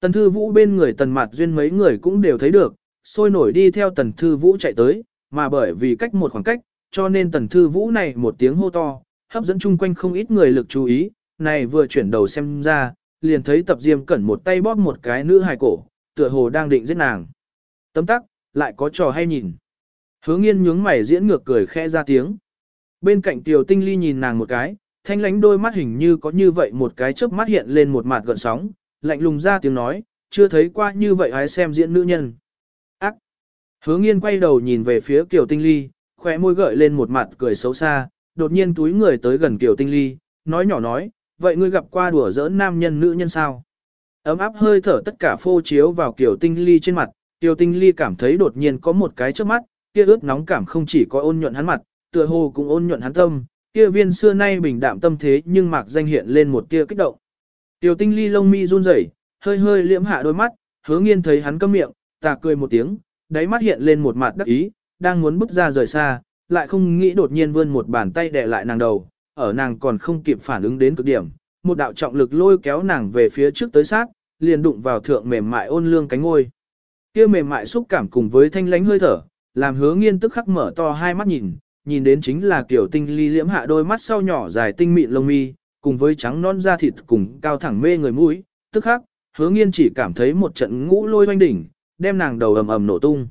Tần Thư Vũ bên người Tần Mạt Duyên mấy người cũng đều thấy được, sôi nổi đi theo Tần Thư Vũ chạy tới, mà bởi vì cách một khoảng cách, cho nên Tần Thư Vũ này một tiếng hô to, hấp dẫn chung quanh không ít người lực chú ý, này vừa chuyển đầu xem ra, liền thấy tập diêm cẩn một tay bóp một cái nữ hài cổ, tựa hồ đang định giết nàng. Tấm tắc, lại có trò hay nhìn. Hứa nghiên nhướng mày diễn ngược cười khẽ ra tiếng. Bên cạnh tiểu tinh ly nhìn nàng một cái, thanh lánh đôi mắt hình như có như vậy một cái chớp mắt hiện lên một mặt gợn sóng, lạnh lùng ra tiếng nói, chưa thấy qua như vậy hái xem diễn nữ nhân. Ác! Hứa nghiên quay đầu nhìn về phía Kiều Tinh Ly, khóe môi gợi lên một mặt cười xấu xa, đột nhiên túi người tới gần Kiều Tinh Ly, nói nhỏ nói, vậy ngươi gặp qua đùa giỡn nam nhân nữ nhân sao? Ấm áp hơi thở tất cả phô chiếu vào Kiều Tinh Ly trên mặt, Kiều Tinh Ly cảm thấy đột nhiên có một cái trước mắt, kia ướt nóng cảm không chỉ có ôn nhuận hắn mặt, tựa hồ cũng ôn nhuận hắn tâm, kia viên xưa nay bình đạm tâm thế nhưng mạc danh hiện lên một tia kích động. Tiểu tinh ly lông mi run rẩy, hơi hơi liễm hạ đôi mắt, hứa nghiên thấy hắn câm miệng, tà cười một tiếng, đáy mắt hiện lên một mặt đắc ý, đang muốn bước ra rời xa, lại không nghĩ đột nhiên vươn một bàn tay đè lại nàng đầu, ở nàng còn không kịp phản ứng đến cực điểm, một đạo trọng lực lôi kéo nàng về phía trước tới sát, liền đụng vào thượng mềm mại ôn lương cánh ngôi. Kia mềm mại xúc cảm cùng với thanh lánh hơi thở, làm hứa nghiên tức khắc mở to hai mắt nhìn, nhìn đến chính là kiểu tinh ly liễm hạ đôi mắt sau nhỏ dài tinh mịn lông mi, cùng với trắng non da thịt cùng cao thẳng mê người mũi, tức khắc, hứa nghiên chỉ cảm thấy một trận ngũ lôi oanh đỉnh, đem nàng đầu ầm ầm nổ tung.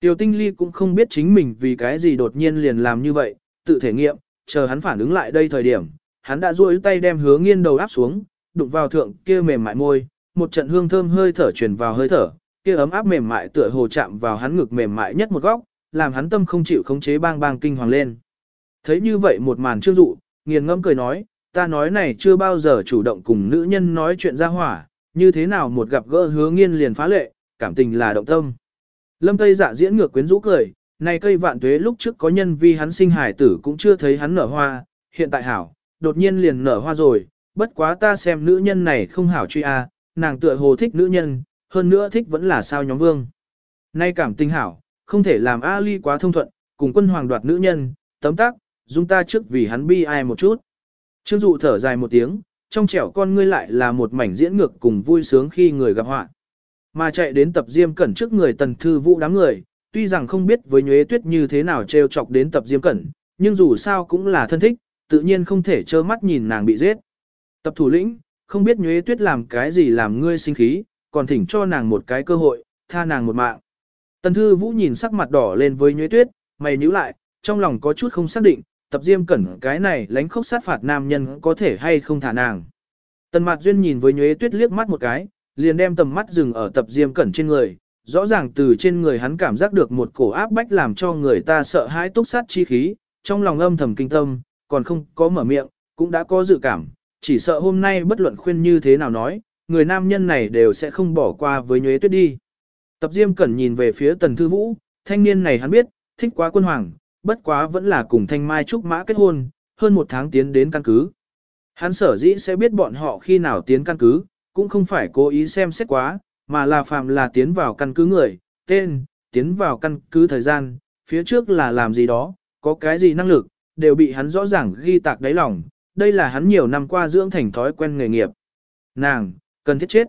Tiểu tinh ly cũng không biết chính mình vì cái gì đột nhiên liền làm như vậy, tự thể nghiệm, chờ hắn phản ứng lại đây thời điểm, hắn đã duỗi tay đem hứa nghiên đầu áp xuống, đụng vào thượng kia mềm mại môi, một trận hương thơm hơi thở truyền vào hơi thở, kia ấm áp mềm mại tựa hồ chạm vào hắn ngực mềm mại nhất một góc, làm hắn tâm không chịu khống chế bang bang kinh hoàng lên. Thấy như vậy một màn trương dụ, nghiền ngẫm cười nói, ta nói này chưa bao giờ chủ động cùng nữ nhân nói chuyện ra hỏa, như thế nào một gặp gỡ hứa nghiên liền phá lệ, cảm tình là động tâm. Lâm Tây dạ diễn ngược quyến rũ cười, này cây vạn tuế lúc trước có nhân vi hắn sinh hải tử cũng chưa thấy hắn nở hoa, hiện tại hảo, đột nhiên liền nở hoa rồi, bất quá ta xem nữ nhân này không hảo truy a, nàng tựa hồ thích nữ nhân, hơn nữa thích vẫn là sao nhóm vương. Nay cảm tình hảo, không thể làm a ly quá thông thuận, cùng quân hoàng đoạt nữ nhân, tấm tắc, dung ta trước vì hắn bi ai một chút. Trương dụ thở dài một tiếng, trong trẻo con ngươi lại là một mảnh diễn ngược cùng vui sướng khi người gặp họa. Mà chạy đến tập diêm cẩn trước người tần thư vũ đám người, tuy rằng không biết với nhuế tuyết như thế nào trêu chọc đến tập diêm cẩn, nhưng dù sao cũng là thân thích, tự nhiên không thể trơ mắt nhìn nàng bị giết. Tập thủ lĩnh, không biết nhuế tuyết làm cái gì làm ngươi sinh khí, còn thỉnh cho nàng một cái cơ hội, tha nàng một mạng. Tần Thư Vũ nhìn sắc mặt đỏ lên với Nhuế Tuyết, mày nhíu lại, trong lòng có chút không xác định, tập diêm cẩn cái này lánh khốc sát phạt nam nhân có thể hay không thả nàng. Tần Mạt Duyên nhìn với Nhuế Tuyết liếc mắt một cái, liền đem tầm mắt dừng ở tập diêm cẩn trên người, rõ ràng từ trên người hắn cảm giác được một cổ áp bách làm cho người ta sợ hãi túc sát chi khí, trong lòng âm thầm kinh tâm, còn không có mở miệng, cũng đã có dự cảm, chỉ sợ hôm nay bất luận khuyên như thế nào nói, người nam nhân này đều sẽ không bỏ qua với Nhuế Tuyết đi. Tập Diêm Cẩn nhìn về phía Tần Thư Vũ, thanh niên này hắn biết, thích quá quân hoàng, bất quá vẫn là cùng Thanh Mai Trúc Mã kết hôn, hơn một tháng tiến đến căn cứ. Hắn sở dĩ sẽ biết bọn họ khi nào tiến căn cứ, cũng không phải cố ý xem xét quá, mà là phạm là tiến vào căn cứ người, tên, tiến vào căn cứ thời gian, phía trước là làm gì đó, có cái gì năng lực, đều bị hắn rõ ràng ghi tạc đáy lòng, đây là hắn nhiều năm qua dưỡng thành thói quen nghề nghiệp. Nàng, cần thiết chết.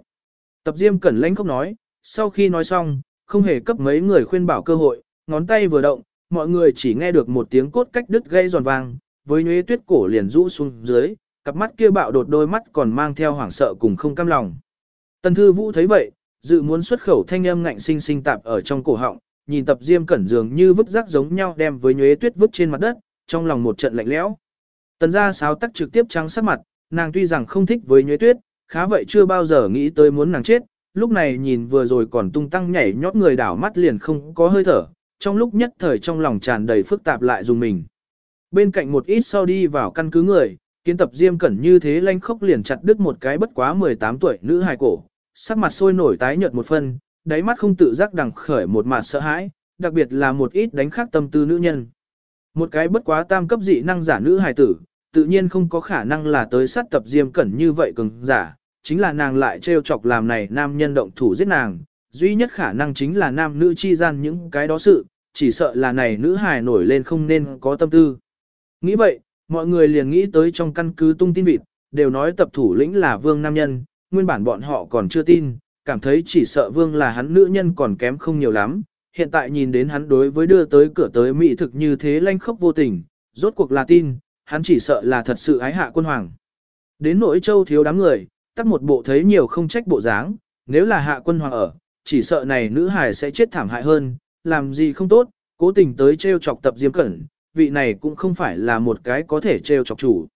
Tập Diêm Cẩn lãnh không nói, sau khi nói xong, không hề cấp mấy người khuyên bảo cơ hội, ngón tay vừa động, mọi người chỉ nghe được một tiếng cốt cách đứt gây giòn vang, với nhuế tuyết cổ liền rũ xuống dưới, cặp mắt kia bạo đột đôi mắt còn mang theo hoảng sợ cùng không cam lòng. Tần Thư Vũ thấy vậy, dự muốn xuất khẩu thanh âm ngạnh sinh sinh tạp ở trong cổ họng, nhìn tập diêm cẩn dường như vứt rác giống nhau đem với nhuế tuyết vứt trên mặt đất, trong lòng một trận lạnh lẽo. Tần gia sáo tắc trực tiếp trắng sắc mặt, nàng tuy rằng không thích với nhuế tuyết, khá vậy chưa bao giờ nghĩ tới muốn nàng chết, lúc này nhìn vừa rồi còn tung tăng nhảy nhót người đảo mắt liền không có hơi thở, trong lúc nhất thời trong lòng tràn đầy phức tạp lại dùng mình. Bên cạnh một ít sau đi vào căn cứ người, kiến tập diêm cẩn như thế lanh khốc liền chặt đứt một cái bất quá 18 tuổi nữ hài cổ, sắc mặt sôi nổi tái nhợt một phân, đáy mắt không tự giác đằng khởi một mặt sợ hãi, đặc biệt là một ít đánh khắc tâm tư nữ nhân. Một cái bất quá tam cấp dị năng giả nữ hài tử, tự nhiên không có khả năng là tới sát tập diêm cẩn như vậy cường giả, chính là nàng lại trêu chọc làm này nam nhân động thủ giết nàng, duy nhất khả năng chính là nam nữ chi gian những cái đó sự, chỉ sợ là này nữ hài nổi lên không nên có tâm tư. Nghĩ vậy, mọi người liền nghĩ tới trong căn cứ tung tin vịt, đều nói tập thủ lĩnh là vương nam nhân, nguyên bản bọn họ còn chưa tin, cảm thấy chỉ sợ vương là hắn nữ nhân còn kém không nhiều lắm, hiện tại nhìn đến hắn đối với đưa tới cửa tới mỹ thực như thế lanh khốc vô tình, rốt cuộc là tin, hắn chỉ sợ là thật sự ái hạ quân hoàng. Đến nỗi châu thiếu đám người, tắt một bộ thấy nhiều không trách bộ dáng, nếu là hạ quân hoàng ở, chỉ sợ này nữ hài sẽ chết thảm hại hơn, làm gì không tốt, cố tình tới treo chọc tập diêm cẩn, vị này cũng không phải là một cái có thể treo chọc chủ.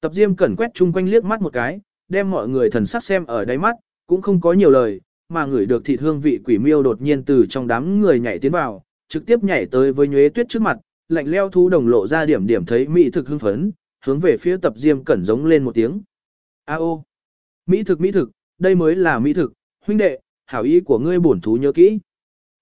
Tập diêm cẩn quét chung quanh liếc mắt một cái, đem mọi người thần sắc xem ở đáy mắt, cũng không có nhiều lời, mà ngửi được thịt hương vị quỷ miêu đột nhiên từ trong đám người nhảy tiến vào, trực tiếp nhảy tới với nhuế tuyết trước mặt, lạnh leo thú đồng lộ ra điểm điểm thấy mỹ thực hưng phấn, hướng về phía tập diêm cẩn giống lên một tiếng. A ô! Mỹ thực mỹ thực, đây mới là mỹ thực, huynh đệ, hảo ý của ngươi bổn thú nhớ kỹ.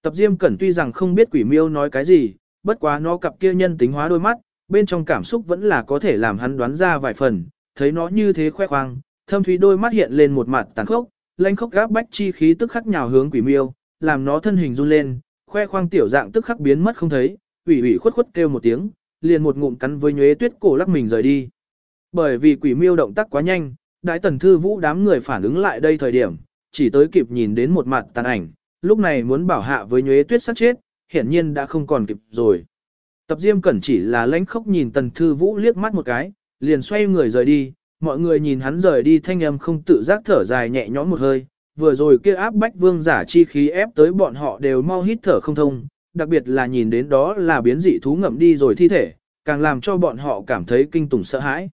Tập diêm cẩn tuy rằng không biết quỷ miêu nói cái gì, bất quá nó cặp kia nhân tính hóa đôi mắt, bên trong cảm xúc vẫn là có thể làm hắn đoán ra vài phần, thấy nó như thế khoe khoang, thâm thúy đôi mắt hiện lên một mặt tàn khốc, lanh khốc gáp bách chi khí tức khắc nhào hướng quỷ miêu, làm nó thân hình run lên, khoe khoang tiểu dạng tức khắc biến mất không thấy, ủy ủy khuất khuất kêu một tiếng, liền một ngụm cắn với nhuế tuyết cổ lắc mình rời đi. Bởi vì quỷ miêu động tác quá nhanh, đại tần thư vũ đám người phản ứng lại đây thời điểm, chỉ tới kịp nhìn đến một mặt tàn ảnh, lúc này muốn bảo hạ với nhuế tuyết sát chết, hiển nhiên đã không còn kịp rồi. Tập Diêm Cẩn chỉ là lãnh khốc nhìn Tần Thư Vũ liếc mắt một cái, liền xoay người rời đi, mọi người nhìn hắn rời đi thanh âm không tự giác thở dài nhẹ nhõm một hơi, vừa rồi kia áp bách vương giả chi khí ép tới bọn họ đều mau hít thở không thông, đặc biệt là nhìn đến đó là biến dị thú ngậm đi rồi thi thể, càng làm cho bọn họ cảm thấy kinh tủng sợ hãi.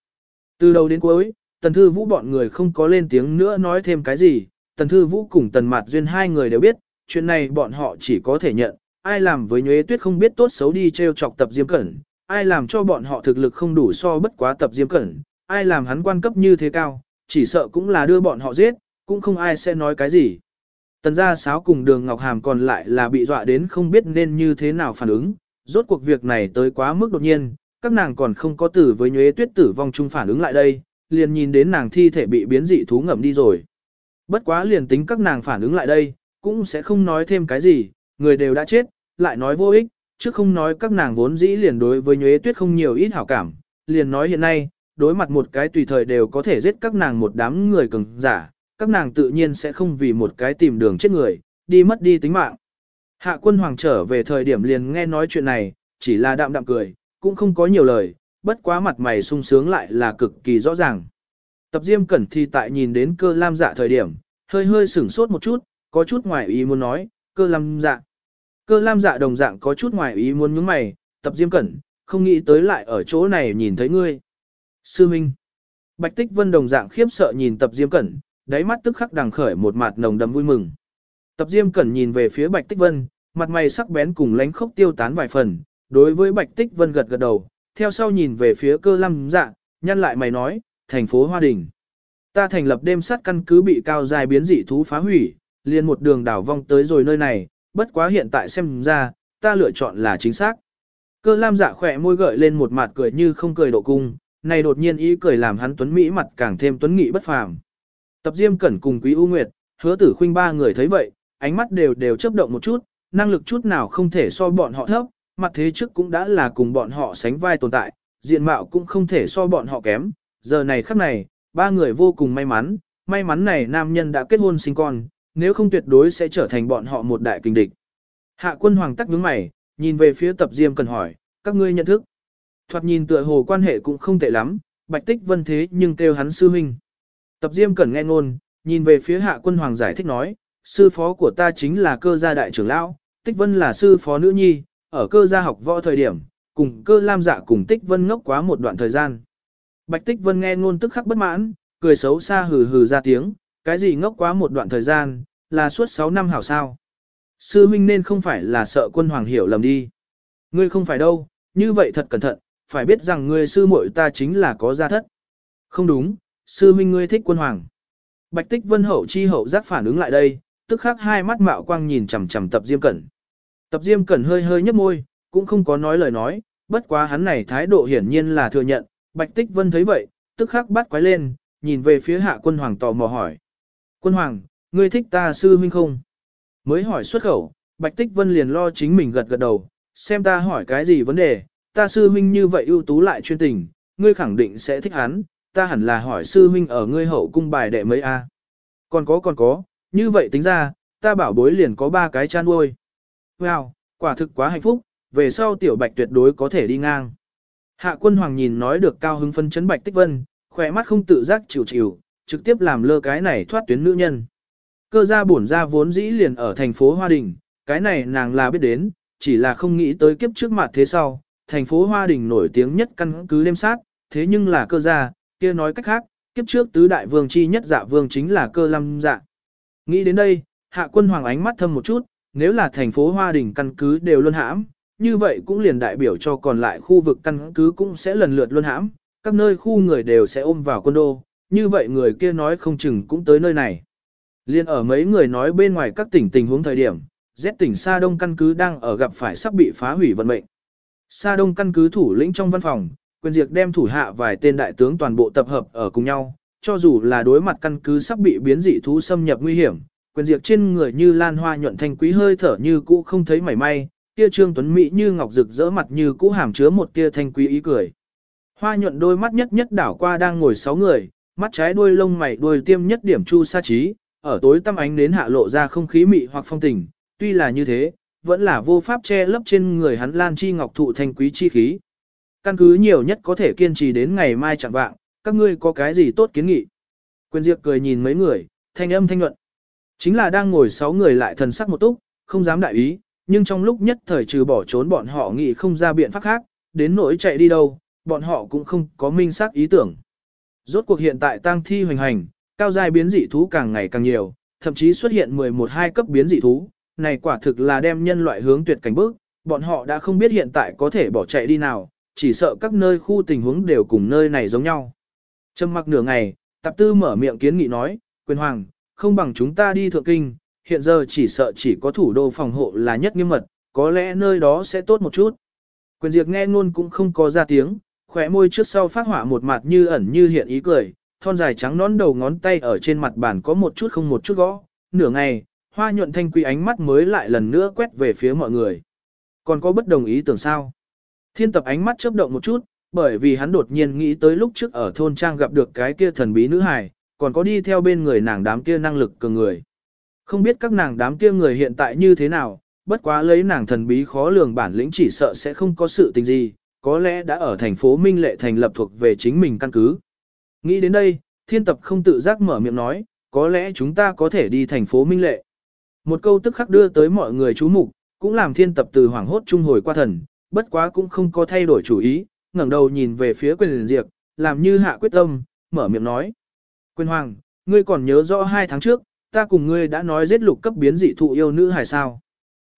Từ đầu đến cuối, Tần Thư Vũ bọn người không có lên tiếng nữa nói thêm cái gì, Tần Thư Vũ cùng Tần Mạt Duyên hai người đều biết, chuyện này bọn họ chỉ có thể nhận, ai làm với nhuế tuyết không biết tốt xấu đi treo chọc tập Diêm Cẩn, ai làm cho bọn họ thực lực không đủ so bất quá tập Diêm Cẩn, ai làm hắn quan cấp như thế cao, chỉ sợ cũng là đưa bọn họ giết, cũng không ai sẽ nói cái gì. Tần gia sáo cùng đường Ngọc Hàm còn lại là bị dọa đến không biết nên như thế nào phản ứng, rốt cuộc việc này tới quá mức đột nhiên, các nàng còn không có tử với nhuế tuyết tử vong chung phản ứng lại đây, liền nhìn đến nàng thi thể bị biến dị thú ngậm đi rồi. Bất quá liền tính các nàng phản ứng lại đây, cũng sẽ không nói thêm cái gì, người đều đã chết, lại nói vô ích, chứ không nói các nàng vốn dĩ liền đối với nhuế tuyết không nhiều ít hảo cảm, liền nói hiện nay, đối mặt một cái tùy thời đều có thể giết các nàng một đám người cường giả, các nàng tự nhiên sẽ không vì một cái tìm đường chết người, đi mất đi tính mạng. Hạ quân hoàng trở về thời điểm liền nghe nói chuyện này, chỉ là đạm đạm cười, cũng không có nhiều lời, bất quá mặt mày sung sướng lại là cực kỳ rõ ràng. Tập Diêm Cẩn thì tại nhìn đến cơ lam dạ thời điểm, hơi hơi sửng sốt một chút, có chút ngoài ý muốn nói, cơ lam dạ. Cơ lam dạ đồng dạng có chút ngoài ý muốn nhướng mày, tập Diêm Cẩn, không nghĩ tới lại ở chỗ này nhìn thấy ngươi. Sư Minh. Bạch Tích Vân đồng dạng khiếp sợ nhìn tập Diêm Cẩn, đáy mắt tức khắc đằng khởi một mặt nồng đậm vui mừng. Tập Diêm Cẩn nhìn về phía Bạch Tích Vân, mặt mày sắc bén cùng lánh khốc tiêu tán vài phần, đối với Bạch Tích Vân gật gật đầu, theo sau nhìn về phía cơ lâm dạ, nhăn lại mày nói, thành phố Hoa Đình. Ta thành lập đêm sát căn cứ bị cao dài biến dị thú phá hủy, liền một đường đảo vong tới rồi nơi này, bất quá hiện tại xem ra, ta lựa chọn là chính xác. Cơ lam dạ khỏe môi gợi lên một mặt cười như không cười độ cung, này đột nhiên ý cười làm hắn tuấn mỹ mặt càng thêm tuấn nghị bất phàm. Tập Diêm Cẩn cùng Quý U Nguyệt, hứa tử khuynh ba người thấy vậy, ánh mắt đều đều chớp động một chút, năng lực chút nào không thể so bọn họ thấp, mặt thế trước cũng đã là cùng bọn họ sánh vai tồn tại, diện mạo cũng không thể so bọn họ kém. Giờ này khắc này, ba người vô cùng may mắn, may mắn này nam nhân đã kết hôn sinh con, nếu không tuyệt đối sẽ trở thành bọn họ một đại kinh địch. Hạ quân hoàng tắc nhướng mày, nhìn về phía tập diêm cần hỏi, các ngươi nhận thức. Thoạt nhìn tựa hồ quan hệ cũng không tệ lắm, bạch tích vân thế nhưng kêu hắn sư huynh. Tập diêm cần nghe ngôn, nhìn về phía hạ quân hoàng giải thích nói, sư phó của ta chính là cơ gia đại trưởng lão, tích vân là sư phó nữ nhi, ở cơ gia học võ thời điểm, cùng cơ lam dạ cùng tích vân ngốc quá một đoạn thời gian. Bạch tích vân nghe ngôn tức khắc bất mãn, cười xấu xa hừ hừ ra tiếng, cái gì ngốc quá một đoạn thời gian, là suốt 6 năm hảo sao. Sư huynh nên không phải là sợ quân hoàng hiểu lầm đi. Ngươi không phải đâu, như vậy thật cẩn thận, phải biết rằng ngươi sư muội ta chính là có gia thất. Không đúng, sư huynh ngươi thích quân hoàng. Bạch tích vân hậu chi hậu giác phản ứng lại đây, tức khắc hai mắt mạo quang nhìn chằm chằm tập diêm cẩn. Tập diêm cẩn hơi hơi nhếch môi, cũng không có nói lời nói, bất quá hắn này thái độ hiển nhiên là thừa nhận, bạch tích vân thấy vậy, tức khắc bắt quái lên, nhìn về phía hạ quân hoàng tò mò hỏi. Quân hoàng, ngươi thích ta sư huynh không? Mới hỏi xuất khẩu, bạch tích vân liền lo chính mình gật gật đầu, xem ta hỏi cái gì vấn đề, ta sư huynh như vậy ưu tú lại chuyên tình, ngươi khẳng định sẽ thích hắn, ta hẳn là hỏi sư huynh ở ngươi hậu cung bài đệ mấy a. Còn có còn có, như vậy tính ra, ta bảo bối liền có ba cái chan nuôi. Wow, quả thực quá hạnh phúc, về sau tiểu bạch tuyệt đối có thể đi ngang. Hạ quân hoàng nhìn nói được cao hứng phân chấn bạch tích vân, khỏe mắt không tự giác chịu chịu, trực tiếp làm lơ cái này thoát tuyến nữ nhân. Cơ gia bổn gia vốn dĩ liền ở thành phố Hoa Đình, cái này nàng là biết đến, chỉ là không nghĩ tới kiếp trước mặt thế sau, thành phố Hoa Đình nổi tiếng nhất căn cứ đêm sát, thế nhưng là cơ gia, kia nói cách khác, kiếp trước tứ đại vương chi nhất dạ vương chính là cơ lâm dạ. Nghĩ đến đây, hạ quân hoàng ánh mắt thâm một chút, nếu là thành phố Hoa Đình căn cứ đều luôn hãm, như vậy cũng liền đại biểu cho còn lại khu vực căn cứ cũng sẽ lần lượt luân hãm, các nơi khu người đều sẽ ôm vào quân đô, như vậy người kia nói không chừng cũng tới nơi này. Liên ở mấy người nói bên ngoài các tỉnh tình huống thời điểm, Z tỉnh Sa Đông căn cứ đang ở gặp phải sắp bị phá hủy vận mệnh. Sa Đông căn cứ thủ lĩnh trong văn phòng, quyền diệt đem thủ hạ vài tên đại tướng toàn bộ tập hợp ở cùng nhau, cho dù là đối mặt căn cứ sắp bị biến dị thú xâm nhập nguy hiểm, quyền diệt trên người như lan hoa nhuận thanh quý hơi thở như cũ không thấy mảy may, kia trương tuấn mỹ như ngọc rực rỡ mặt như cũ hàm chứa một tia thanh quý ý cười. Hoa nhuận đôi mắt nhất nhất đảo qua đang ngồi sáu người, mắt trái đuôi lông mày đuôi tiêm nhất điểm chu sa trí, ở tối tăm ánh đến hạ lộ ra không khí mị hoặc phong tình, tuy là như thế, vẫn là vô pháp che lấp trên người hắn lan chi ngọc thụ thanh quý chi khí. Căn cứ nhiều nhất có thể kiên trì đến ngày mai chẳng vạng, các ngươi có cái gì tốt kiến nghị. Quyền Diệp cười nhìn mấy người, thanh âm thanh nhuận. Chính là đang ngồi sáu người lại thần sắc một túc, không dám đại ý, nhưng trong lúc nhất thời trừ bỏ trốn bọn họ nghĩ không ra biện pháp khác, đến nỗi chạy đi đâu, bọn họ cũng không có minh xác ý tưởng. Rốt cuộc hiện tại tang thi hoành hành, cao giai biến dị thú càng ngày càng nhiều, thậm chí xuất hiện 11-2 cấp biến dị thú, này quả thực là đem nhân loại hướng tuyệt cảnh bước, bọn họ đã không biết hiện tại có thể bỏ chạy đi nào, chỉ sợ các nơi khu tình huống đều cùng nơi này giống nhau. Trầm mặc nửa ngày, tạp tư mở miệng kiến nghị nói, quyền hoàng, không bằng chúng ta đi thượng kinh, hiện giờ chỉ sợ chỉ có thủ đô phòng hộ là nhất nghiêm mật, có lẽ nơi đó sẽ tốt một chút. Quyền diệt nghe luôn cũng không có ra tiếng, khỏe môi trước sau phát hỏa một mặt như ẩn như hiện ý cười, thon dài trắng nón đầu ngón tay ở trên mặt bàn có một chút không một chút gõ, nửa ngày, hoa nhuận thanh quý ánh mắt mới lại lần nữa quét về phía mọi người. Còn có bất đồng ý tưởng sao? Thiên tập ánh mắt chớp động một chút, bởi vì hắn đột nhiên nghĩ tới lúc trước ở thôn trang gặp được cái kia thần bí nữ hài, còn có đi theo bên người nàng đám kia năng lực cường người. Không biết các nàng đám kia người hiện tại như thế nào, bất quá lấy nàng thần bí khó lường bản lĩnh chỉ sợ sẽ không có sự tình gì, có lẽ đã ở thành phố Minh Lệ thành lập thuộc về chính mình căn cứ. Nghĩ đến đây, thiên tập không tự giác mở miệng nói, có lẽ chúng ta có thể đi thành phố Minh Lệ. Một câu tức khắc đưa tới mọi người chú mục, cũng làm thiên tập từ hoảng hốt trung hồi qua thần, bất quá cũng không có thay đổi chủ ý, ngẩng đầu nhìn về phía quyền diệt, làm như hạ quyết tâm, mở miệng nói. Quyền hoàng, ngươi còn nhớ rõ hai tháng trước, ta cùng ngươi đã nói giết lục cấp biến dị thụ yêu nữ hài sao.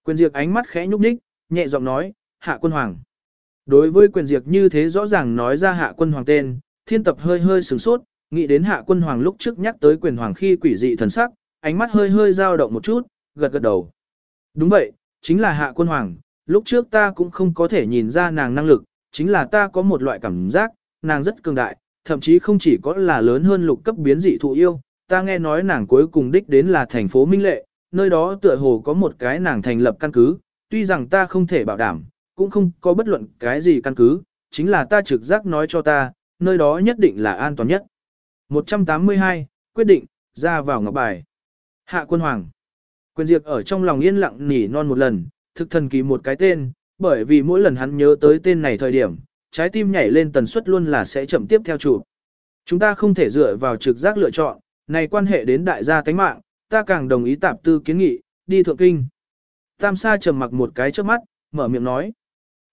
Quyền diệt ánh mắt khẽ nhúc nhích, nhẹ giọng nói, hạ quân hoàng. Đối với quyền diệt như thế rõ ràng nói ra hạ quân hoàng tên, thiên tập hơi hơi sửng sốt, nghĩ đến hạ quân hoàng lúc trước nhắc tới quyền hoàng khi quỷ dị thần sắc, ánh mắt hơi hơi dao động một chút, gật gật đầu. Đúng vậy, chính là hạ quân hoàng, lúc trước ta cũng không có thể nhìn ra nàng năng lực, chính là ta có một loại cảm giác, nàng rất cường đại, thậm chí không chỉ có là lớn hơn lục cấp biến dị thụ yêu, ta nghe nói nàng cuối cùng đích đến là thành phố Minh Lệ, nơi đó tựa hồ có một cái nàng thành lập căn cứ, tuy rằng ta không thể bảo đảm, cũng không có bất luận cái gì căn cứ, chính là ta trực giác nói cho ta, nơi đó nhất định là an toàn nhất. 182, quyết định, ra vào ngọc bài. Hạ quân hoàng. Quyền diệt ở trong lòng yên lặng nỉ non một lần, thực thần kỳ một cái tên, bởi vì mỗi lần hắn nhớ tới tên này thời điểm, trái tim nhảy lên tần suất luôn là sẽ chậm tiếp theo chủ. Chúng ta không thể dựa vào trực giác lựa chọn, này quan hệ đến đại gia tánh mạng, ta càng đồng ý tạp tư kiến nghị, đi thượng kinh. Tam sa trầm mặc một cái trước mắt, mở miệng nói.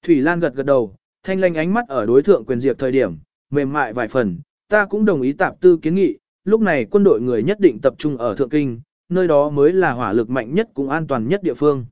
Thủy Lan gật gật đầu, thanh lanh ánh mắt ở đối thượng quyền diệt thời điểm, mềm mại vài phần, ta cũng đồng ý tạp tư kiến nghị, lúc này quân đội người nhất định tập trung ở thượng kinh, nơi đó mới là hỏa lực mạnh nhất cũng an toàn nhất địa phương.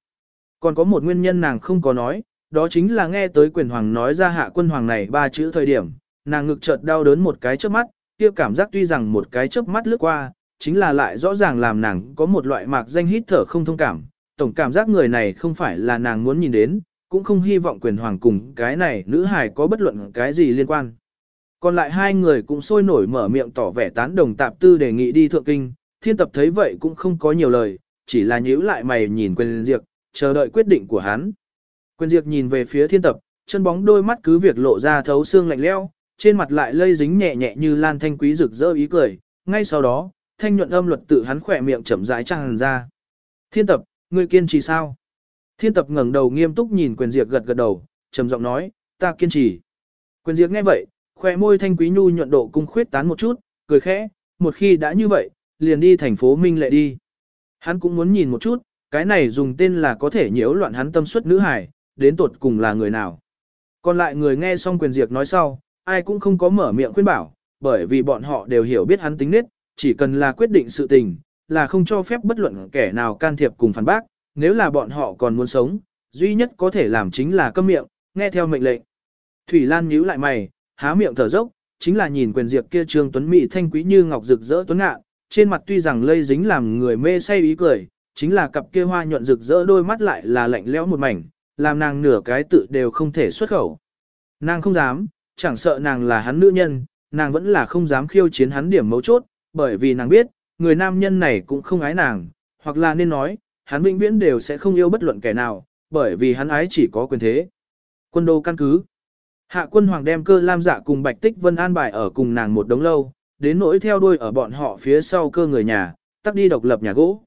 Còn có một nguyên nhân nàng không có nói, đó chính là nghe tới quyền hoàng nói ra hạ quân hoàng này ba chữ thời điểm, nàng ngực chợt đau đớn một cái trước mắt, kia cảm giác tuy rằng một cái chớp mắt lướt qua, chính là lại rõ ràng làm nàng có một loại mạc danh hít thở không thông cảm, tổng cảm giác người này không phải là nàng muốn nhìn đến, cũng không hy vọng quyền hoàng cùng cái này nữ hài có bất luận cái gì liên quan. Còn lại hai người cũng sôi nổi mở miệng tỏ vẻ tán đồng tạp tư đề nghị đi thượng kinh, thiên tập thấy vậy cũng không có nhiều lời, chỉ là nhíu lại mày nhìn quyền diệt, chờ đợi quyết định của hắn. Quyền diệt nhìn về phía thiên tập, chân bóng đôi mắt cứ việc lộ ra thấu xương lạnh leo, trên mặt lại lây dính nhẹ nhẹ như lan thanh quý rực rỡ ý cười, ngay sau đó, thanh nhuận âm luật tự hắn khỏe miệng chậm rãi tràn ra. Thiên tập, ngươi kiên trì sao? Thiên tập ngẩng đầu nghiêm túc nhìn quyền diệt gật gật đầu, trầm giọng nói, ta kiên trì. Quyền diệt nghe vậy, khỏe môi thanh quý nhu nhuận độ cung khuyết tán một chút, cười khẽ, một khi đã như vậy, liền đi thành phố Minh Lệ đi. Hắn cũng muốn nhìn một chút, cái này dùng tên là có thể nhiễu loạn hắn tâm suất nữ hải, đến tột cùng là người nào. Còn lại người nghe xong quyền diệt nói sau, ai cũng không có mở miệng khuyên bảo, bởi vì bọn họ đều hiểu biết hắn tính nết, chỉ cần là quyết định sự tình, là không cho phép bất luận kẻ nào can thiệp cùng phản bác, nếu là bọn họ còn muốn sống, duy nhất có thể làm chính là câm miệng, nghe theo mệnh lệnh. Thủy Lan nhíu lại mày, há miệng thở dốc, chính là nhìn quyền diệp kia trương tuấn mỹ thanh quý như ngọc rực rỡ tuấn ngạ, trên mặt tuy rằng lây dính làm người mê say ý cười, chính là cặp kia hoa nhuận rực rỡ đôi mắt lại là lạnh lẽo một mảnh, làm nàng nửa cái tự đều không thể xuất khẩu. Nàng không dám, chẳng sợ nàng là hắn nữ nhân, nàng vẫn là không dám khiêu chiến hắn điểm mấu chốt, bởi vì nàng biết, người nam nhân này cũng không ái nàng, hoặc là nên nói, hắn vĩnh viễn đều sẽ không yêu bất luận kẻ nào, bởi vì hắn ái chỉ có quyền thế. Quân đô căn cứ. Hạ quân hoàng đem cơ lam dạ cùng bạch tích vân an bài ở cùng nàng một đống lâu, đến nỗi theo đuôi ở bọn họ phía sau cơ người nhà, tắt đi độc lập nhà gỗ.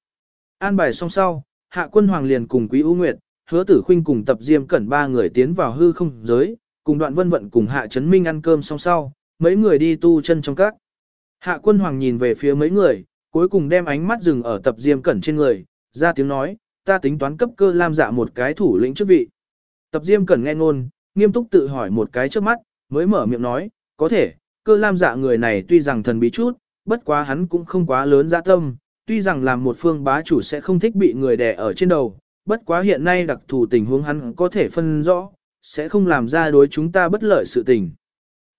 An bài xong sau, hạ quân hoàng liền cùng quý ưu nguyệt, hứa tử khuynh cùng tập diêm cẩn ba người tiến vào hư không giới, cùng đoạn vân vận cùng hạ chấn minh ăn cơm xong sau, mấy người đi tu chân trong các. Hạ quân hoàng nhìn về phía mấy người, cuối cùng đem ánh mắt dừng ở tập diêm cẩn trên người, ra tiếng nói, ta tính toán cấp cơ lam dạ một cái thủ lĩnh chức vị. Tập diêm cẩn nghe ngôn, nghiêm túc tự hỏi một cái trước mắt, mới mở miệng nói, có thể, cơ lam dạ người này tuy rằng thần bí chút, bất quá hắn cũng không quá lớn dạ tâm, tuy rằng làm một phương bá chủ sẽ không thích bị người đè ở trên đầu, bất quá hiện nay đặc thù tình huống hắn có thể phân rõ, sẽ không làm ra đối chúng ta bất lợi sự tình.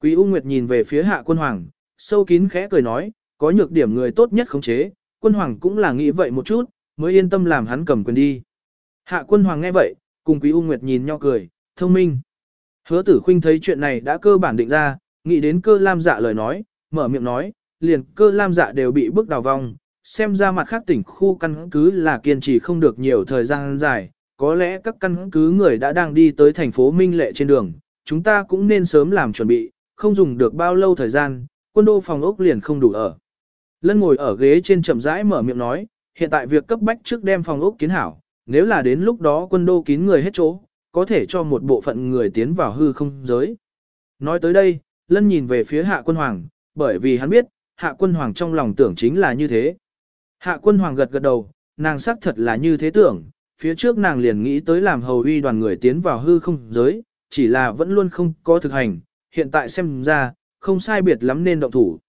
Quý U Nguyệt nhìn về phía hạ quân hoàng, sâu kín khẽ cười nói, có nhược điểm người tốt nhất khống chế, quân hoàng cũng là nghĩ vậy một chút, mới yên tâm làm hắn cầm quyền đi. Hạ quân hoàng nghe vậy, cùng Quý U Nguyệt nhìn nhau cười, thông minh. Hứa tử khinh thấy chuyện này đã cơ bản định ra, nghĩ đến cơ lam dạ lời nói, mở miệng nói, liền cơ lam dạ đều bị bước đào vong, xem ra mặt khác tỉnh khu căn cứ là kiên trì không được nhiều thời gian dài, có lẽ các căn cứ người đã đang đi tới thành phố Minh Lệ trên đường, chúng ta cũng nên sớm làm chuẩn bị, không dùng được bao lâu thời gian, quân đô phòng ốc liền không đủ ở. Lân ngồi ở ghế trên chậm rãi mở miệng nói, hiện tại việc cấp bách trước đem phòng ốc kiến hảo, nếu là đến lúc đó quân đô kín người hết chỗ, có thể cho một bộ phận người tiến vào hư không giới. Nói tới đây, Lân nhìn về phía hạ quân hoàng, bởi vì hắn biết, hạ quân hoàng trong lòng tưởng chính là như thế. Hạ quân hoàng gật gật đầu, nàng xác thật là như thế tưởng, phía trước nàng liền nghĩ tới làm hầu uy đoàn người tiến vào hư không giới, chỉ là vẫn luôn không có thực hành, hiện tại xem ra, không sai biệt lắm nên động thủ.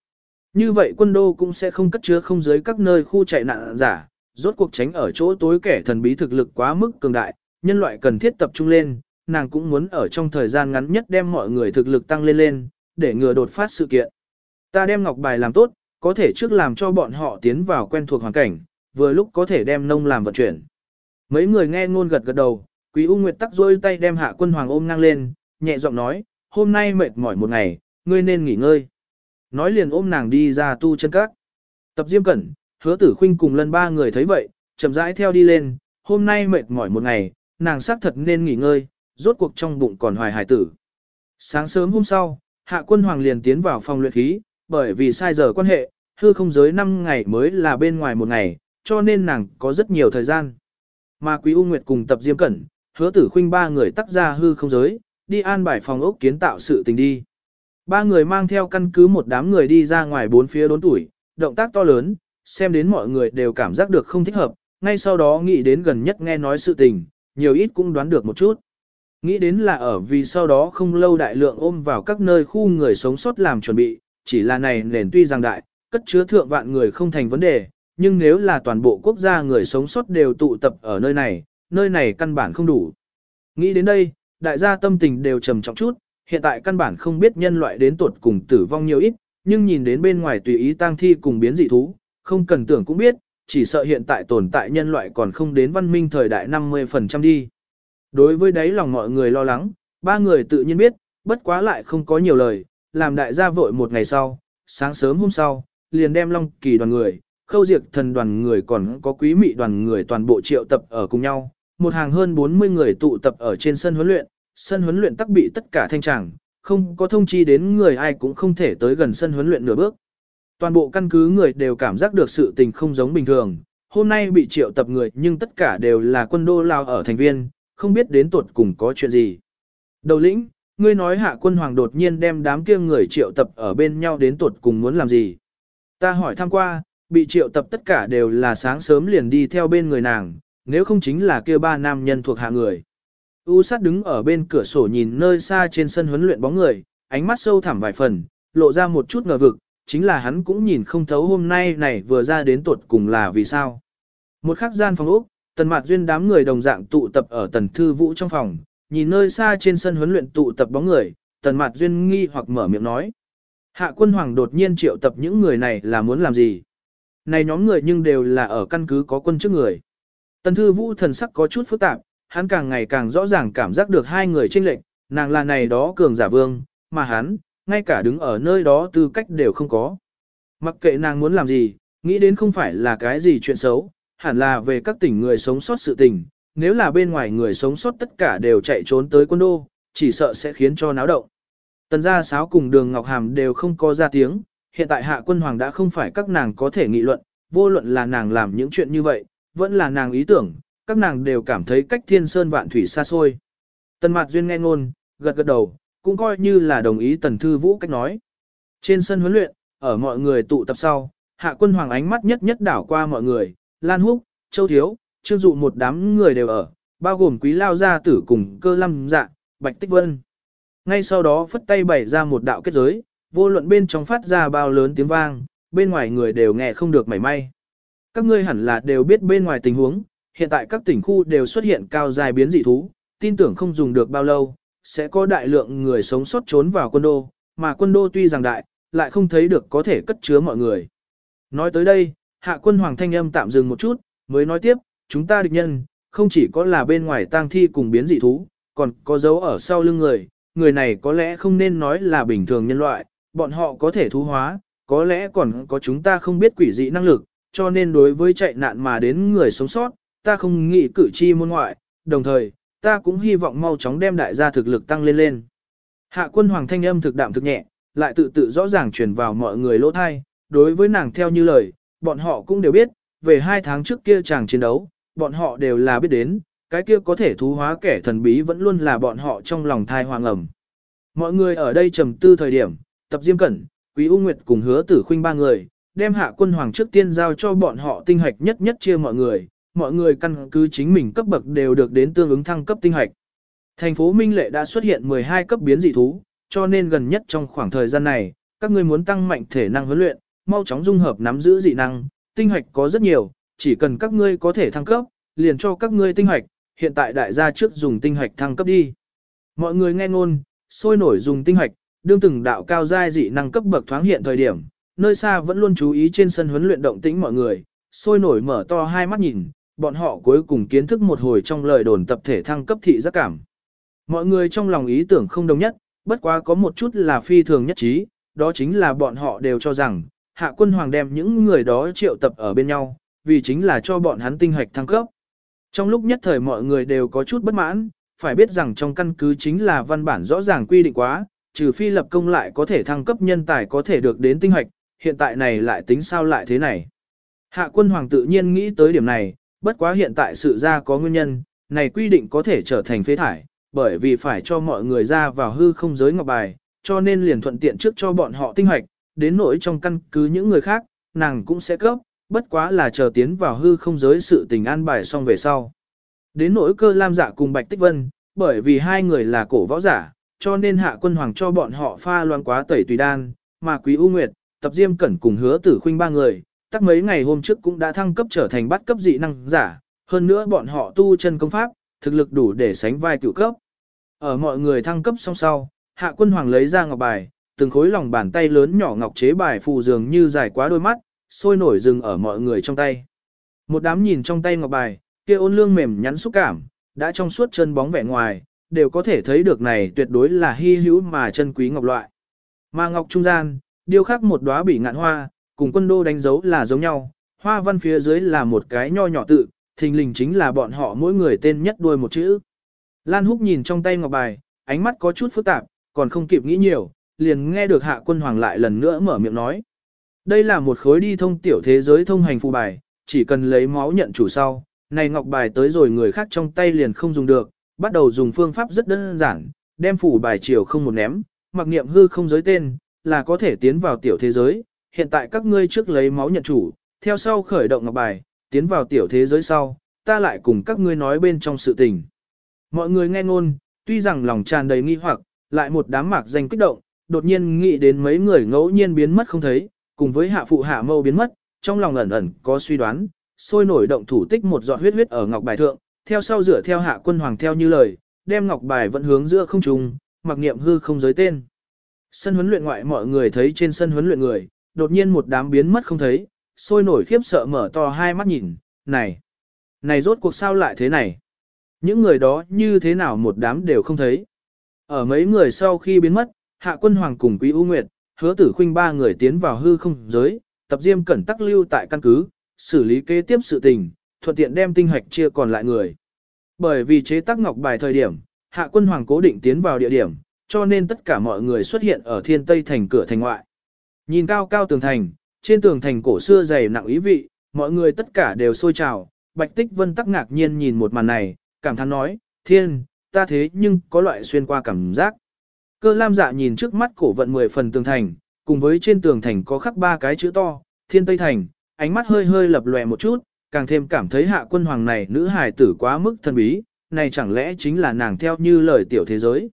Như vậy quân đô cũng sẽ không cất chứa không giới các nơi khu chạy nạn giả, rốt cuộc tránh ở chỗ tối kẻ thần bí thực lực quá mức cường đại, nhân loại cần thiết tập trung lên, nàng cũng muốn ở trong thời gian ngắn nhất đem mọi người thực lực tăng lên lên, để ngừa đột phát sự kiện. Ta đem ngọc bài làm tốt, có thể trước làm cho bọn họ tiến vào quen thuộc hoàn cảnh, vừa lúc có thể đem nông làm vận chuyển. Mấy người nghe ngôn gật gật đầu, Quý U Nguyệt tắc rôi tay đem hạ quân hoàng ôm ngang lên, nhẹ giọng nói, hôm nay mệt mỏi một ngày, ngươi nên nghỉ ngơi. Nói liền ôm nàng đi ra tu chân các. Tập Diêm Cẩn, hứa tử khuynh cùng lần ba người thấy vậy, chậm rãi theo đi lên, hôm nay mệt mỏi một ngày, nàng xác thật nên nghỉ ngơi, rốt cuộc trong bụng còn hoài hải tử. Sáng sớm hôm sau, hạ quân hoàng liền tiến vào phòng luyện khí, bởi vì sai giờ quan hệ, hư không giới 5 ngày mới là bên ngoài một ngày, cho nên nàng có rất nhiều thời gian. Mà Quý U Nguyệt cùng tập Diêm Cẩn, hứa tử khuynh ba người tắt ra hư không giới, đi an bài phòng ốc kiến tạo sự tình đi. Ba người mang theo căn cứ một đám người đi ra ngoài bốn phía đốn tuổi, động tác to lớn, xem đến mọi người đều cảm giác được không thích hợp, ngay sau đó nghĩ đến gần nhất nghe nói sự tình, nhiều ít cũng đoán được một chút. Nghĩ đến là ở vì sau đó không lâu đại lượng ôm vào các nơi khu người sống sót làm chuẩn bị, chỉ là này nền tuy rằng đại, cất chứa thượng vạn người không thành vấn đề, nhưng nếu là toàn bộ quốc gia người sống sót đều tụ tập ở nơi này, nơi này căn bản không đủ. Nghĩ đến đây, đại gia tâm tình đều trầm trọng chút, hiện tại căn bản không biết nhân loại đến tuột cùng tử vong nhiều ít, nhưng nhìn đến bên ngoài tùy ý tang thi cùng biến dị thú, không cần tưởng cũng biết, chỉ sợ hiện tại tồn tại nhân loại còn không đến văn minh thời đại 50% đi. Đối với đấy lòng mọi người lo lắng, ba người tự nhiên biết, bất quá lại không có nhiều lời, làm đại gia vội một ngày sau, sáng sớm hôm sau, liền đem Long Kỳ đoàn người, Khâu Diệt thần đoàn người còn có quý mị đoàn người toàn bộ triệu tập ở cùng nhau, một hàng hơn 40 người tụ tập ở trên sân huấn luyện, sân huấn luyện tắc bị tất cả thanh tràng, không có thông chi đến người ai cũng không thể tới gần sân huấn luyện nửa bước. Toàn bộ căn cứ người đều cảm giác được sự tình không giống bình thường, hôm nay bị triệu tập người nhưng tất cả đều là quân đô lao ở thành viên, không biết đến tuột cùng có chuyện gì. Đầu lĩnh, ngươi nói hạ quân hoàng đột nhiên đem đám kia người triệu tập ở bên nhau đến tuột cùng muốn làm gì. Ta hỏi thăm qua, bị triệu tập tất cả đều là sáng sớm liền đi theo bên người nàng, nếu không chính là kia ba nam nhân thuộc hạ người. U sát đứng ở bên cửa sổ nhìn nơi xa trên sân huấn luyện bóng người, ánh mắt sâu thẳm vài phần, lộ ra một chút ngờ vực, chính là hắn cũng nhìn không thấu hôm nay này vừa ra đến tuột cùng là vì sao. Một khắc gian phòng ốc, tần mạt duyên đám người đồng dạng tụ tập ở tần thư vũ trong phòng, nhìn nơi xa trên sân huấn luyện tụ tập bóng người, tần mạt duyên nghi hoặc mở miệng nói. Hạ quân hoàng đột nhiên triệu tập những người này là muốn làm gì? Này nhóm người nhưng đều là ở căn cứ có quân trước người. Tần thư vũ thần sắc có chút phức tạp, hắn càng ngày càng rõ ràng cảm giác được hai người chênh lệnh, nàng là này đó cường giả vương, mà hắn, ngay cả đứng ở nơi đó tư cách đều không có. Mặc kệ nàng muốn làm gì, nghĩ đến không phải là cái gì chuyện xấu, hẳn là về các tỉnh người sống sót sự tình, nếu là bên ngoài người sống sót tất cả đều chạy trốn tới quân đô, chỉ sợ sẽ khiến cho náo động. Tần gia sáo cùng đường Ngọc Hàm đều không có ra tiếng, hiện tại hạ quân hoàng đã không phải các nàng có thể nghị luận, vô luận là nàng làm những chuyện như vậy, vẫn là nàng ý tưởng, các nàng đều cảm thấy cách thiên sơn vạn thủy xa xôi. Tần Mạt Duyên nghe ngôn, gật gật đầu, cũng coi như là đồng ý Tần Thư Vũ cách nói. Trên sân huấn luyện, ở mọi người tụ tập sau, hạ quân hoàng ánh mắt nhất nhất đảo qua mọi người, Lan Húc, Châu Thiếu, Trương Dụ một đám người đều ở, bao gồm quý lao gia tử cùng cơ lâm dạ, Bạch Tích Vân. Ngay sau đó phất tay bày ra một đạo kết giới, vô luận bên trong phát ra bao lớn tiếng vang, bên ngoài người đều nghe không được mảy may. Các ngươi hẳn là đều biết bên ngoài tình huống, hiện tại các tỉnh khu đều xuất hiện cao dài biến dị thú, tin tưởng không dùng được bao lâu, sẽ có đại lượng người sống sót trốn vào quân đô, mà quân đô tuy rằng đại, lại không thấy được có thể cất chứa mọi người. Nói tới đây, hạ quân hoàng thanh âm tạm dừng một chút, mới nói tiếp, chúng ta địch nhân, không chỉ có là bên ngoài tang thi cùng biến dị thú, còn có dấu ở sau lưng người, người này có lẽ không nên nói là bình thường nhân loại, bọn họ có thể thú hóa, có lẽ còn có chúng ta không biết quỷ dị năng lực, cho nên đối với chạy nạn mà đến người sống sót, ta không nghĩ cử chi môn ngoại, đồng thời, ta cũng hy vọng mau chóng đem đại gia thực lực tăng lên lên. Hạ quân hoàng thanh âm thực đạm thực nhẹ, lại tự tự rõ ràng truyền vào mọi người lỗ thai, đối với nàng theo như lời, bọn họ cũng đều biết, về hai tháng trước kia chàng chiến đấu, bọn họ đều là biết đến, cái kia có thể thú hóa kẻ thần bí vẫn luôn là bọn họ trong lòng thai hoàng ẩm. Mọi người ở đây trầm tư thời điểm, tập diêm cẩn, quý U Nguyệt cùng hứa tử khuynh ba người, đem hạ quân hoàng trước tiên giao cho bọn họ tinh hạch nhất nhất chia mọi người, mọi người căn cứ chính mình cấp bậc đều được đến tương ứng thăng cấp tinh hạch. Thành phố Minh Lệ đã xuất hiện 12 cấp biến dị thú, cho nên gần nhất trong khoảng thời gian này, các ngươi muốn tăng mạnh thể năng huấn luyện, mau chóng dung hợp nắm giữ dị năng, tinh hạch có rất nhiều, chỉ cần các ngươi có thể thăng cấp, liền cho các ngươi tinh hạch. hiện tại đại gia trước dùng tinh hạch thăng cấp đi. Mọi người nghe ngôn, sôi nổi dùng tinh hạch đương từng đạo cao giai dị năng cấp bậc thoáng hiện thời điểm, nơi xa vẫn luôn chú ý trên sân huấn luyện động tĩnh mọi người, sôi nổi mở to hai mắt nhìn, bọn họ cuối cùng kiến thức một hồi trong lời đồn tập thể thăng cấp thị giác cảm. Mọi người trong lòng ý tưởng không đồng nhất, bất quá có một chút là phi thường nhất trí, đó chính là bọn họ đều cho rằng, hạ quân hoàng đem những người đó triệu tập ở bên nhau, vì chính là cho bọn hắn tinh hoạch thăng cấp. Trong lúc nhất thời mọi người đều có chút bất mãn, phải biết rằng trong căn cứ chính là văn bản rõ ràng quy định quá, trừ phi lập công lại có thể thăng cấp nhân tài có thể được đến tinh hoạch, hiện tại này lại tính sao lại thế này. Hạ quân hoàng tự nhiên nghĩ tới điểm này, bất quá hiện tại sự ra có nguyên nhân, này quy định có thể trở thành phế thải, bởi vì phải cho mọi người ra vào hư không giới ngọc bài, cho nên liền thuận tiện trước cho bọn họ tinh hoạch, đến nỗi trong căn cứ những người khác, nàng cũng sẽ cấp, bất quá là chờ tiến vào hư không giới sự tình an bài xong về sau. Đến nỗi cơ lam dạ cùng Bạch Tích Vân, bởi vì hai người là cổ võ giả, cho nên hạ quân hoàng cho bọn họ pha loan quá tẩy tùy đan, mà quý U Nguyệt, tập diêm cẩn cùng hứa tử khuynh ba người, tắc mấy ngày hôm trước cũng đã thăng cấp trở thành bắt cấp dị năng giả, hơn nữa bọn họ tu chân công pháp, thực lực đủ để sánh vai cựu cấp. Ở mọi người thăng cấp xong sau, hạ quân hoàng lấy ra ngọc bài, từng khối lòng bàn tay lớn nhỏ ngọc chế bài phù dường như dài quá đôi mắt, sôi nổi rừng ở mọi người trong tay. Một đám nhìn trong tay ngọc bài, kia ôn lương mềm nhắn xúc cảm, đã trong suốt chân bóng vẻ ngoài, đều có thể thấy được này tuyệt đối là hy hữu mà chân quý ngọc loại. Mà ngọc trung gian, điêu khắc một đóa bỉ ngạn hoa, cùng quân đô đánh dấu là giống nhau, hoa văn phía dưới là một cái nho nhỏ tự, thình lình chính là bọn họ mỗi người tên nhất đuôi một chữ. Lan Húc nhìn trong tay ngọc bài, ánh mắt có chút phức tạp, còn không kịp nghĩ nhiều, liền nghe được hạ quân hoàng lại lần nữa mở miệng nói. Đây là một khối đi thông tiểu thế giới thông hành phù bài, chỉ cần lấy máu nhận chủ sau, này ngọc bài tới rồi người khác trong tay liền không dùng được, bắt đầu dùng phương pháp rất đơn giản, đem phủ bài chiều không một ném, mặc niệm hư không giới tên, là có thể tiến vào tiểu thế giới. Hiện tại các ngươi trước lấy máu nhận chủ, theo sau khởi động ngọc bài, tiến vào tiểu thế giới sau, ta lại cùng các ngươi nói bên trong sự tình. Mọi người nghe ngôn, tuy rằng lòng tràn đầy nghi hoặc, lại một đám mạc danh kích động, đột nhiên nghĩ đến mấy người ngẫu nhiên biến mất không thấy, cùng với hạ phụ hạ mâu biến mất, trong lòng ẩn ẩn có suy đoán, sôi nổi động thủ tích một giọt huyết huyết ở ngọc bài thượng, theo sau rửa theo hạ quân hoàng theo như lời, đem ngọc bài vẫn hướng giữa không trung, mặc niệm hư không giới tên. Sân huấn luyện ngoại mọi người thấy trên sân huấn luyện người, đột nhiên một đám biến mất không thấy, sôi nổi khiếp sợ mở to hai mắt nhìn, này, này rốt cuộc sao lại thế này? Những người đó như thế nào một đám đều không thấy. Ở mấy người sau khi biến mất, hạ quân hoàng cùng quý U Nguyệt, hứa tử khuynh ba người tiến vào hư không giới, tập diêm cẩn tắc lưu tại căn cứ, xử lý kế tiếp sự tình, thuận tiện đem tinh hoạch chia còn lại người. Bởi vì chế tác ngọc bài thời điểm, hạ quân hoàng cố định tiến vào địa điểm, cho nên tất cả mọi người xuất hiện ở thiên tây thành cửa thành ngoại. Nhìn cao cao tường thành, trên tường thành cổ xưa dày nặng ý vị, mọi người tất cả đều sôi trào, bạch tích vân tắc ngạc nhiên nhìn một màn này, cảm thán nói, thiên, ta thế nhưng có loại xuyên qua cảm giác. Cơ lam dạ nhìn trước mắt cổ vận 10 phần tường thành, cùng với trên tường thành có khắc ba cái chữ to, thiên tây thành, ánh mắt hơi hơi lập lòe một chút, càng thêm cảm thấy hạ quân hoàng này nữ hài tử quá mức thần bí, này chẳng lẽ chính là nàng theo như lời tiểu thế giới.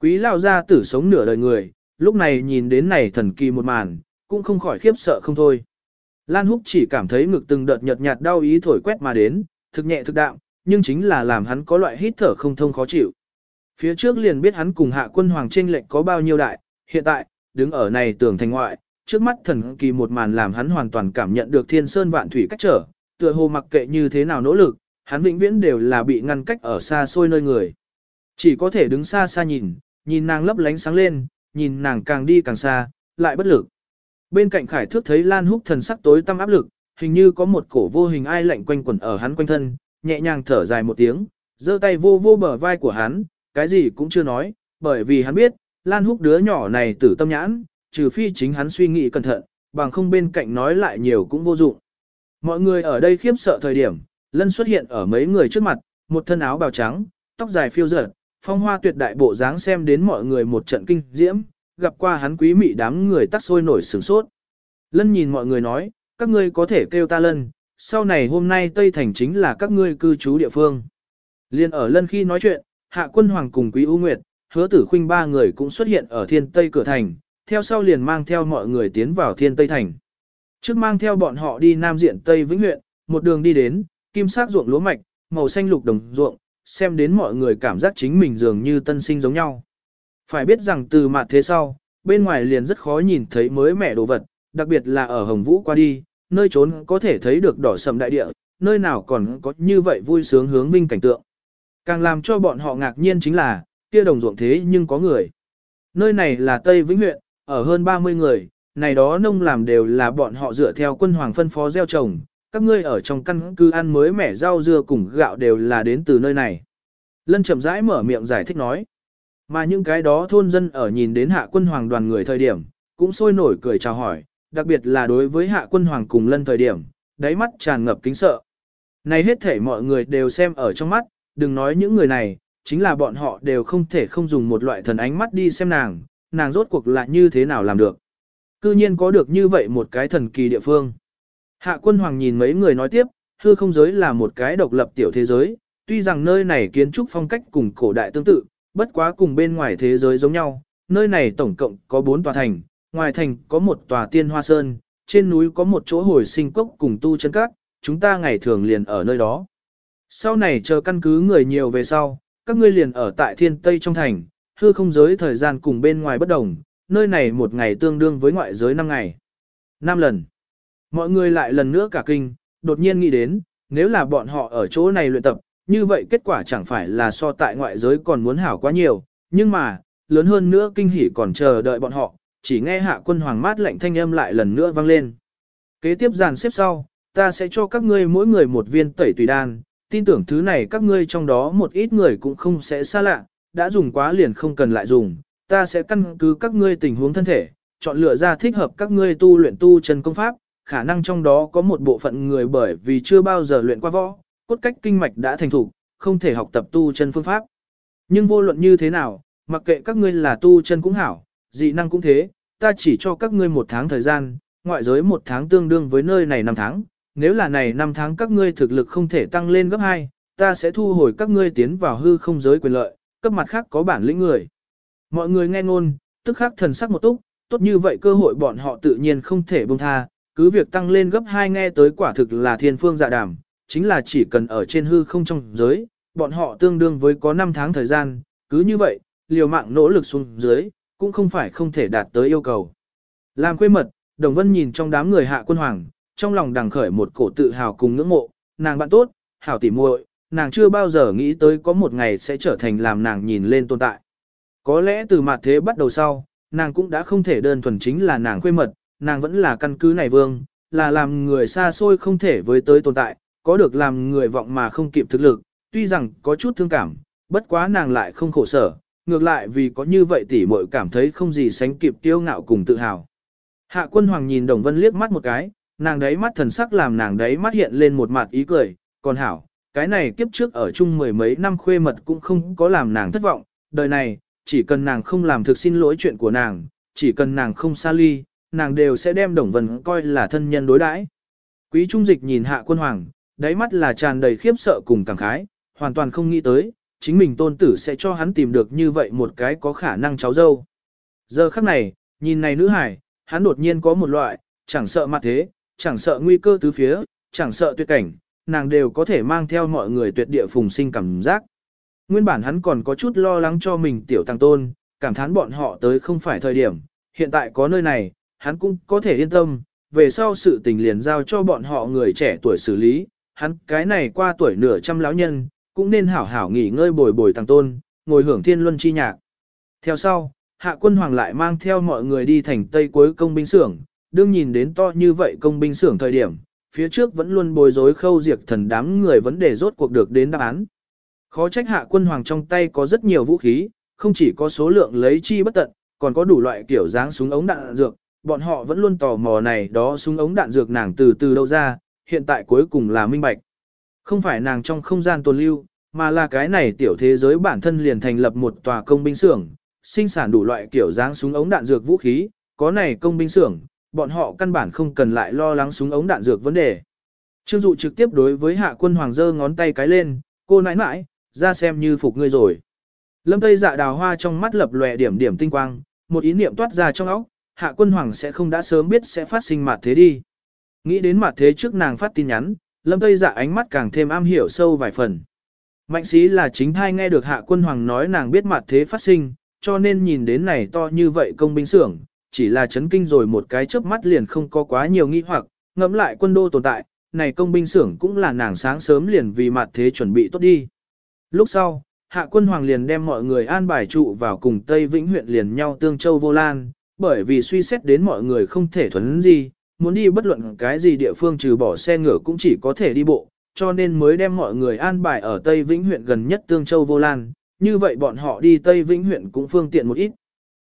Quý lao gia tử sống nửa đời người, lúc này nhìn đến này thần kỳ một màn, cũng không khỏi khiếp sợ không thôi. Lan Húc chỉ cảm thấy ngực từng đợt nhợt nhạt đau ý thổi quét mà đến, thực nhẹ thực đạm, nhưng chính là làm hắn có loại hít thở không thông khó chịu. Phía trước liền biết hắn cùng hạ quân hoàng trên lệnh có bao nhiêu đại, hiện tại, đứng ở này tường thành ngoại, trước mắt thần kỳ một màn làm hắn hoàn toàn cảm nhận được thiên sơn vạn thủy cách trở, tựa hồ mặc kệ như thế nào nỗ lực, hắn vĩnh viễn đều là bị ngăn cách ở xa xôi nơi người. Chỉ có thể đứng xa xa nhìn, nhìn nàng lấp lánh sáng lên, nhìn nàng càng đi càng xa, lại bất lực. Bên cạnh Khải Thước thấy Lan Húc thần sắc tối tăm áp lực, hình như có một cổ vô hình ai lạnh quanh quẩn ở hắn quanh thân, nhẹ nhàng thở dài một tiếng, giơ tay vô vô bờ vai của hắn, cái gì cũng chưa nói, bởi vì hắn biết, Lan Húc đứa nhỏ này tử tâm nhãn, trừ phi chính hắn suy nghĩ cẩn thận, bằng không bên cạnh nói lại nhiều cũng vô dụng. Mọi người ở đây khiếp sợ thời điểm, Lân xuất hiện ở mấy người trước mặt, một thân áo bào trắng, tóc dài phiêu dở, phong hoa tuyệt đại bộ dáng xem đến mọi người một trận kinh diễm, gặp qua hắn quý mị đám người tắc sôi nổi sửng sốt. Lân nhìn mọi người nói, các ngươi có thể kêu ta Lân, sau này hôm nay Tây Thành chính là các ngươi cư trú địa phương. Liên ở Lân khi nói chuyện, Hạ Quân Hoàng cùng Quý U Nguyệt, Hứa Tử Khuynh ba người cũng xuất hiện ở Thiên Tây cửa thành, theo sau liền mang theo mọi người tiến vào Thiên Tây thành. Trước mang theo bọn họ đi Nam diện Tây Vĩnh huyện, một đường đi đến, kim sắc ruộng lúa mạch, màu xanh lục đồng ruộng, xem đến mọi người cảm giác chính mình dường như tân sinh giống nhau. Phải biết rằng từ mặt thế sau, bên ngoài liền rất khó nhìn thấy mới mẻ đồ vật, đặc biệt là ở Hồng Vũ qua đi, nơi trốn có thể thấy được đỏ sầm đại địa, nơi nào còn có như vậy vui sướng hướng vinh cảnh tượng. Càng làm cho bọn họ ngạc nhiên chính là, kia đồng ruộng thế nhưng có người. Nơi này là Tây Vĩnh huyện, ở hơn 30 người, này đó nông làm đều là bọn họ dựa theo quân hoàng phân phó gieo trồng, các ngươi ở trong căn cứ ăn mới mẻ rau dưa cùng gạo đều là đến từ nơi này. Lân chậm rãi mở miệng giải thích nói. Mà những cái đó thôn dân ở nhìn đến hạ quân hoàng đoàn người thời điểm, cũng sôi nổi cười chào hỏi, đặc biệt là đối với hạ quân hoàng cùng lân thời điểm, đáy mắt tràn ngập kính sợ. Này hết thể mọi người đều xem ở trong mắt, đừng nói những người này, chính là bọn họ đều không thể không dùng một loại thần ánh mắt đi xem nàng, nàng rốt cuộc là như thế nào làm được. Cư nhiên có được như vậy một cái thần kỳ địa phương. Hạ quân hoàng nhìn mấy người nói tiếp, hư không giới là một cái độc lập tiểu thế giới, tuy rằng nơi này kiến trúc phong cách cùng cổ đại tương tự, bất quá cùng bên ngoài thế giới giống nhau, nơi này tổng cộng có 4 tòa thành, ngoài thành có một tòa tiên hoa sơn, trên núi có một chỗ hồi sinh cốc cùng tu chân các, chúng ta ngày thường liền ở nơi đó. Sau này chờ căn cứ người nhiều về sau, các ngươi liền ở tại thiên tây trong thành, hư không giới thời gian cùng bên ngoài bất đồng, nơi này một ngày tương đương với ngoại giới 5 ngày. 5 lần. Mọi người lại lần nữa cả kinh, đột nhiên nghĩ đến, nếu là bọn họ ở chỗ này luyện tập, như vậy kết quả chẳng phải là so tại ngoại giới còn muốn hảo quá nhiều, nhưng mà, lớn hơn nữa kinh hỉ còn chờ đợi bọn họ, chỉ nghe hạ quân hoàng mát lạnh thanh âm lại lần nữa vang lên. Kế tiếp dàn xếp sau, ta sẽ cho các ngươi mỗi người một viên tẩy tùy đan, tin tưởng thứ này các ngươi trong đó một ít người cũng không sẽ xa lạ, đã dùng quá liền không cần lại dùng, ta sẽ căn cứ các ngươi tình huống thân thể, chọn lựa ra thích hợp các ngươi tu luyện tu chân công pháp, khả năng trong đó có một bộ phận người bởi vì chưa bao giờ luyện qua võ, cốt cách kinh mạch đã thành thục, không thể học tập tu chân phương pháp. Nhưng vô luận như thế nào, mặc kệ các ngươi là tu chân cũng hảo, dị năng cũng thế, ta chỉ cho các ngươi một tháng thời gian, ngoại giới một tháng tương đương với nơi này năm tháng, nếu là này năm tháng các ngươi thực lực không thể tăng lên gấp 2, ta sẽ thu hồi các ngươi tiến vào hư không giới quyền lợi, cấp mặt khác có bản lĩnh người. Mọi người nghe ngôn, tức khắc thần sắc một túc, tốt như vậy cơ hội bọn họ tự nhiên không thể buông tha, cứ việc tăng lên gấp 2 nghe tới quả thực là thiên phương dạ đảm chính là chỉ cần ở trên hư không trong giới, bọn họ tương đương với có 5 tháng thời gian, cứ như vậy, liều mạng nỗ lực xuống dưới, cũng không phải không thể đạt tới yêu cầu. Làm quê mật, Đồng Vân nhìn trong đám người hạ quân hoàng, trong lòng đằng khởi một cổ tự hào cùng ngưỡng mộ, nàng bạn tốt, hảo tỉ muội, nàng chưa bao giờ nghĩ tới có một ngày sẽ trở thành làm nàng nhìn lên tồn tại. Có lẽ từ mặt thế bắt đầu sau, nàng cũng đã không thể đơn thuần chính là nàng khuê mật, nàng vẫn là căn cứ này vương, là làm người xa xôi không thể với tới tồn tại, có được làm người vọng mà không kịp thực lực, tuy rằng có chút thương cảm, bất quá nàng lại không khổ sở, ngược lại vì có như vậy tỷ muội cảm thấy không gì sánh kịp kiêu ngạo cùng tự hào. Hạ quân hoàng nhìn Đồng Vân liếc mắt một cái, nàng đấy mắt thần sắc làm nàng đấy mắt hiện lên một mặt ý cười, còn hảo, cái này kiếp trước ở chung mười mấy năm khuê mật cũng không có làm nàng thất vọng, đời này, chỉ cần nàng không làm thực xin lỗi chuyện của nàng, chỉ cần nàng không xa ly, nàng đều sẽ đem Đồng Vân coi là thân nhân đối đãi. Quý Trung Dịch nhìn Hạ Quân Hoàng, đáy mắt là tràn đầy khiếp sợ cùng cảm khái, hoàn toàn không nghĩ tới, chính mình tôn tử sẽ cho hắn tìm được như vậy một cái có khả năng cháu dâu. Giờ khắc này, nhìn này nữ hải, hắn đột nhiên có một loại, chẳng sợ mặt thế, chẳng sợ nguy cơ tứ phía, chẳng sợ tuyệt cảnh, nàng đều có thể mang theo mọi người tuyệt địa phùng sinh cảm giác. Nguyên bản hắn còn có chút lo lắng cho mình tiểu tăng tôn, cảm thán bọn họ tới không phải thời điểm, hiện tại có nơi này, hắn cũng có thể yên tâm, về sau sự tình liền giao cho bọn họ người trẻ tuổi xử lý, hắn cái này qua tuổi nửa trăm lão nhân, cũng nên hảo hảo nghỉ ngơi bồi bồi tăng tôn, ngồi hưởng thiên luân chi nhạc. Theo sau, hạ quân hoàng lại mang theo mọi người đi thành tây cuối công binh xưởng, đương nhìn đến to như vậy công binh xưởng thời điểm, phía trước vẫn luôn bối rối khâu diệt thần đám người vấn đề rốt cuộc được đến đáp án. Khó trách hạ quân hoàng trong tay có rất nhiều vũ khí, không chỉ có số lượng lấy chi bất tận, còn có đủ loại kiểu dáng súng ống đạn dược, bọn họ vẫn luôn tò mò này đó súng ống đạn dược nàng từ từ đâu ra, hiện tại cuối cùng là minh bạch. Không phải nàng trong không gian tồn lưu, mà là cái này tiểu thế giới bản thân liền thành lập một tòa công binh xưởng, sinh sản đủ loại kiểu dáng súng ống đạn dược vũ khí, có này công binh xưởng, bọn họ căn bản không cần lại lo lắng súng ống đạn dược vấn đề. Trương Dụ trực tiếp đối với hạ quân hoàng giơ ngón tay cái lên, cô nãi nãi, ra xem như phục ngươi rồi. Lâm Tây dạ đào hoa trong mắt lập lòe điểm điểm tinh quang, một ý niệm toát ra trong óc, hạ quân hoàng sẽ không đã sớm biết sẽ phát sinh mặt thế đi. Nghĩ đến mặt thế trước nàng phát tin nhắn, Lâm Tây dạ ánh mắt càng thêm am hiểu sâu vài phần. Mạnh sĩ là chính thai nghe được hạ quân hoàng nói nàng biết mặt thế phát sinh, cho nên nhìn đến này to như vậy công binh xưởng, chỉ là chấn kinh rồi một cái chớp mắt liền không có quá nhiều nghi hoặc, ngẫm lại quân đô tồn tại, này công binh xưởng cũng là nàng sáng sớm liền vì mặt thế chuẩn bị tốt đi. Lúc sau, hạ quân hoàng liền đem mọi người an bài trụ vào cùng Tây Vĩnh huyện liền nhau tương châu vô lan, bởi vì suy xét đến mọi người không thể thuấn gì, muốn đi bất luận cái gì địa phương trừ bỏ xe ngựa cũng chỉ có thể đi bộ, cho nên mới đem mọi người an bài ở Tây Vĩnh huyện gần nhất tương châu vô lan, như vậy bọn họ đi Tây Vĩnh huyện cũng phương tiện một ít.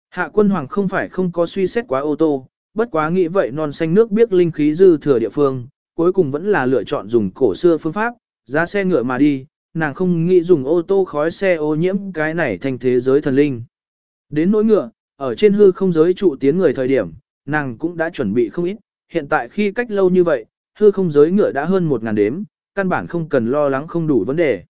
Hạ quân hoàng không phải không có suy xét quá ô tô, bất quá nghĩ vậy non xanh nước biết linh khí dư thừa địa phương, cuối cùng vẫn là lựa chọn dùng cổ xưa phương pháp, giá xe ngựa mà đi, nàng không nghĩ dùng ô tô khói xe ô nhiễm cái này thành thế giới thần linh. Đến nỗi ngựa, ở trên hư không giới trụ tiến người thời điểm, nàng cũng đã chuẩn bị không ít, hiện tại khi cách lâu như vậy, hư không giới ngựa đã hơn một ngàn đếm, căn bản không cần lo lắng không đủ vấn đề.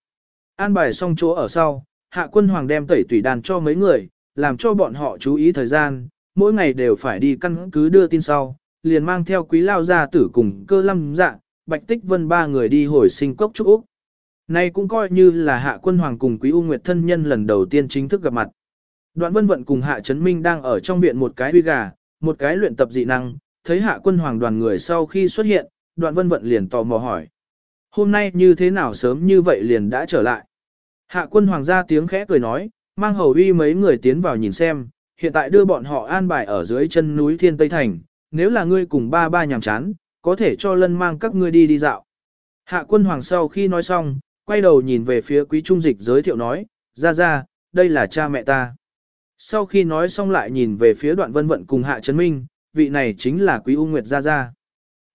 An bài xong chỗ ở sau, hạ quân hoàng đem tẩy tùy đàn cho mấy người, làm cho bọn họ chú ý thời gian, mỗi ngày đều phải đi căn cứ đưa tin sau, liền mang theo quý lao gia tử cùng cơ lâm dạ, bạch tích vân ba người đi hồi sinh cốc trúc Úc. Nay cũng coi như là hạ quân hoàng cùng quý U Nguyệt thân nhân lần đầu tiên chính thức gặp mặt. Đoạn vân vận cùng hạ Trấn minh đang ở trong viện một cái huy gà, một cái luyện tập dị năng, thấy hạ quân hoàng đoàn người sau khi xuất hiện, đoạn vân vận liền tò mò hỏi. Hôm nay như thế nào sớm như vậy liền đã trở lại. Hạ quân hoàng ra tiếng khẽ cười nói, mang hầu uy mấy người tiến vào nhìn xem, hiện tại đưa bọn họ an bài ở dưới chân núi Thiên Tây Thành, nếu là ngươi cùng ba ba nhàm chán, có thể cho lân mang các ngươi đi đi dạo. Hạ quân hoàng sau khi nói xong, quay đầu nhìn về phía quý trung dịch giới thiệu nói, ra ra, đây là cha mẹ ta. Sau khi nói xong lại nhìn về phía đoạn vân vận cùng hạ chấn minh, vị này chính là quý U Nguyệt Ra Ra.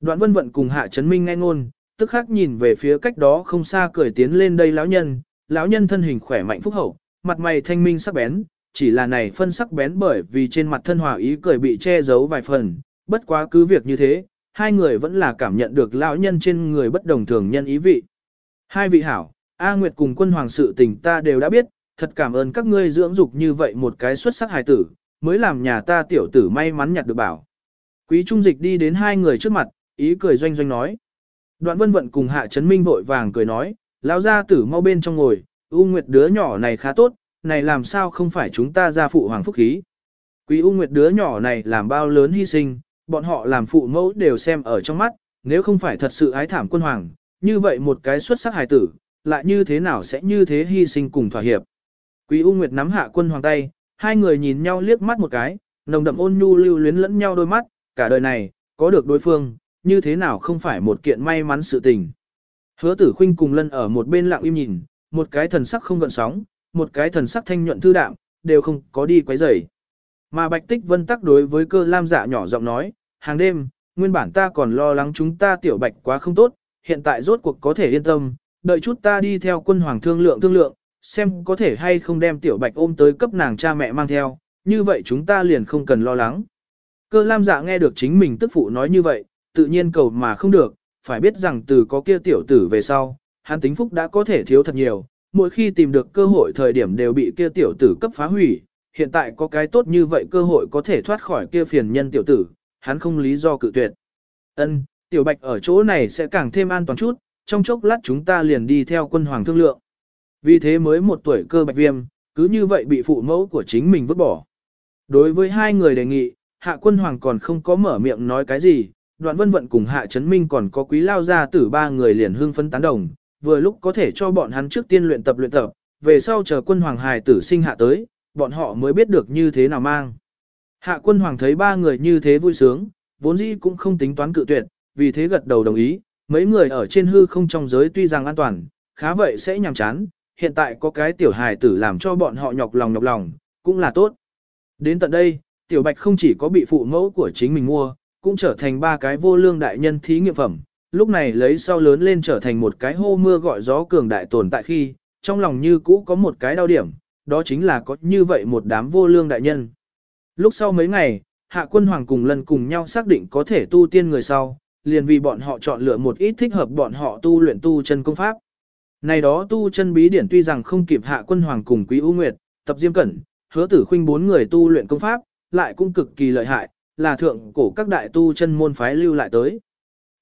Đoạn vân vận cùng hạ chấn minh nghe ngôn, tức khắc nhìn về phía cách đó không xa cười tiến lên đây lão nhân, lão nhân thân hình khỏe mạnh phúc hậu, mặt mày thanh minh sắc bén, chỉ là này phân sắc bén bởi vì trên mặt thân hòa ý cười bị che giấu vài phần, bất quá cứ việc như thế, hai người vẫn là cảm nhận được lão nhân trên người bất đồng thường nhân ý vị. Hai vị hảo, A Nguyệt cùng quân hoàng sự tình ta đều đã biết, thật cảm ơn các ngươi dưỡng dục như vậy một cái xuất sắc hài tử, mới làm nhà ta tiểu tử may mắn nhặt được bảo. Quý trung dịch đi đến hai người trước mặt, ý cười doanh doanh nói. Đoạn vân vận cùng hạ trấn minh vội vàng cười nói, lão gia tử mau bên trong ngồi, U Nguyệt đứa nhỏ này khá tốt, này làm sao không phải chúng ta ra phụ hoàng phúc khí. Quý U Nguyệt đứa nhỏ này làm bao lớn hy sinh, bọn họ làm phụ mẫu đều xem ở trong mắt, nếu không phải thật sự ái thảm quân hoàng, như vậy một cái xuất sắc hài tử, lại như thế nào sẽ như thế hy sinh cùng thỏa hiệp. Quý U Nguyệt nắm hạ quân hoàng tay, hai người nhìn nhau liếc mắt một cái, nồng đậm ôn nhu lưu luyến lẫn nhau đôi mắt, cả đời này, có được đối phương, như thế nào không phải một kiện may mắn sự tình. Hứa tử khinh cùng lân ở một bên lặng im nhìn, một cái thần sắc không gợn sóng, một cái thần sắc thanh nhuận thư đạm, đều không có đi quấy rầy. Mà Bạch Tích Vân tắc đối với cơ lam dạ nhỏ giọng nói, hàng đêm, nguyên bản ta còn lo lắng chúng ta tiểu bạch quá không tốt, hiện tại rốt cuộc có thể yên tâm, đợi chút ta đi theo quân hoàng thương lượng thương lượng, xem có thể hay không đem tiểu bạch ôm tới cấp nàng cha mẹ mang theo, như vậy chúng ta liền không cần lo lắng. Cơ lam dạ nghe được chính mình tức phụ nói như vậy, tự nhiên cầu mà không được, phải biết rằng từ có kia tiểu tử về sau, hắn tính phúc đã có thể thiếu thật nhiều, mỗi khi tìm được cơ hội thời điểm đều bị kia tiểu tử cấp phá hủy, hiện tại có cái tốt như vậy cơ hội có thể thoát khỏi kia phiền nhân tiểu tử, hắn không lý do cự tuyệt. Ân, tiểu bạch ở chỗ này sẽ càng thêm an toàn chút, trong chốc lát chúng ta liền đi theo quân hoàng thương lượng. Vì thế mới một tuổi cơ bạch viêm, cứ như vậy bị phụ mẫu của chính mình vứt bỏ. Đối với hai người đề nghị, hạ quân hoàng còn không có mở miệng nói cái gì, đoạn vân vận cùng hạ chấn minh còn có quý lao ra tử ba người liền hương phấn tán đồng, vừa lúc có thể cho bọn hắn trước tiên luyện tập luyện tập, về sau chờ quân hoàng hài tử sinh hạ tới, bọn họ mới biết được như thế nào mang. Hạ quân hoàng thấy ba người như thế vui sướng, vốn dĩ cũng không tính toán cự tuyệt, vì thế gật đầu đồng ý, mấy người ở trên hư không trong giới tuy rằng an toàn, khá vậy sẽ nhàm chán, hiện tại có cái tiểu hài tử làm cho bọn họ nhọc lòng nhọc lòng, cũng là tốt. Đến tận đây, tiểu bạch không chỉ có bị phụ mẫu của chính mình mua, cũng trở thành ba cái vô lương đại nhân thí nghiệm phẩm, lúc này lấy sau lớn lên trở thành một cái hô mưa gọi gió cường đại tồn tại khi, trong lòng như cũ có một cái đau điểm, đó chính là có như vậy một đám vô lương đại nhân. Lúc sau mấy ngày, hạ quân hoàng cùng lần cùng nhau xác định có thể tu tiên người sau, liền vì bọn họ chọn lựa một ít thích hợp bọn họ tu luyện tu chân công pháp. Này đó tu chân bí điển tuy rằng không kịp hạ quân hoàng cùng quý ưu nguyệt, tập diêm cẩn, hứa tử khuynh bốn người tu luyện công pháp, lại cũng cực kỳ lợi hại, là thượng cổ các đại tu chân môn phái lưu lại tới.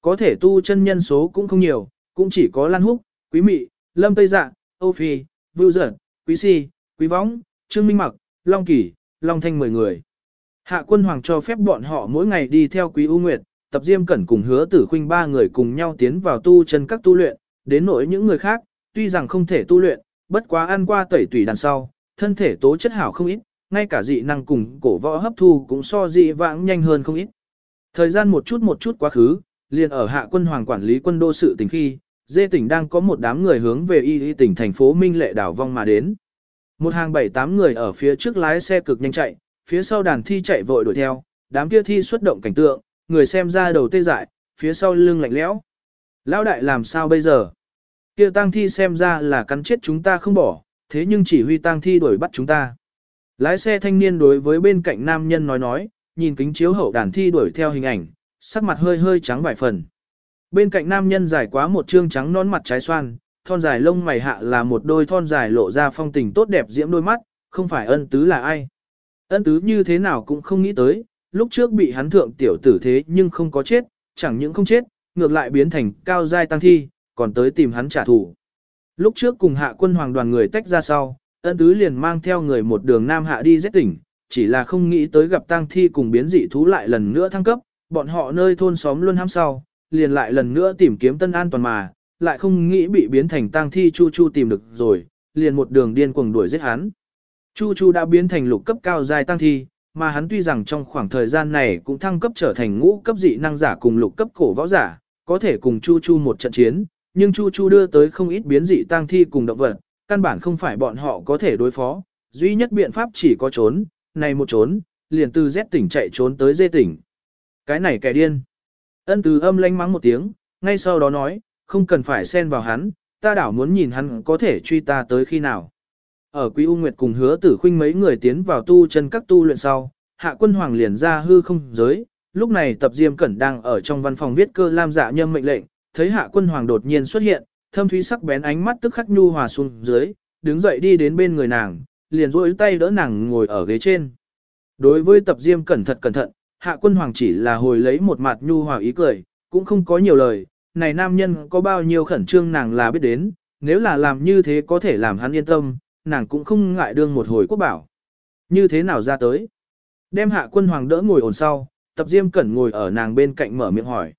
Có thể tu chân nhân số cũng không nhiều, cũng chỉ có Lan Húc, Quý Mị, Lâm Tây Dạ, Âu Phi, Vưu Giật, Quý Si, Quý Võng, Trương Minh Mặc, Long Kỳ, Long Thanh 10 người. Hạ quân hoàng cho phép bọn họ mỗi ngày đi theo Quý U Nguyệt, tập diêm cẩn cùng hứa tử khuynh ba người cùng nhau tiến vào tu chân các tu luyện, đến nỗi những người khác, tuy rằng không thể tu luyện, bất quá ăn qua tẩy tủy đằng sau, thân thể tố chất hảo không ít, ngay cả dị năng cùng cổ võ hấp thu cũng so dị vãng nhanh hơn không ít. Thời gian một chút một chút quá khứ, liền ở hạ quân hoàng quản lý quân đô sự tình khi, dê tỉnh đang có một đám người hướng về y y tỉnh thành phố Minh Lệ đảo vong mà đến. Một hàng bảy tám người ở phía trước lái xe cực nhanh chạy, phía sau đàn thi chạy vội đuổi theo, đám kia thi xuất động cảnh tượng, người xem ra đầu tê dại, phía sau lưng lạnh lẽo. Lão đại làm sao bây giờ? Kia tang thi xem ra là cắn chết chúng ta không bỏ, thế nhưng chỉ huy tang thi đuổi bắt chúng ta. Lái xe thanh niên đối với bên cạnh nam nhân nói nói, nhìn kính chiếu hậu đàn thi đuổi theo hình ảnh, sắc mặt hơi hơi trắng vài phần. Bên cạnh nam nhân dài quá một trương trắng nón mặt trái xoan, thon dài lông mày hạ là một đôi thon dài lộ ra phong tình tốt đẹp diễm đôi mắt, không phải ân tứ là ai. Ân tứ như thế nào cũng không nghĩ tới, lúc trước bị hắn thượng tiểu tử thế nhưng không có chết, chẳng những không chết, ngược lại biến thành cao giai tăng thi, còn tới tìm hắn trả thù. Lúc trước cùng hạ quân hoàng đoàn người tách ra sau, ân tứ liền mang theo người một đường nam hạ đi giết tỉnh, chỉ là không nghĩ tới gặp tăng thi cùng biến dị thú lại lần nữa thăng cấp, bọn họ nơi thôn xóm luôn ham sau, liền lại lần nữa tìm kiếm tân an toàn mà, lại không nghĩ bị biến thành tăng thi Chu Chu tìm được rồi, liền một đường điên cuồng đuổi giết hắn. Chu Chu đã biến thành lục cấp cao dài tăng thi, mà hắn tuy rằng trong khoảng thời gian này cũng thăng cấp trở thành ngũ cấp dị năng giả cùng lục cấp cổ võ giả, có thể cùng Chu Chu một trận chiến, nhưng Chu Chu đưa tới không ít biến dị tăng thi cùng động vật, căn bản không phải bọn họ có thể đối phó, duy nhất biện pháp chỉ có trốn, này một trốn, liền từ Z tỉnh chạy trốn tới D tỉnh. Cái này kẻ điên. Ân từ âm lanh mắng một tiếng, ngay sau đó nói, không cần phải xen vào hắn, ta đảo muốn nhìn hắn có thể truy ta tới khi nào. Ở Quý U Nguyệt cùng hứa tử khuynh mấy người tiến vào tu chân các tu luyện sau, hạ quân hoàng liền ra hư không giới, lúc này tập diêm cẩn đang ở trong văn phòng viết cơ lam dạ nhâm mệnh lệnh, thấy hạ quân hoàng đột nhiên xuất hiện, thâm thúy sắc bén ánh mắt tức khắc nhu hòa xuống dưới, đứng dậy đi đến bên người nàng, liền duỗi tay đỡ nàng ngồi ở ghế trên. Đối với tập diêm cẩn thận cẩn thận, hạ quân hoàng chỉ là hồi lấy một mặt nhu hòa ý cười, cũng không có nhiều lời, này nam nhân có bao nhiêu khẩn trương nàng là biết đến, nếu là làm như thế có thể làm hắn yên tâm, nàng cũng không ngại đương một hồi quốc bảo. Như thế nào ra tới? Đem hạ quân hoàng đỡ ngồi ổn sau, tập diêm cẩn ngồi ở nàng bên cạnh mở miệng hỏi.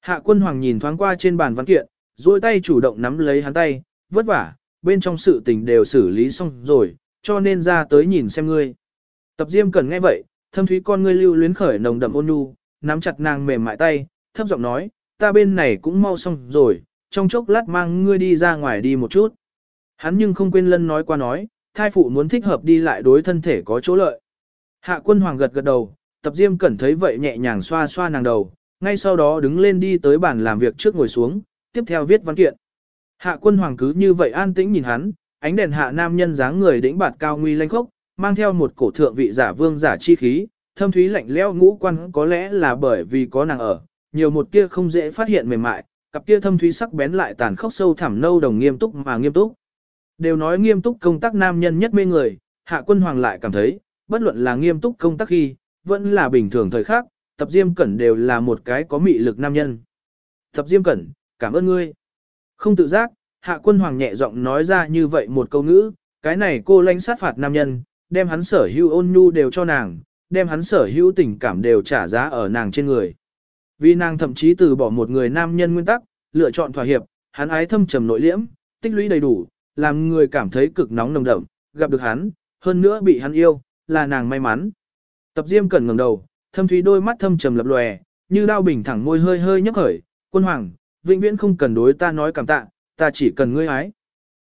Hạ quân hoàng nhìn thoáng qua trên bàn văn kiện, duỗi tay chủ động nắm lấy hắn tay, vất vả, bên trong sự tình đều xử lý xong rồi, cho nên ra tới nhìn xem ngươi. Tập diêm cẩn nghe vậy, thâm thúy con ngươi lưu luyến khởi nồng đậm ôn nhu, nắm chặt nàng mềm mại tay, thấp giọng nói, ta bên này cũng mau xong rồi, trong chốc lát mang ngươi đi ra ngoài đi một chút. Hắn nhưng không quên lân nói qua nói, thai phụ muốn thích hợp đi lại đối thân thể có chỗ lợi. Hạ quân hoàng gật gật đầu, tập diêm cẩn thấy vậy nhẹ nhàng xoa xoa nàng đầu, ngay sau đó đứng lên đi tới bàn làm việc trước ngồi xuống, tiếp theo viết văn kiện. Hạ quân hoàng cứ như vậy an tĩnh nhìn hắn, ánh đèn hạ nam nhân dáng người đĩnh bạt cao nguy lanh khốc, mang theo một cổ thượng vị giả vương giả chi khí, thâm thúy lạnh lẽo ngũ quan có lẽ là bởi vì có nàng ở, nhiều một tia không dễ phát hiện mềm mại, cặp kia thâm thúy sắc bén lại tàn khốc sâu thẳm nâu đồng nghiêm túc mà nghiêm túc. Đều nói nghiêm túc công tác nam nhân nhất mê người, hạ quân hoàng lại cảm thấy, bất luận là nghiêm túc công tác khi, vẫn là bình thường thời khác, tập diêm cẩn đều là một cái có mị lực nam nhân. Tập diêm cẩn, cảm ơn ngươi. Không tự giác, hạ quân hoàng nhẹ giọng nói ra như vậy một câu ngữ, cái này cô lãnh sát phạt nam nhân, đem hắn sở hữu ôn nhu đều cho nàng, đem hắn sở hữu tình cảm đều trả giá ở nàng trên người. Vì nàng thậm chí từ bỏ một người nam nhân nguyên tắc, lựa chọn thỏa hiệp, hắn ái thâm trầm nội liễm, tích lũy đầy đủ, làm người cảm thấy cực nóng nồng đậm, gặp được hắn, hơn nữa bị hắn yêu, là nàng may mắn. Tập Diêm cẩn ngẩng đầu, thâm thúy đôi mắt thâm trầm lập lòe, như đao bình thẳng môi hơi hơi nhấc khởi, "Quân hoàng, vĩnh viễn không cần đối ta nói cảm tạ, ta chỉ cần ngươi ái."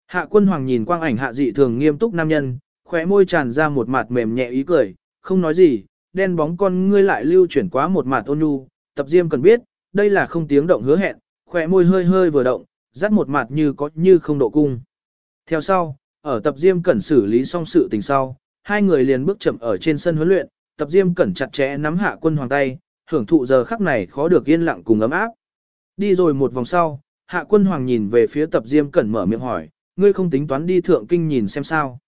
Hạ Quân hoàng nhìn quang ảnh hạ dị thường nghiêm túc nam nhân, khóe môi tràn ra một mặt mềm nhẹ ý cười, không nói gì, đen bóng con ngươi lại lưu chuyển quá một mặt ôn nhu, Tập Diêm cần biết, đây là không tiếng động hứa hẹn, khóe môi hơi hơi vừa động, dắt một mặt như có như không độ cung. Theo sau, ở tập Diêm Cẩn xử lý xong sự tình sau, hai người liền bước chậm ở trên sân huấn luyện, tập Diêm Cẩn chặt chẽ nắm hạ quân hoàng tay, hưởng thụ giờ khắc này khó được yên lặng cùng ấm áp. Đi rồi một vòng sau, hạ quân hoàng nhìn về phía tập Diêm Cẩn mở miệng hỏi, ngươi không tính toán đi thượng kinh nhìn xem sao.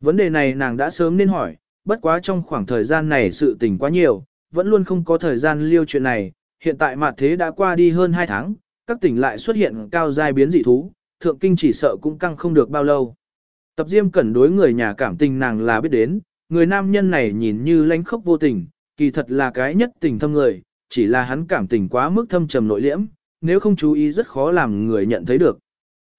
Vấn đề này nàng đã sớm nên hỏi, bất quá trong khoảng thời gian này sự tình quá nhiều, vẫn luôn không có thời gian liêu chuyện này, hiện tại mặt thế đã qua đi hơn 2 tháng, các tỉnh lại xuất hiện cao giai biến dị thú, thượng kinh chỉ sợ cũng căng không được bao lâu. Tập Diêm Cẩn đối người nhà cảm tình nàng là biết đến, người nam nhân này nhìn như lánh khốc vô tình, kỳ thật là cái nhất tình thâm người, chỉ là hắn cảm tình quá mức thâm trầm nội liễm, nếu không chú ý rất khó làm người nhận thấy được.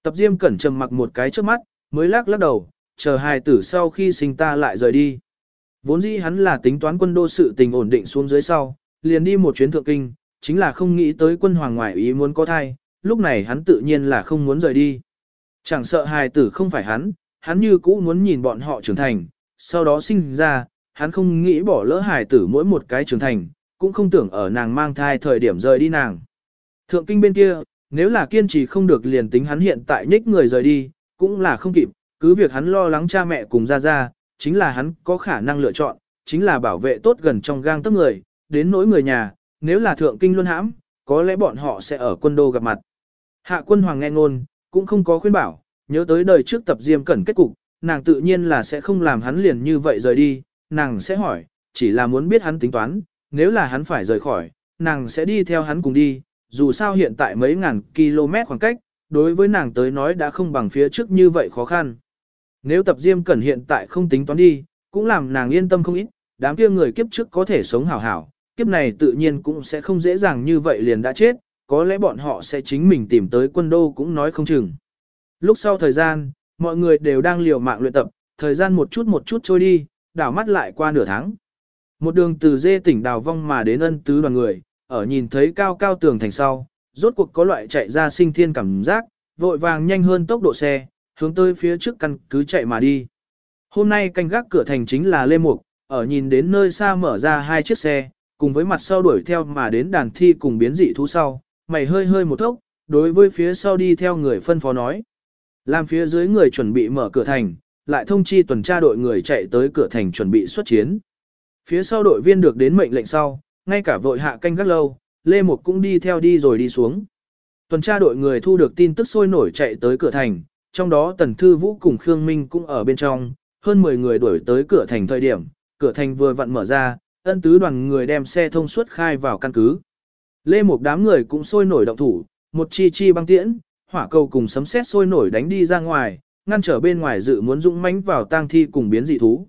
Tập Diêm Cẩn trầm mặc một cái trước mắt, mới lắc lắc đầu, chờ hài tử sau khi sinh ta lại rời đi. Vốn dĩ hắn là tính toán quân đô sự tình ổn định xuống dưới sau, liền đi một chuyến thượng kinh, chính là không nghĩ tới quân hoàng ngoại ý muốn có thai, lúc này hắn tự nhiên là không muốn rời đi. Chẳng sợ hài tử không phải hắn, hắn như cũ muốn nhìn bọn họ trưởng thành, sau đó sinh ra, hắn không nghĩ bỏ lỡ hài tử mỗi một cái trưởng thành, cũng không tưởng ở nàng mang thai thời điểm rời đi nàng. Thượng kinh bên kia, nếu là kiên trì không được liền tính hắn hiện tại nhích người rời đi, cũng là không kịp, cứ việc hắn lo lắng cha mẹ cùng ra ra, chính là hắn có khả năng lựa chọn, chính là bảo vệ tốt gần trong gang tấc người, đến nỗi người nhà, nếu là thượng kinh luân hãm, có lẽ bọn họ sẽ ở quân đô gặp mặt. Hạ quân hoàng nghe ngôn, cũng không có khuyên bảo, nhớ tới đời trước tập diêm cẩn kết cục, nàng tự nhiên là sẽ không làm hắn liền như vậy rời đi, nàng sẽ hỏi, chỉ là muốn biết hắn tính toán, nếu là hắn phải rời khỏi, nàng sẽ đi theo hắn cùng đi, dù sao hiện tại mấy ngàn km khoảng cách, đối với nàng tới nói đã không bằng phía trước như vậy khó khăn. Nếu tập diêm cẩn hiện tại không tính toán đi, cũng làm nàng yên tâm không ít, đám kia người kiếp trước có thể sống hảo hảo, kiếp này tự nhiên cũng sẽ không dễ dàng như vậy liền đã chết, có lẽ bọn họ sẽ chính mình tìm tới quân đô cũng nói không chừng. Lúc sau thời gian, mọi người đều đang liều mạng luyện tập, thời gian một chút một chút trôi đi, đảo mắt lại qua nửa tháng. Một đường từ dê tỉnh đào vong mà đến ân tứ đoàn người, ở nhìn thấy cao cao tường thành sau, rốt cuộc có loại chạy ra sinh thiên cảm giác, vội vàng nhanh hơn tốc độ xe, hướng tới phía trước căn cứ chạy mà đi. Hôm nay canh gác cửa thành chính là Lê Mục, ở nhìn đến nơi xa mở ra hai chiếc xe, cùng với mặt sau đuổi theo mà đến đàn thi cùng biến dị thú sau, mày hơi hơi một thốc, đối với phía sau đi theo người phân phó nói. Làm phía dưới người chuẩn bị mở cửa thành, lại thông chi tuần tra đội người chạy tới cửa thành chuẩn bị xuất chiến. Phía sau đội viên được đến mệnh lệnh sau, ngay cả vội hạ canh gác lâu, Lê Mục cũng đi theo đi rồi đi xuống. Tuần tra đội người thu được tin tức sôi nổi chạy tới cửa thành, trong đó Tần Thư Vũ cùng Khương Minh cũng ở bên trong, hơn 10 người đuổi tới cửa thành thời điểm, cửa thành vừa vặn mở ra, ân tứ đoàn người đem xe thông suốt khai vào căn cứ. Lê một đám người cũng sôi nổi động thủ, một chi chi băng tiễn, hỏa cầu cùng sấm sét sôi nổi đánh đi ra ngoài, ngăn trở bên ngoài dự muốn dũng mãnh vào tang thi cùng biến dị thú.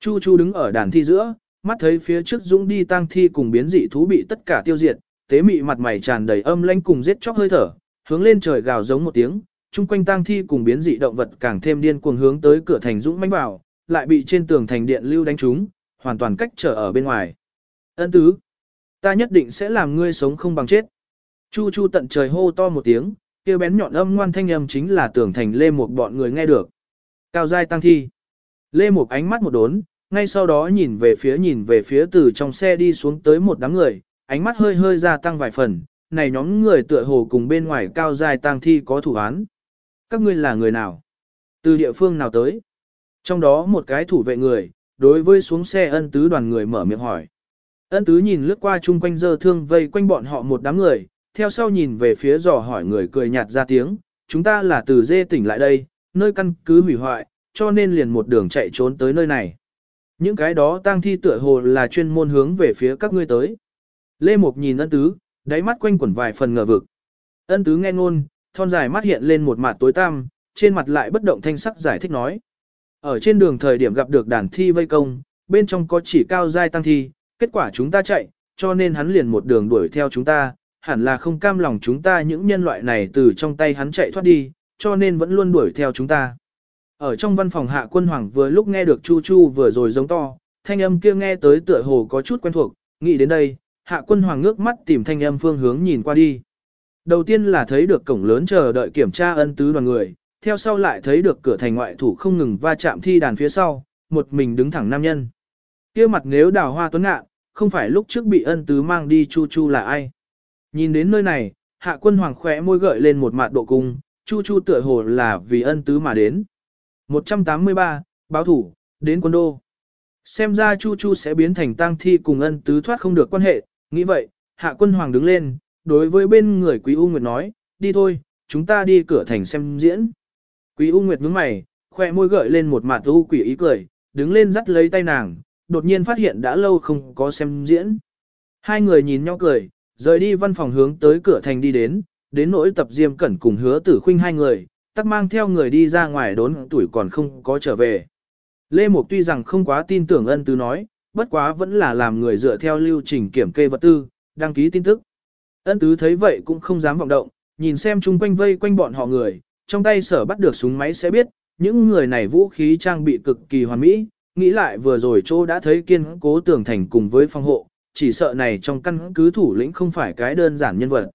Chu Chu đứng ở đàn thi giữa, mắt thấy phía trước dũng đi tang thi cùng biến dị thú bị tất cả tiêu diệt, tế mị mặt mày tràn đầy âm lãnh cùng giết chóc hơi thở, hướng lên trời gào giống một tiếng, chung quanh tang thi cùng biến dị động vật càng thêm điên cuồng hướng tới cửa thành dũng mãnh vào, lại bị trên tường thành điện lưu đánh trúng, hoàn toàn cách trở ở bên ngoài. Ân tứ, ta nhất định sẽ làm ngươi sống không bằng chết. Chu chu tận trời hô to một tiếng, kêu bén nhọn âm ngoan thanh âm chính là tường thành lê một bọn người nghe được. Cao giai tăng thi. Lê một ánh mắt một đốn, ngay sau đó nhìn về phía nhìn về phía từ trong xe đi xuống tới một đám người, ánh mắt hơi hơi gia tăng vài phần, này nhóm người tựa hồ cùng bên ngoài cao giai tăng thi có thủ án. Các ngươi là người nào? Từ địa phương nào tới? Trong đó một cái thủ vệ người, đối với xuống xe ân tứ đoàn người mở miệng hỏi. Ân tứ nhìn lướt qua chung quanh dơ thương vây quanh bọn họ một đám người, theo sau nhìn về phía dò hỏi người cười nhạt ra tiếng, chúng ta là từ dê tỉnh lại đây, nơi căn cứ hủy hoại, cho nên liền một đường chạy trốn tới nơi này. Những cái đó tang thi tựa hồ là chuyên môn hướng về phía các ngươi tới. Lê Mục nhìn ân tứ, đáy mắt quanh quẩn vài phần ngờ vực. Ân tứ nghe ngôn, thon dài mắt hiện lên một mặt tối tăm, trên mặt lại bất động thanh sắc giải thích nói. Ở trên đường thời điểm gặp được đàn thi vây công, bên trong có chỉ cao giai tăng thi, kết quả chúng ta chạy, cho nên hắn liền một đường đuổi theo chúng ta, hẳn là không cam lòng chúng ta những nhân loại này từ trong tay hắn chạy thoát đi, cho nên vẫn luôn đuổi theo chúng ta. Ở trong văn phòng hạ quân hoàng vừa lúc nghe được Chu Chu vừa rồi giống to, thanh âm kia nghe tới tựa hồ có chút quen thuộc, nghĩ đến đây, hạ quân hoàng ngước mắt tìm thanh âm phương hướng nhìn qua đi. Đầu tiên là thấy được cổng lớn chờ đợi kiểm tra ân tứ đoàn người, theo sau lại thấy được cửa thành ngoại thủ không ngừng va chạm thi đàn phía sau, một mình đứng thẳng nam nhân kia mặt nếu đào hoa tuấn ngạ, không phải lúc trước bị ân tứ mang đi chu chu là ai. Nhìn đến nơi này, hạ quân hoàng khỏe môi gợi lên một mặt độ cung, chu chu tựa hồ là vì ân tứ mà đến. 183, báo thủ, đến quân đô. Xem ra chu chu sẽ biến thành tang thi cùng ân tứ thoát không được quan hệ, nghĩ vậy, hạ quân hoàng đứng lên, đối với bên người quý U Nguyệt nói, đi thôi, chúng ta đi cửa thành xem diễn. Quý U Nguyệt nhướng mày, khoe môi gợi lên một mặt u quỷ ý cười, đứng lên dắt lấy tay nàng, đột nhiên phát hiện đã lâu không có xem diễn. Hai người nhìn nhau cười, rời đi văn phòng hướng tới cửa thành đi đến, đến nỗi tập diêm cẩn cùng hứa tử khuynh hai người, tắc mang theo người đi ra ngoài đốn tuổi còn không có trở về. Lê Mục tuy rằng không quá tin tưởng ân tứ nói, bất quá vẫn là làm người dựa theo lưu trình kiểm kê vật tư, đăng ký tin tức. Ân tứ thấy vậy cũng không dám vọng động, nhìn xem chung quanh vây quanh bọn họ người, trong tay sở bắt được súng máy sẽ biết, những người này vũ khí trang bị cực kỳ hoàn mỹ, nghĩ lại vừa rồi chỗ đã thấy kiên cố tường thành cùng với phòng hộ, chỉ sợ này trong căn cứ thủ lĩnh không phải cái đơn giản nhân vật.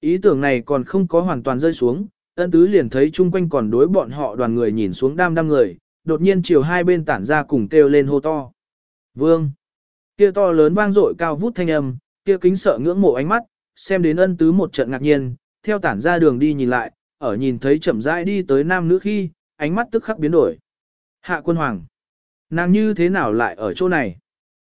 Ý tưởng này còn không có hoàn toàn rơi xuống, ân tứ liền thấy chung quanh còn đối bọn họ đoàn người nhìn xuống đam đam người, đột nhiên chiều hai bên tản ra cùng kêu lên hô to. Vương! Kia to lớn vang dội cao vút thanh âm, kia kính sợ ngưỡng mộ ánh mắt, xem đến ân tứ một trận ngạc nhiên, theo tản ra đường đi nhìn lại, ở nhìn thấy chậm rãi đi tới nam nữ khi, ánh mắt tức khắc biến đổi. Hạ quân hoàng. Nàng như thế nào lại ở chỗ này?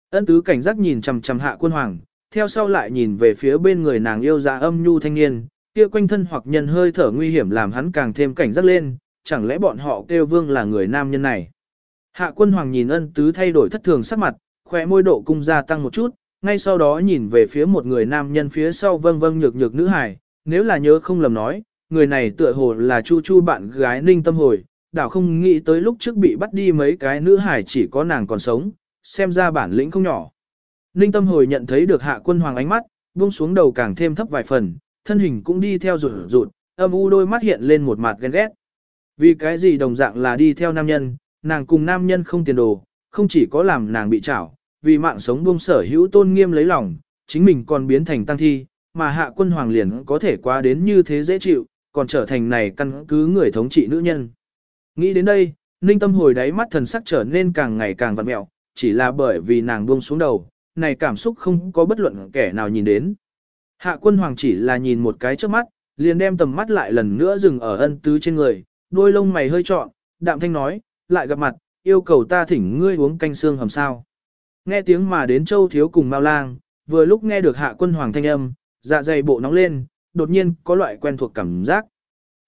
Ân tứ cảnh giác nhìn chằm chằm hạ quân hoàng, theo sau lại nhìn về phía bên người nàng yêu dạ âm nhu thanh niên, kia quanh thân hoặc nhân hơi thở nguy hiểm làm hắn càng thêm cảnh giác lên, chẳng lẽ bọn họ kêu vương là người nam nhân này? Hạ quân hoàng nhìn ân tứ thay đổi thất thường sắc mặt, khỏe môi độ cung gia tăng một chút, ngay sau đó nhìn về phía một người nam nhân phía sau vâng vâng nhược nhược nữ hài, nếu là nhớ không lầm nói, người này tựa hồ là Chu Chu bạn gái Ninh Tâm Hồi, đảo không nghĩ tới lúc trước bị bắt đi mấy cái nữ hải chỉ có nàng còn sống, xem ra bản lĩnh không nhỏ. Ninh Tâm Hồi nhận thấy được hạ quân hoàng ánh mắt, buông xuống đầu càng thêm thấp vài phần, thân hình cũng đi theo rụt rụt, âm u đôi mắt hiện lên một mặt ghen ghét. Vì cái gì đồng dạng là đi theo nam nhân, nàng cùng nam nhân không tiền đồ, không chỉ có làm nàng bị trảo, vì mạng sống buông sở hữu tôn nghiêm lấy lòng, chính mình còn biến thành tăng thi, mà hạ quân hoàng liền có thể qua đến như thế dễ chịu, còn trở thành này căn cứ người thống trị nữ nhân. Nghĩ đến đây, ninh tâm hồi đáy mắt thần sắc trở nên càng ngày càng vặn mẹo, chỉ là bởi vì nàng buông xuống đầu, này cảm xúc không có bất luận kẻ nào nhìn đến. Hạ quân hoàng chỉ là nhìn một cái trước mắt, liền đem tầm mắt lại lần nữa dừng ở ân tứ trên người, đôi lông mày hơi trọn, đạm thanh nói, lại gặp mặt, yêu cầu ta thỉnh ngươi uống canh xương hầm sao. Nghe tiếng mà đến châu thiếu cùng mau lang, vừa lúc nghe được hạ quân hoàng thanh âm, dạ dày bộ nóng lên, đột nhiên có loại quen thuộc cảm giác.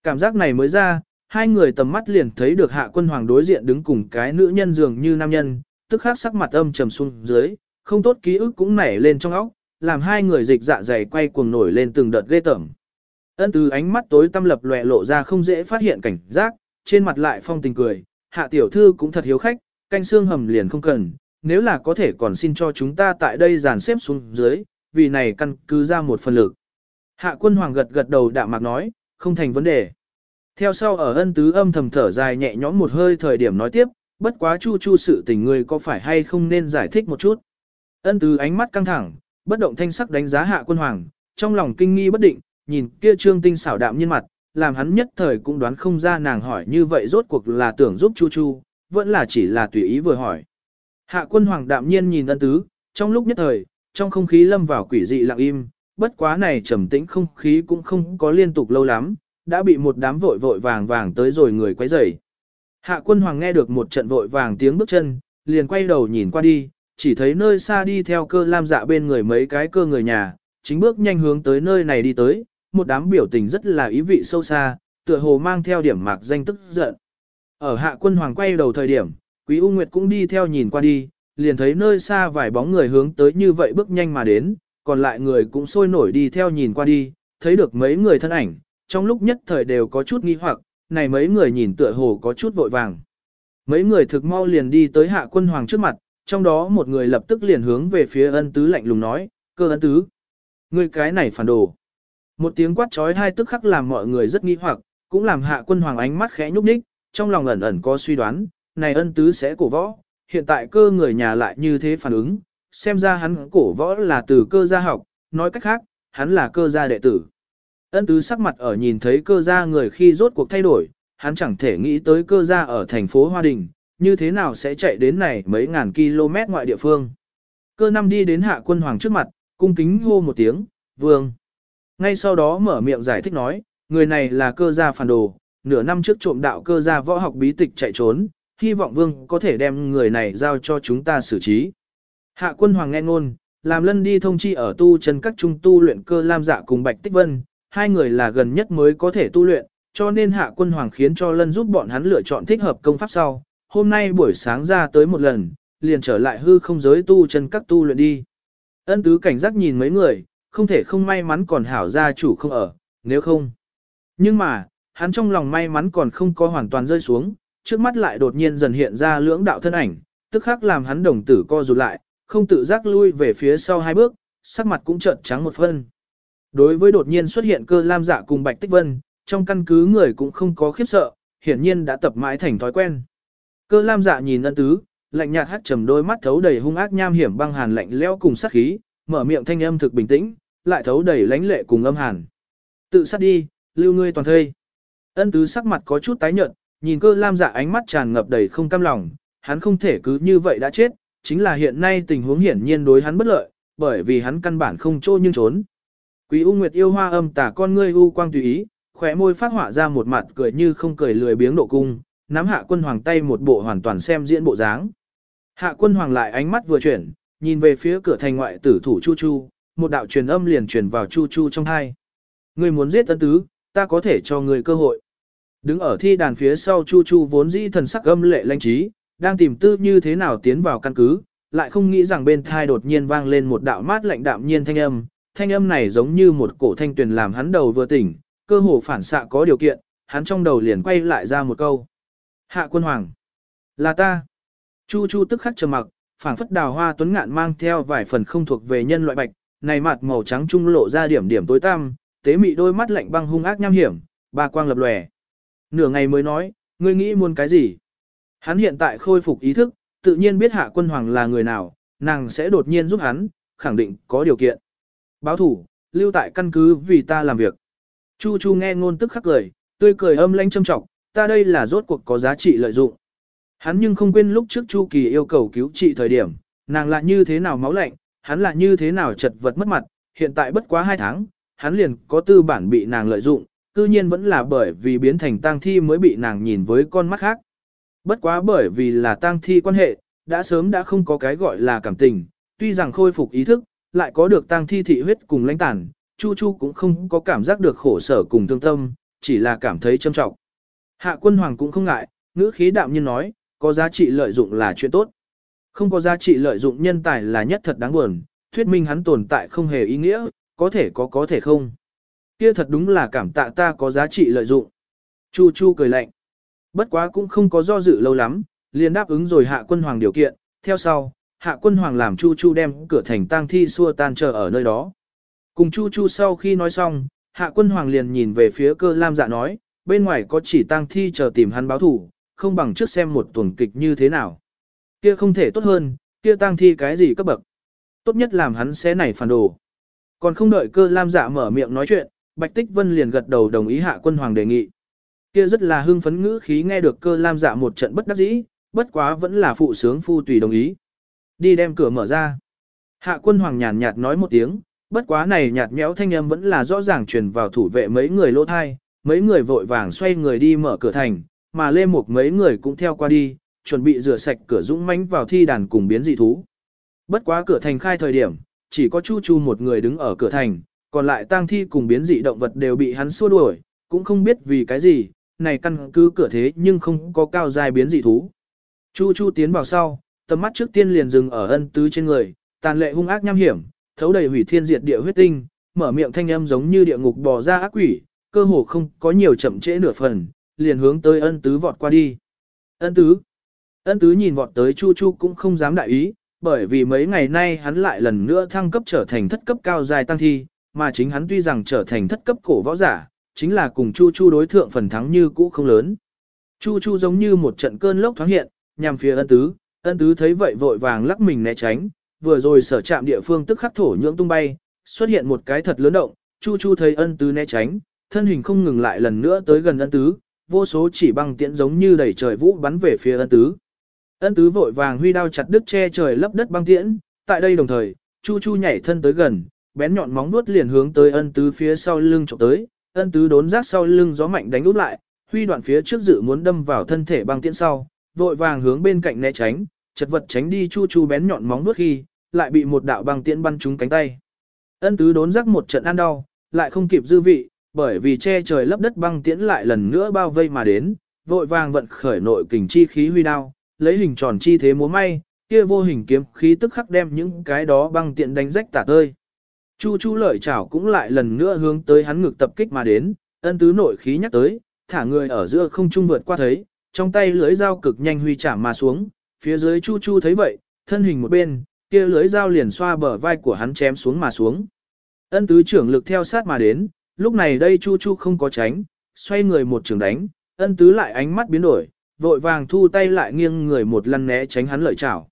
Cảm giác này mới ra, hai người tầm mắt liền thấy được hạ quân hoàng đối diện đứng cùng cái nữ nhân dường như nam nhân, tức khắc sắc mặt âm trầm xuống dưới, không tốt ký ức cũng nảy lên trong óc, làm hai người dịch dạ dày quay cuồng nổi lên từng đợt ghê tởm. Ân từ ánh mắt tối tăm lập lòe lộ ra không dễ phát hiện cảnh giác, trên mặt lại phong tình cười, hạ tiểu thư cũng thật hiếu khách, canh xương hầm liền không cần, nếu là có thể còn xin cho chúng ta tại đây dàn xếp xuống dưới, vì này căn cứ ra một phần lực. Hạ quân hoàng gật gật đầu đạm mạc nói, không thành vấn đề. Theo sau ở ân tứ âm thầm thở dài nhẹ nhõm một hơi thời điểm nói tiếp, bất quá chu chu sự tình người có phải hay không nên giải thích một chút. Ân tứ ánh mắt căng thẳng, bất động thanh sắc đánh giá hạ quân hoàng, trong lòng kinh nghi bất định, nhìn kia trương tinh xảo đạm nhiên mặt, làm hắn nhất thời cũng đoán không ra nàng hỏi như vậy rốt cuộc là tưởng giúp chu chu, vẫn là chỉ là tùy ý vừa hỏi. Hạ quân hoàng đạm nhiên nhìn ân tứ, trong lúc nhất thời, trong không khí lâm vào quỷ dị lặng im, bất quá này trầm tĩnh không khí cũng không có liên tục lâu lắm, đã bị một đám vội vội vàng vàng tới rồi người quấy rầy. Hạ quân hoàng nghe được một trận vội vàng tiếng bước chân, liền quay đầu nhìn qua đi, chỉ thấy nơi xa đi theo cơ lam dạ bên người mấy cái cơ người nhà, chính bước nhanh hướng tới nơi này đi tới, một đám biểu tình rất là ý vị sâu xa, tựa hồ mang theo điểm mạc danh tức giận. Ở hạ quân hoàng quay đầu thời điểm, quý U Nguyệt cũng đi theo nhìn qua đi, liền thấy nơi xa vài bóng người hướng tới như vậy bước nhanh mà đến, còn lại người cũng sôi nổi đi theo nhìn qua đi, thấy được mấy người thân ảnh, trong lúc nhất thời đều có chút nghi hoặc, này mấy người nhìn tựa hồ có chút vội vàng. Mấy người thực mau liền đi tới hạ quân hoàng trước mặt, trong đó một người lập tức liền hướng về phía ân tứ lạnh lùng nói, cơ ân tứ. Người cái này phản đồ. Một tiếng quát trói hai tức khắc làm mọi người rất nghi hoặc, cũng làm hạ quân hoàng ánh mắt khẽ nhúc nhích, trong lòng ẩn ẩn có suy đoán, này ân tứ sẽ cổ võ, hiện tại cơ người nhà lại như thế phản ứng, xem ra hắn cổ võ là từ cơ gia học, nói cách khác, hắn là cơ gia đệ tử. Ân tứ sắc mặt ở nhìn thấy cơ gia người khi rốt cuộc thay đổi, hắn chẳng thể nghĩ tới cơ gia ở thành phố Hoa Đình, như thế nào sẽ chạy đến này mấy ngàn km ngoại địa phương. Cơ năm đi đến hạ quân hoàng trước mặt, cung kính hô một tiếng, vương. Ngay sau đó mở miệng giải thích nói, người này là cơ gia phản đồ, nửa năm trước trộm đạo cơ gia võ học bí tịch chạy trốn, hy vọng vương có thể đem người này giao cho chúng ta xử trí. Hạ quân hoàng nghe ngôn, làm lân đi thông chi ở tu chân các trung tu luyện cơ lam dạ cùng bạch tích vân, hai người là gần nhất mới có thể tu luyện, cho nên hạ quân hoàng khiến cho lân giúp bọn hắn lựa chọn thích hợp công pháp sau. Hôm nay buổi sáng ra tới một lần, liền trở lại hư không giới tu chân các tu luyện đi. Ân tứ cảnh giác nhìn mấy người, không thể không may mắn còn hảo gia chủ không ở, nếu không. Nhưng mà, hắn trong lòng may mắn còn không có hoàn toàn rơi xuống, trước mắt lại đột nhiên dần hiện ra lưỡng đạo thân ảnh, tức khắc làm hắn đồng tử co rụt lại, không tự giác lui về phía sau hai bước, sắc mặt cũng trợn trắng một phân. Đối với đột nhiên xuất hiện cơ lam dạ cùng Bạch Tích Vân, trong căn cứ người cũng không có khiếp sợ, hiển nhiên đã tập mãi thành thói quen. Cơ lam dạ nhìn ân tứ, lạnh nhạt hắt trầm đôi mắt thấu đầy hung ác nham hiểm băng hàn lạnh lẽo cùng sát khí, mở miệng thanh âm thực bình tĩnh, lại thấu đầy lãnh lệ cùng âm hàn. Tự sát đi, lưu ngươi toàn thây. Ân tứ sắc mặt có chút tái nhợt, nhìn cơ lam dạ ánh mắt tràn ngập đầy không cam lòng, hắn không thể cứ như vậy đã chết, chính là hiện nay tình huống hiển nhiên đối hắn bất lợi, bởi vì hắn căn bản không trô nhưng trốn. Quý U Nguyệt yêu hoa âm tả con ngươi u quang tùy ý, khóe môi phát họa ra một mặt cười như không cười lười biếng độ cung, nắm hạ quân hoàng tay một bộ hoàn toàn xem diễn bộ dáng. Hạ quân hoàng lại ánh mắt vừa chuyển, nhìn về phía cửa thành ngoại tử thủ Chu Chu, một đạo truyền âm liền truyền vào Chu Chu trong hai. Ngươi muốn giết tân tứ, ta có thể cho ngươi cơ hội. Đứng ở thi đàn phía sau Chu Chu vốn dĩ thần sắc âm lệ lanh trí, đang tìm tư như thế nào tiến vào căn cứ, lại không nghĩ rằng bên thai đột nhiên vang lên một đạo mát lạnh đạm nhiên thanh âm, thanh âm này giống như một cổ thanh tuyền làm hắn đầu vừa tỉnh, cơ hồ phản xạ có điều kiện, hắn trong đầu liền quay lại ra một câu. Hạ quân hoàng. Là ta. Chu chu tức khắc trầm mặc, phảng phất đào hoa tuấn ngạn mang theo vài phần không thuộc về nhân loại bạch, này mặt màu trắng trung lộ ra điểm điểm tối tăm, tế mị đôi mắt lạnh băng hung ác nham hiểm, ba quang lập lòe. Nửa ngày mới nói, ngươi nghĩ muốn cái gì? Hắn hiện tại khôi phục ý thức, tự nhiên biết hạ quân hoàng là người nào, nàng sẽ đột nhiên giúp hắn, khẳng định có điều kiện. Báo thủ, lưu tại căn cứ vì ta làm việc. Chu Chu nghe ngôn tức khắc cười, tươi cười âm lãnh châm trọng, ta đây là rốt cuộc có giá trị lợi dụng. Hắn nhưng không quên lúc trước Chu Kỳ yêu cầu cứu trị thời điểm, nàng là như thế nào máu lạnh, hắn là như thế nào chật vật mất mặt, hiện tại bất quá hai tháng, hắn liền có tư bản bị nàng lợi dụng, cư nhiên vẫn là bởi vì biến thành tang thi mới bị nàng nhìn với con mắt khác. Bất quá bởi vì là tang thi quan hệ, đã sớm đã không có cái gọi là cảm tình, tuy rằng khôi phục ý thức, lại có được tang thi thị huyết cùng lãnh tản Chu Chu cũng không có cảm giác được khổ sở cùng thương tâm, chỉ là cảm thấy trầm trọng. Hạ quân hoàng cũng không ngại, ngữ khí đạm nhiên nói, có giá trị lợi dụng là chuyện tốt. Không có giá trị lợi dụng nhân tài là nhất thật đáng buồn, thuyết minh hắn tồn tại không hề ý nghĩa, có thể có có thể không. Kia thật đúng là cảm tạ ta có giá trị lợi dụng. Chu Chu cười lạnh. Bất quá cũng không có do dự lâu lắm, liền đáp ứng rồi hạ quân hoàng điều kiện, theo sau, hạ quân hoàng làm Chu Chu đem cửa thành tang thi xua tan chờ ở nơi đó. Cùng Chu Chu sau khi nói xong, hạ quân hoàng liền nhìn về phía cơ lam dạ nói, bên ngoài có chỉ tang thi chờ tìm hắn báo thủ, không bằng trước xem một tuần kịch như thế nào. Kia không thể tốt hơn, kia tang thi cái gì cấp bậc. Tốt nhất làm hắn sẽ nảy phản đồ. Còn không đợi cơ lam dạ mở miệng nói chuyện, Bạch Tích Vân liền gật đầu đồng ý hạ quân hoàng đề nghị. Kia rất là hưng phấn ngữ khí nghe được cơ lam dạ một trận bất đắc dĩ, bất quá vẫn là phụ sướng phu tùy đồng ý. Đi đem cửa mở ra. Hạ quân hoàng nhàn nhạt nói một tiếng, bất quá này nhạt nhẽo thanh âm vẫn là rõ ràng truyền vào thủ vệ mấy người lỗ thai, mấy người vội vàng xoay người đi mở cửa thành, mà lê một mấy người cũng theo qua đi, chuẩn bị rửa sạch cửa dũng mãnh vào thi đàn cùng biến dị thú. Bất quá cửa thành khai thời điểm, chỉ có Chu Chu một người đứng ở cửa thành, còn lại tang thi cùng biến dị động vật đều bị hắn xua đuổi, cũng không biết vì cái gì, này căn cứ cửa thế nhưng không có cao dài biến dị thú. Chu Chu tiến vào sau, tầm mắt trước tiên liền dừng ở ân tứ trên người, tàn lệ hung ác nham hiểm, thấu đầy hủy thiên diệt địa huyết tinh, mở miệng thanh âm giống như địa ngục bò ra ác quỷ, cơ hồ không có nhiều chậm trễ nửa phần, liền hướng tới ân tứ vọt qua đi. Ân tứ. Ân tứ nhìn vọt tới Chu Chu cũng không dám đại ý, bởi vì mấy ngày nay hắn lại lần nữa thăng cấp trở thành thất cấp cao dài tăng thi, mà chính hắn tuy rằng trở thành thất cấp cổ võ giả, chính là cùng Chu Chu đối thượng phần thắng như cũ không lớn. Chu Chu giống như một trận cơn lốc thoáng hiện, nhằm phía ân tứ, ân tứ thấy vậy vội vàng lắc mình né tránh, vừa rồi sở chạm địa phương tức khắc thổ nhưỡng tung bay, xuất hiện một cái thật lớn động, Chu Chu thấy ân tứ né tránh, thân hình không ngừng lại lần nữa tới gần ân tứ, vô số chỉ băng tiễn giống như đẩy trời vũ bắn về phía ân tứ. Ân tứ vội vàng huy đao chặt đứt che trời lấp đất băng tiễn, tại đây đồng thời, Chu Chu nhảy thân tới gần, bén nhọn móng vuốt liền hướng tới ân tứ phía sau lưng chụp tới, ân tứ đốn rác sau lưng gió mạnh đánh úp lại, huy đoạn phía trước dự muốn đâm vào thân thể băng tiễn sau, vội vàng hướng bên cạnh né tránh, chật vật tránh đi Chu Chu bén nhọn móng vuốt khi, lại bị một đạo băng tiễn bắn trúng cánh tay. Ân tứ đốn rắc một trận ăn đau, lại không kịp dư vị, bởi vì che trời lấp đất băng tiễn lại lần nữa bao vây mà đến, vội vàng vận khởi nội kình chi khí huy đao, lấy hình tròn chi thế múa may, kia vô hình kiếm khí tức khắc đem những cái đó băng tiện đánh rách tả tơi. Chu Chu lợi chảo cũng lại lần nữa hướng tới hắn ngực tập kích mà đến, ân tứ nội khí nhắc tới, thả người ở giữa không trung vượt qua thấy, trong tay lưới dao cực nhanh huy chạm mà xuống, phía dưới Chu Chu thấy vậy, thân hình một bên, kia lưới dao liền xoa bờ vai của hắn chém xuống mà xuống. Ân tứ trưởng lực theo sát mà đến, lúc này đây Chu Chu không có tránh, xoay người một trường đánh, ân tứ lại ánh mắt biến đổi, vội vàng thu tay lại nghiêng người một lần né tránh hắn lợi chảo.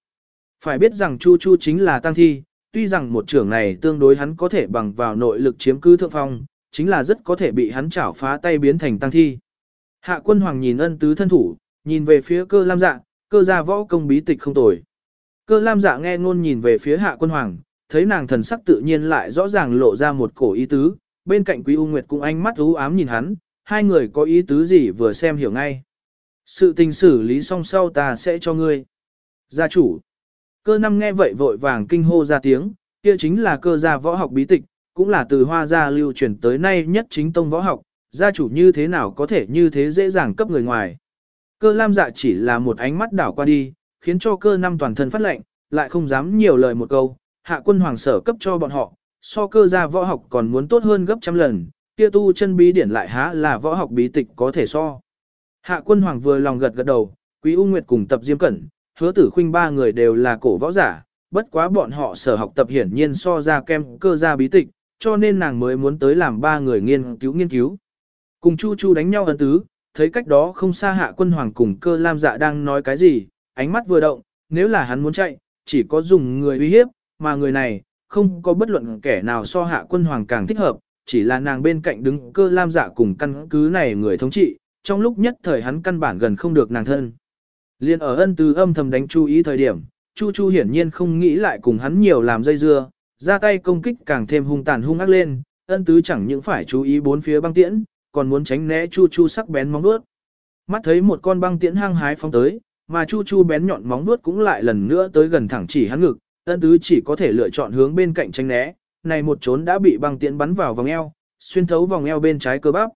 Phải biết rằng Chu Chu chính là tăng thi, tuy rằng một trưởng này tương đối hắn có thể bằng vào nội lực chiếm cứ thượng phong, chính là rất có thể bị hắn chảo phá tay biến thành tăng thi. Hạ quân hoàng nhìn ân tứ thân thủ, nhìn về phía cơ lam dạ, cơ gia võ công bí tịch không tồi. Cơ lam dạ nghe ngôn nhìn về phía hạ quân hoàng, thấy nàng thần sắc tự nhiên lại rõ ràng lộ ra một cổ ý tứ, bên cạnh quý u nguyệt cũng ánh mắt u ám nhìn hắn, hai người có ý tứ gì vừa xem hiểu ngay. Sự tình xử lý xong sau ta sẽ cho ngươi. Gia chủ. Cơ năm nghe vậy vội vàng kinh hô ra tiếng, kia chính là cơ gia võ học bí tịch, cũng là từ hoa gia lưu truyền tới nay nhất chính tông võ học, gia chủ như thế nào có thể như thế dễ dàng cấp người ngoài. Cơ lam dạ chỉ là một ánh mắt đảo qua đi, khiến cho cơ năm toàn thân phát lệnh, lại không dám nhiều lời một câu, hạ quân hoàng sở cấp cho bọn họ, so cơ gia võ học còn muốn tốt hơn gấp trăm lần, kia tu chân bí điển lại há là võ học bí tịch có thể so. Hạ quân hoàng vừa lòng gật gật đầu, quý U Nguyệt cùng tập Diêm Cẩn, hứa tử khuynh ba người đều là cổ võ giả, bất quá bọn họ sở học tập hiển nhiên so ra kem cơ gia bí tịch, cho nên nàng mới muốn tới làm ba người nghiên cứu nghiên cứu. Cùng Chu Chu đánh nhau ấn tứ, thấy cách đó không xa hạ quân hoàng cùng cơ lam dạ đang nói cái gì, ánh mắt vừa động, nếu là hắn muốn chạy, chỉ có dùng người uy hiếp, mà người này, không có bất luận kẻ nào so hạ quân hoàng càng thích hợp, chỉ là nàng bên cạnh đứng cơ lam dạ cùng căn cứ này người thống trị, trong lúc nhất thời hắn căn bản gần không được nàng thân. Liên ở ân tứ âm thầm đánh chú ý thời điểm, Chu Chu hiển nhiên không nghĩ lại cùng hắn nhiều làm dây dưa, ra tay công kích càng thêm hung tàn hung ác lên, ân tứ chẳng những phải chú ý bốn phía băng tiễn, còn muốn tránh né Chu Chu sắc bén móng vuốt. Mắt thấy một con băng tiễn hăng hái phóng tới, mà Chu Chu bén nhọn móng vuốt cũng lại lần nữa tới gần thẳng chỉ hắn ngực, ân tứ chỉ có thể lựa chọn hướng bên cạnh tránh né, này một trốn đã bị băng tiễn bắn vào vòng eo, xuyên thấu vòng eo bên trái cơ bắp.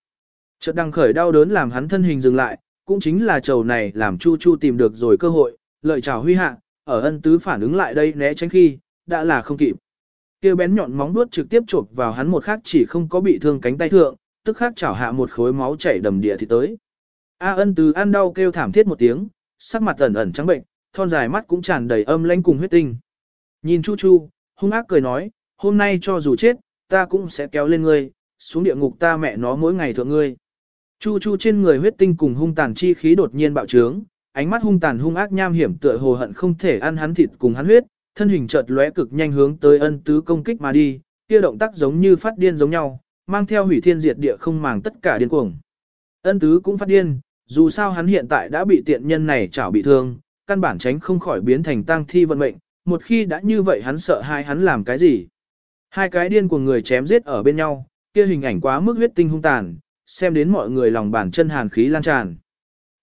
Chợt đằng khởi đau đớn làm hắn thân hình dừng lại, cũng chính là chầu này làm Chu Chu tìm được rồi cơ hội, lợi chào huy hạ, ở ân tứ phản ứng lại đây né tránh khi, đã là không kịp. kia bén nhọn móng vuốt trực tiếp chộp vào hắn một khắc chỉ không có bị thương cánh tay thượng, tức khắc chảo hạ một khối máu chảy đầm địa thì tới. A ân từ ăn đau kêu thảm thiết một tiếng, sắc mặt ẩn ẩn trắng bệnh, thon dài mắt cũng tràn đầy âm lãnh cùng huyết tinh. Nhìn Chu Chu, hung ác cười nói, hôm nay cho dù chết, ta cũng sẽ kéo lên ngươi, xuống địa ngục ta mẹ nó mỗi ngày thượng ngươi. Chu Chu trên người huyết tinh cùng hung tàn chi khí đột nhiên bạo trướng, ánh mắt hung tàn hung ác nham hiểm tựa hồ hận không thể ăn hắn thịt cùng hắn huyết, thân hình chợt lóe cực nhanh hướng tới ân tứ công kích mà đi, kia động tác giống như phát điên giống nhau, mang theo hủy thiên diệt địa không màng tất cả điên cuồng. Ân tứ cũng phát điên, dù sao hắn hiện tại đã bị tiện nhân này chảo bị thương, căn bản tránh không khỏi biến thành tang thi vận mệnh, một khi đã như vậy hắn sợ hai hắn làm cái gì. Hai cái điên của người chém giết ở bên nhau, kia hình ảnh quá mức huyết tinh hung tàn, xem đến mọi người lòng bàn chân hàn khí lan tràn.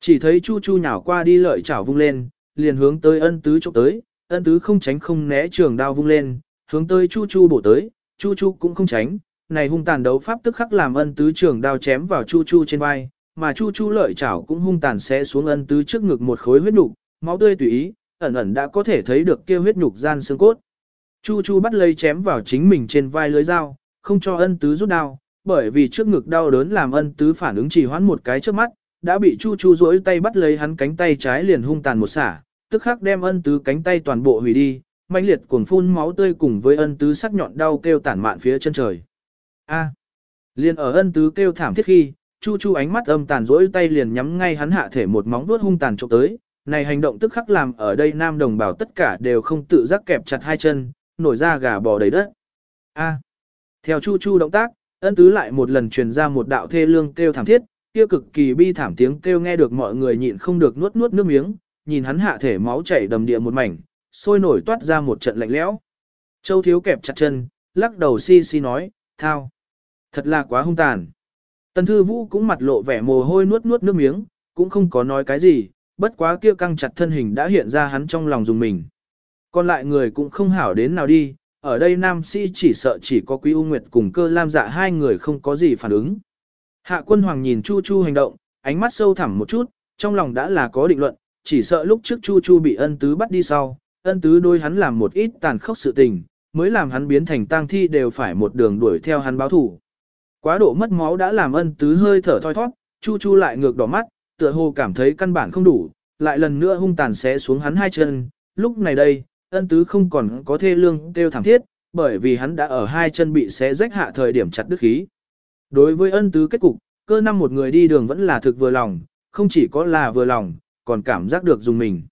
Chỉ thấy Chu Chu nhào qua đi lợi chảo vung lên, liền hướng tới ân tứ chụp tới, ân tứ không tránh không né trường đao vung lên, hướng tới Chu Chu bổ tới, Chu Chu cũng không tránh, này hung tàn đấu pháp tức khắc làm ân tứ trường đao chém vào Chu Chu trên vai, mà Chu Chu lợi chảo cũng hung tàn sẽ xuống ân tứ trước ngực một khối huyết nhục máu tươi tùy ý, ẩn ẩn đã có thể thấy được kia huyết nhục gian xương cốt. Chu Chu bắt lấy chém vào chính mình trên vai lưới dao, không cho ân tứ rút đao, bởi vì trước ngực đau đớn làm ân tứ phản ứng trì hoãn một cái trước mắt, đã bị Chu Chu duỗi tay bắt lấy hắn cánh tay trái liền hung tàn một xả, tức khắc đem ân tứ cánh tay toàn bộ hủy đi, mãnh liệt cuồng phun máu tươi cùng với ân tứ sắc nhọn đau kêu tản mạn phía chân trời. A. Liên ở ân tứ kêu thảm thiết khi, Chu Chu ánh mắt âm tàn rỗi tay liền nhắm ngay hắn hạ thể một móng vuốt hung tàn chụp tới, này hành động tức khắc làm ở đây nam đồng bào tất cả đều không tự giác kẹp chặt hai chân, nổi ra gà bò đầy đất. A. Theo Chu Chu động tác, ân tứ lại một lần truyền ra một đạo thê lương kêu thảm thiết, kia cực kỳ bi thảm tiếng kêu nghe được mọi người nhịn không được nuốt nuốt nước miếng, nhìn hắn hạ thể máu chảy đầm địa một mảnh, sôi nổi toát ra một trận lạnh lẽo. Châu thiếu kẹp chặt chân, lắc đầu si si nói, thao. Thật là quá hung tàn. Tần thư vũ cũng mặt lộ vẻ mồ hôi nuốt nuốt nước miếng, cũng không có nói cái gì, bất quá kia căng chặt thân hình đã hiện ra hắn trong lòng dùng mình. Còn lại người cũng không hảo đến nào đi, ở đây nam sĩ chỉ sợ chỉ có quý u nguyệt cùng cơ lam dạ hai người không có gì phản ứng. Hạ quân hoàng nhìn Chu Chu hành động, ánh mắt sâu thẳm một chút, trong lòng đã là có định luận, chỉ sợ lúc trước Chu Chu bị ân tứ bắt đi sau, ân tứ đôi hắn làm một ít tàn khốc sự tình, mới làm hắn biến thành tang thi đều phải một đường đuổi theo hắn báo thủ. Quá độ mất máu đã làm ân tứ hơi thở thoi thoát, Chu Chu lại ngược đỏ mắt, tựa hồ cảm thấy căn bản không đủ, lại lần nữa hung tàn xé xuống hắn hai chân, lúc này đây, ân tứ không còn có thê lương kêu thảm thiết, bởi vì hắn đã ở hai chân bị xé rách hạ thời điểm chặt đứt khí. Đối với ân tứ kết cục, cơ năm một người đi đường vẫn là thực vừa lòng, không chỉ có là vừa lòng, còn cảm giác được dùng mình.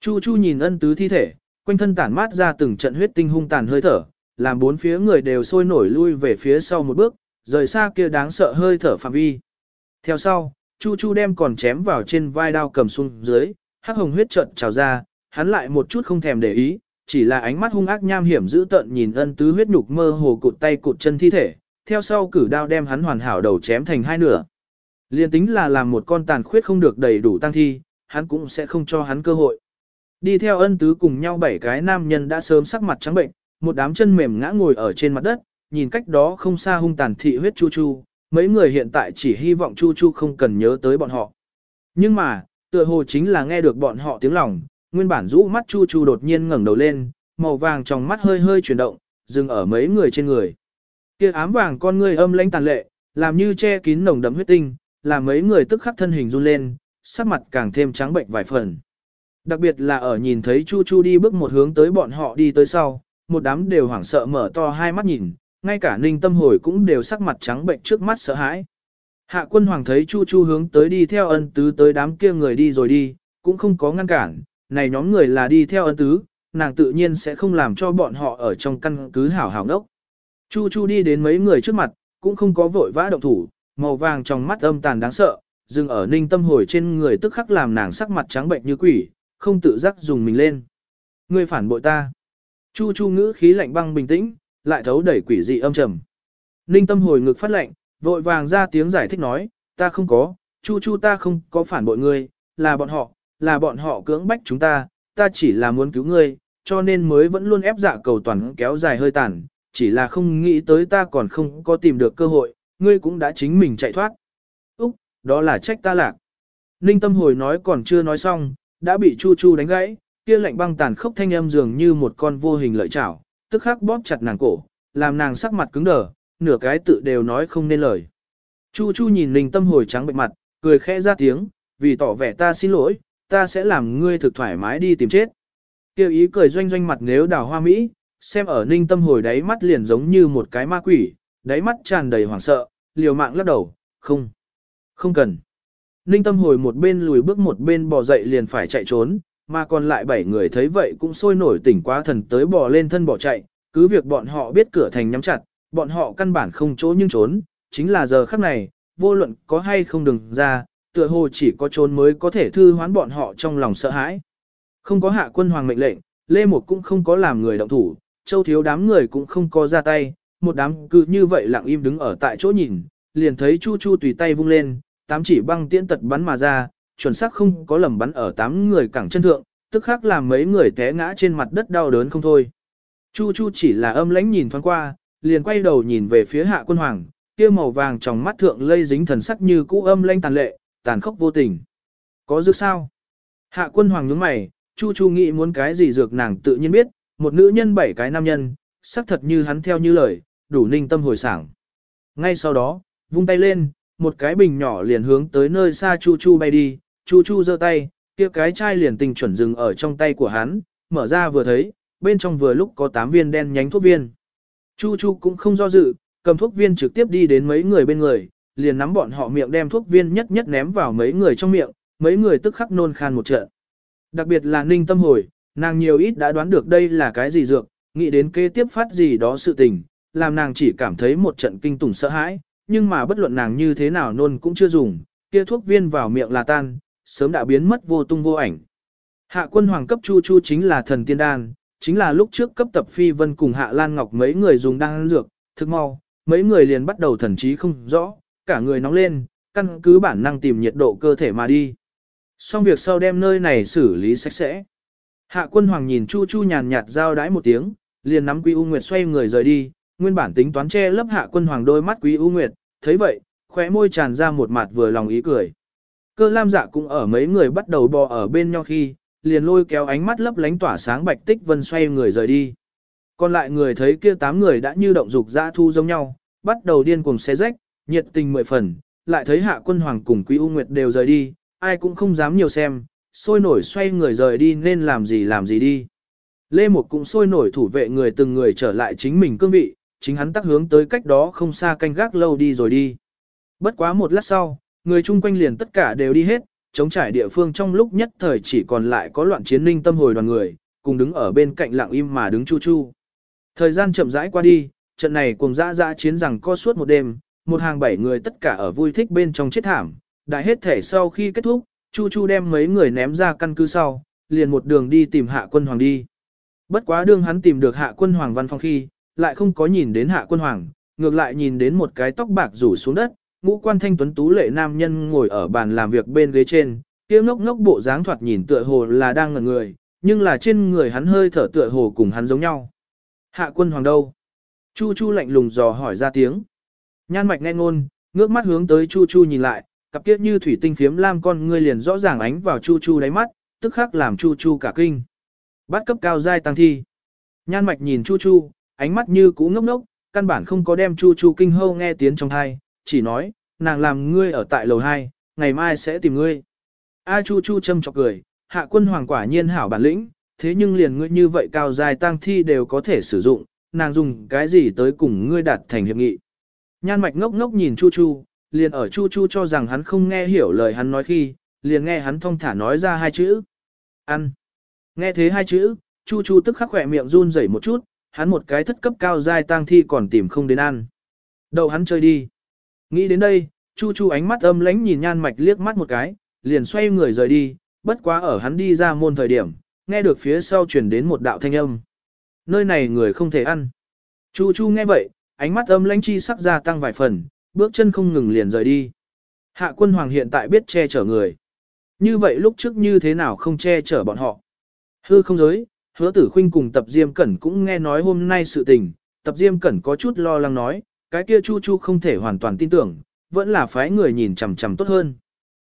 Chu Chu nhìn ân tứ thi thể, quanh thân tản mát ra từng trận huyết tinh hung tàn hơi thở, làm bốn phía người đều sôi nổi lui về phía sau một bước, rời xa kia đáng sợ hơi thở phạm vi. Theo sau, Chu Chu đem còn chém vào trên vai đao cầm xuống dưới, hắc hồng huyết trận trào ra, hắn lại một chút không thèm để ý, chỉ là ánh mắt hung ác nham hiểm dữ tợn nhìn ân tứ huyết nhục mơ hồ cụt tay cụt chân thi thể, theo sau cử đao đem hắn hoàn hảo đầu chém thành hai nửa. Liên tính là làm một con tàn khuyết không được đầy đủ tăng thi, hắn cũng sẽ không cho hắn cơ hội. Đi theo ân tứ cùng nhau bảy cái nam nhân đã sớm sắc mặt trắng bệnh, một đám chân mềm ngã ngồi ở trên mặt đất, nhìn cách đó không xa hung tàn thị huyết chu chu, mấy người hiện tại chỉ hy vọng chu chu không cần nhớ tới bọn họ. Nhưng mà, tựa hồ chính là nghe được bọn họ tiếng lòng, nguyên bản rũ mắt chu chu đột nhiên ngẩng đầu lên, màu vàng trong mắt hơi hơi chuyển động, dừng ở mấy người trên người. Kia ám vàng con ngươi âm lãnh tàn lệ, làm như che kín nồng đậm huyết tinh, làm mấy người tức khắc thân hình run lên, sắc mặt càng thêm trắng bệnh vài phần. Đặc biệt là ở nhìn thấy Chu Chu đi bước một hướng tới bọn họ đi tới sau, một đám đều hoảng sợ mở to hai mắt nhìn, ngay cả ninh tâm hồi cũng đều sắc mặt trắng bệnh trước mắt sợ hãi. Hạ quân hoàng thấy Chu Chu hướng tới đi theo ân tứ tới đám kia người đi rồi đi, cũng không có ngăn cản, này nhóm người là đi theo ân tứ, nàng tự nhiên sẽ không làm cho bọn họ ở trong căn cứ hảo hảo ngốc. Chu Chu đi đến mấy người trước mặt, cũng không có vội vã động thủ, màu vàng trong mắt âm tàn đáng sợ, dừng ở ninh tâm hồi trên người tức khắc làm nàng sắc mặt trắng bệnh như quỷ, không tự giác dùng mình lên. Ngươi phản bội ta. Chu chu ngữ khí lạnh băng bình tĩnh, lại thấu đẩy quỷ dị âm trầm. Ninh tâm hồi ngực phát lệnh, vội vàng ra tiếng giải thích nói, ta không có, chu chu ta không có phản bội ngươi, là bọn họ, là bọn họ cưỡng bách chúng ta, ta chỉ là muốn cứu ngươi, cho nên mới vẫn luôn ép dạ cầu toàn kéo dài hơi tàn, chỉ là không nghĩ tới ta còn không có tìm được cơ hội, ngươi cũng đã chính mình chạy thoát. Úc, đó là trách ta lạc. Ninh tâm hồi nói còn chưa nói xong, đã bị Chu Chu đánh gãy, kia lạnh băng tàn khốc thanh âm dường như một con vô hình lợi chảo, tức khắc bóp chặt nàng cổ, làm nàng sắc mặt cứng đờ, nửa cái tự đều nói không nên lời. Chu Chu nhìn Ninh tâm hồi trắng bệnh mặt, cười khẽ ra tiếng, vì tỏ vẻ ta xin lỗi, ta sẽ làm ngươi thực thoải mái đi tìm chết. Kêu ý cười doanh doanh mặt nếu đào hoa mỹ, xem ở ninh tâm hồi đáy mắt liền giống như một cái ma quỷ, đáy mắt tràn đầy hoảng sợ, liều mạng lắc đầu, không, không cần. Ninh tâm hồi một bên lùi bước một bên bò dậy liền phải chạy trốn, mà còn lại bảy người thấy vậy cũng sôi nổi tỉnh quá thần tới bò lên thân bỏ chạy, cứ việc bọn họ biết cửa thành nhắm chặt, bọn họ căn bản không chỗ nhưng trốn, chính là giờ khắc này, vô luận có hay không đừng ra, tựa hồ chỉ có trốn mới có thể thư hoán bọn họ trong lòng sợ hãi. Không có hạ quân hoàng mệnh lệnh, Lê Mục cũng không có làm người động thủ, châu thiếu đám người cũng không có ra tay, một đám cứ như vậy lặng im đứng ở tại chỗ nhìn, liền thấy Chu Chu tùy tay vung lên, tám chỉ băng tiễn tật bắn mà ra, chuẩn xác không có lầm bắn ở tám người cẳng chân thượng, tức khắc làm mấy người té ngã trên mặt đất đau đớn không thôi. Chu Chu chỉ là âm lãnh nhìn thoáng qua, liền quay đầu nhìn về phía hạ quân hoàng, kia màu vàng trong mắt thượng lây dính thần sắc như cũ âm lãnh tàn lệ, tàn khốc vô tình. Có dược sao? Hạ quân hoàng nhướng mày, Chu Chu nghĩ muốn cái gì dược nàng tự nhiên biết, một nữ nhân bảy cái nam nhân, xác thật như hắn theo như lời, đủ ninh tâm hồi sảng. Ngay sau đó, vung tay lên, một cái bình nhỏ liền hướng tới nơi xa Chu Chu bay đi, Chu Chu giơ tay, kia cái chai liền tình chuẩn dừng ở trong tay của hắn, mở ra vừa thấy, bên trong vừa lúc có 8 viên đen nhánh thuốc viên. Chu Chu cũng không do dự, cầm thuốc viên trực tiếp đi đến mấy người bên người, liền nắm bọn họ miệng đem thuốc viên nhất nhất ném vào mấy người trong miệng, mấy người tức khắc nôn khan một trận. Đặc biệt là Ninh Tâm hồi, nàng nhiều ít đã đoán được đây là cái gì dược, nghĩ đến kế tiếp phát gì đó sự tình, làm nàng chỉ cảm thấy một trận kinh tủng sợ hãi, nhưng mà bất luận nàng như thế nào nôn cũng chưa dùng, kia thuốc viên vào miệng là tan, sớm đã biến mất vô tung vô ảnh. Hạ quân hoàng cấp Chu Chu chính là thần tiên đan, chính là lúc trước cấp tập phi vân cùng Hạ Lan Ngọc mấy người dùng đan dược, thực mau, mấy người liền bắt đầu thần trí không rõ, cả người nóng lên, căn cứ bản năng tìm nhiệt độ cơ thể mà đi. Xong việc sau đem nơi này xử lý sạch sẽ. Hạ quân hoàng nhìn Chu Chu nhàn nhạt giao đái một tiếng, liền nắm Quý U Nguyệt xoay người rời đi, nguyên bản tính toán che lấp hạ quân hoàng đôi mắt Quý U Nguyệt, thấy vậy, khóe môi tràn ra một mặt vừa lòng ý cười. Cơ lam dạ cũng ở mấy người bắt đầu bò ở bên nhau khi, liền lôi kéo ánh mắt lấp lánh tỏa sáng bạch tích vân xoay người rời đi. Còn lại người thấy kia tám người đã như động dục dã thu giống nhau, bắt đầu điên cuồng xé rách, nhiệt tình mười phần, lại thấy hạ quân hoàng cùng quý u nguyệt đều rời đi, ai cũng không dám nhiều xem, sôi nổi xoay người rời đi nên làm gì làm gì đi. Lê Mục cũng sôi nổi thủ vệ người từng người trở lại chính mình cương vị, chính hắn tắc hướng tới cách đó không xa canh gác lâu đi rồi đi. Bất quá một lát sau, người chung quanh liền tất cả đều đi hết, chống trải địa phương trong lúc nhất thời chỉ còn lại có loạn chiến ninh tâm hồi đoàn người, cùng đứng ở bên cạnh lặng im mà đứng chu chu. Thời gian chậm rãi qua đi, trận này cùng dã dã chiến rằng co suốt một đêm, một hàng bảy người tất cả ở vui thích bên trong chết thảm, đại hết thể sau khi kết thúc, Chu Chu đem mấy người ném ra căn cứ sau, liền một đường đi tìm hạ quân hoàng đi. Bất quá đương hắn tìm được hạ quân hoàng văn phòng khi, lại không có nhìn đến hạ quân hoàng, ngược lại nhìn đến một cái tóc bạc rủ xuống đất, ngũ quan thanh tuấn tú lệ nam nhân ngồi ở bàn làm việc bên ghế trên, kia ngốc ngốc bộ dáng thoạt nhìn tựa hồ là đang ngẩn người, nhưng là trên người hắn hơi thở tựa hồ cùng hắn giống nhau. Hạ quân hoàng đâu? Chu Chu lạnh lùng dò hỏi ra tiếng. Nhan mạch nghe ngôn, ngước mắt hướng tới Chu Chu nhìn lại, cặp kiết như thủy tinh phiếm lam con ngươi liền rõ ràng ánh vào Chu Chu đáy mắt, tức khắc làm Chu Chu cả kinh. Bắt cấp cao giai tăng thi. Nhan mạch nhìn Chu Chu, ánh mắt như cũ ngốc ngốc, căn bản không có đem Chu Chu kinh hâu nghe tiếng trong thai, chỉ nói, nàng làm ngươi ở tại lầu 2, ngày mai sẽ tìm ngươi. A Chu Chu châm chọc cười, hạ quân hoàng quả nhiên hảo bản lĩnh, thế nhưng liền ngươi như vậy cao dài tăng thi đều có thể sử dụng, nàng dùng cái gì tới cùng ngươi đạt thành hiệp nghị. Nhan mạch ngốc ngốc nhìn Chu Chu, liền ở Chu Chu cho rằng hắn không nghe hiểu lời hắn nói khi, liền nghe hắn thông thả nói ra hai chữ. Ăn. Nghe thế hai chữ, Chu Chu tức khắc khỏe miệng run rẩy một chút, hắn một cái thất cấp cao dài tang thi còn tìm không đến ăn. Đầu hắn chơi đi. Nghĩ đến đây, Chu Chu ánh mắt âm lãnh nhìn Nhan Mạch liếc mắt một cái, liền xoay người rời đi, bất quá ở hắn đi ra môn thời điểm, nghe được phía sau truyền đến một đạo thanh âm. Nơi này người không thể ăn. Chu Chu nghe vậy, ánh mắt âm lãnh chi sắc ra tăng vài phần, bước chân không ngừng liền rời đi. Hạ quân hoàng hiện tại biết che chở người. Như vậy lúc trước như thế nào không che chở bọn họ. Hư không giới, hứa tử khinh cùng tập diêm cẩn cũng nghe nói hôm nay sự tình, tập diêm cẩn có chút lo lắng nói, cái kia chu chu không thể hoàn toàn tin tưởng, vẫn là phái người nhìn chằm chằm tốt hơn.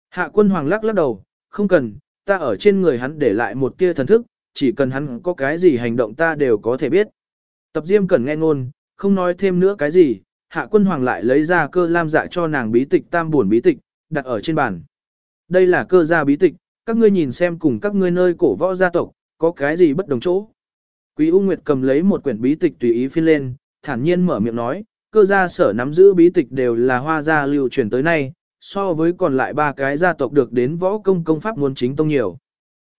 Hạ quân hoàng lắc lắc đầu, không cần, ta ở trên người hắn để lại một tia thần thức, chỉ cần hắn có cái gì hành động ta đều có thể biết. Tập diêm cần nghe ngôn, không nói thêm nữa cái gì, hạ quân hoàng lại lấy ra cơ lam dạ cho nàng bí tịch tam buồn bí tịch, đặt ở trên bàn. Đây là cơ gia bí tịch, các ngươi nhìn xem cùng các ngươi nơi cổ võ gia tộc, có cái gì bất đồng chỗ. Quý U Nguyệt cầm lấy một quyển bí tịch tùy ý phiên lên, thản nhiên mở miệng nói, cơ gia sở nắm giữ bí tịch đều là hoa gia lưu truyền tới nay, so với còn lại ba cái gia tộc được đến võ công công pháp muốn chính tông nhiều.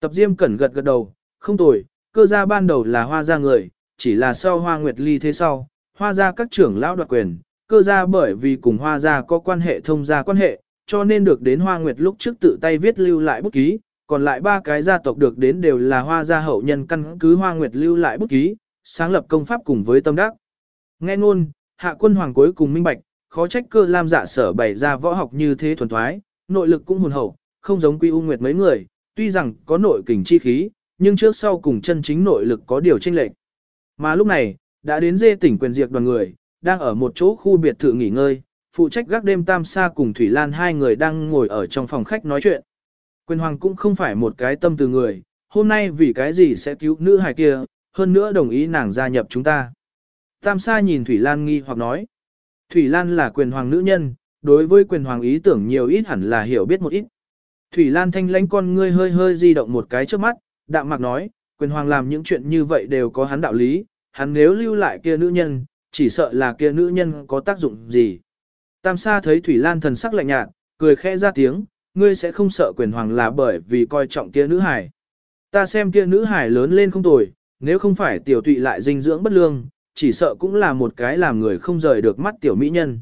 Tập Diêm cẩn gật gật đầu, không tồi, cơ gia ban đầu là hoa gia người, chỉ là sau hoa nguyệt ly thế sau, hoa gia các trưởng lão đoạt quyền, cơ gia bởi vì cùng hoa gia có quan hệ thông gia quan hệ, cho nên được đến hoa nguyệt lúc trước tự tay viết lưu lại bút ký, còn lại ba cái gia tộc được đến đều là hoa gia hậu nhân căn cứ hoa nguyệt lưu lại bút ký, sáng lập công pháp cùng với tâm đắc. Nghe ngôn, hạ quân hoàng cuối cùng minh bạch, khó trách cơ lam dạ sở bày ra võ học như thế thuần thoái, nội lực cũng hồn hậu, không giống quy u nguyệt mấy người, tuy rằng có nội kình chi khí, nhưng trước sau cùng chân chính nội lực có điều chênh lệch. Mà lúc này, đã đến dê tỉnh quyền diệt đoàn người, đang ở một chỗ khu biệt thự nghỉ ngơi, phụ trách gác đêm tam sa cùng Thủy Lan hai người đang ngồi ở trong phòng khách nói chuyện. Quyền hoàng cũng không phải một cái tâm từ người, hôm nay vì cái gì sẽ cứu nữ hài kia, hơn nữa đồng ý nàng gia nhập chúng ta. Tam sa nhìn Thủy Lan nghi hoặc nói. Thủy Lan là quyền hoàng nữ nhân, đối với quyền hoàng ý tưởng nhiều ít hẳn là hiểu biết một ít. Thủy Lan thanh lãnh con ngươi hơi hơi di động một cái trước mắt, đạm mạc nói, quyền hoàng làm những chuyện như vậy đều có hắn đạo lý, hắn nếu lưu lại kia nữ nhân, chỉ sợ là kia nữ nhân có tác dụng gì. Tam sa thấy Thủy Lan thần sắc lạnh nhạt, cười khẽ ra tiếng, ngươi sẽ không sợ quyền hoàng là bởi vì coi trọng kia nữ hải. Ta xem kia nữ hải lớn lên không tồi, nếu không phải tiểu tụy lại dinh dưỡng bất lương, chỉ sợ cũng là một cái làm người không rời được mắt tiểu mỹ nhân.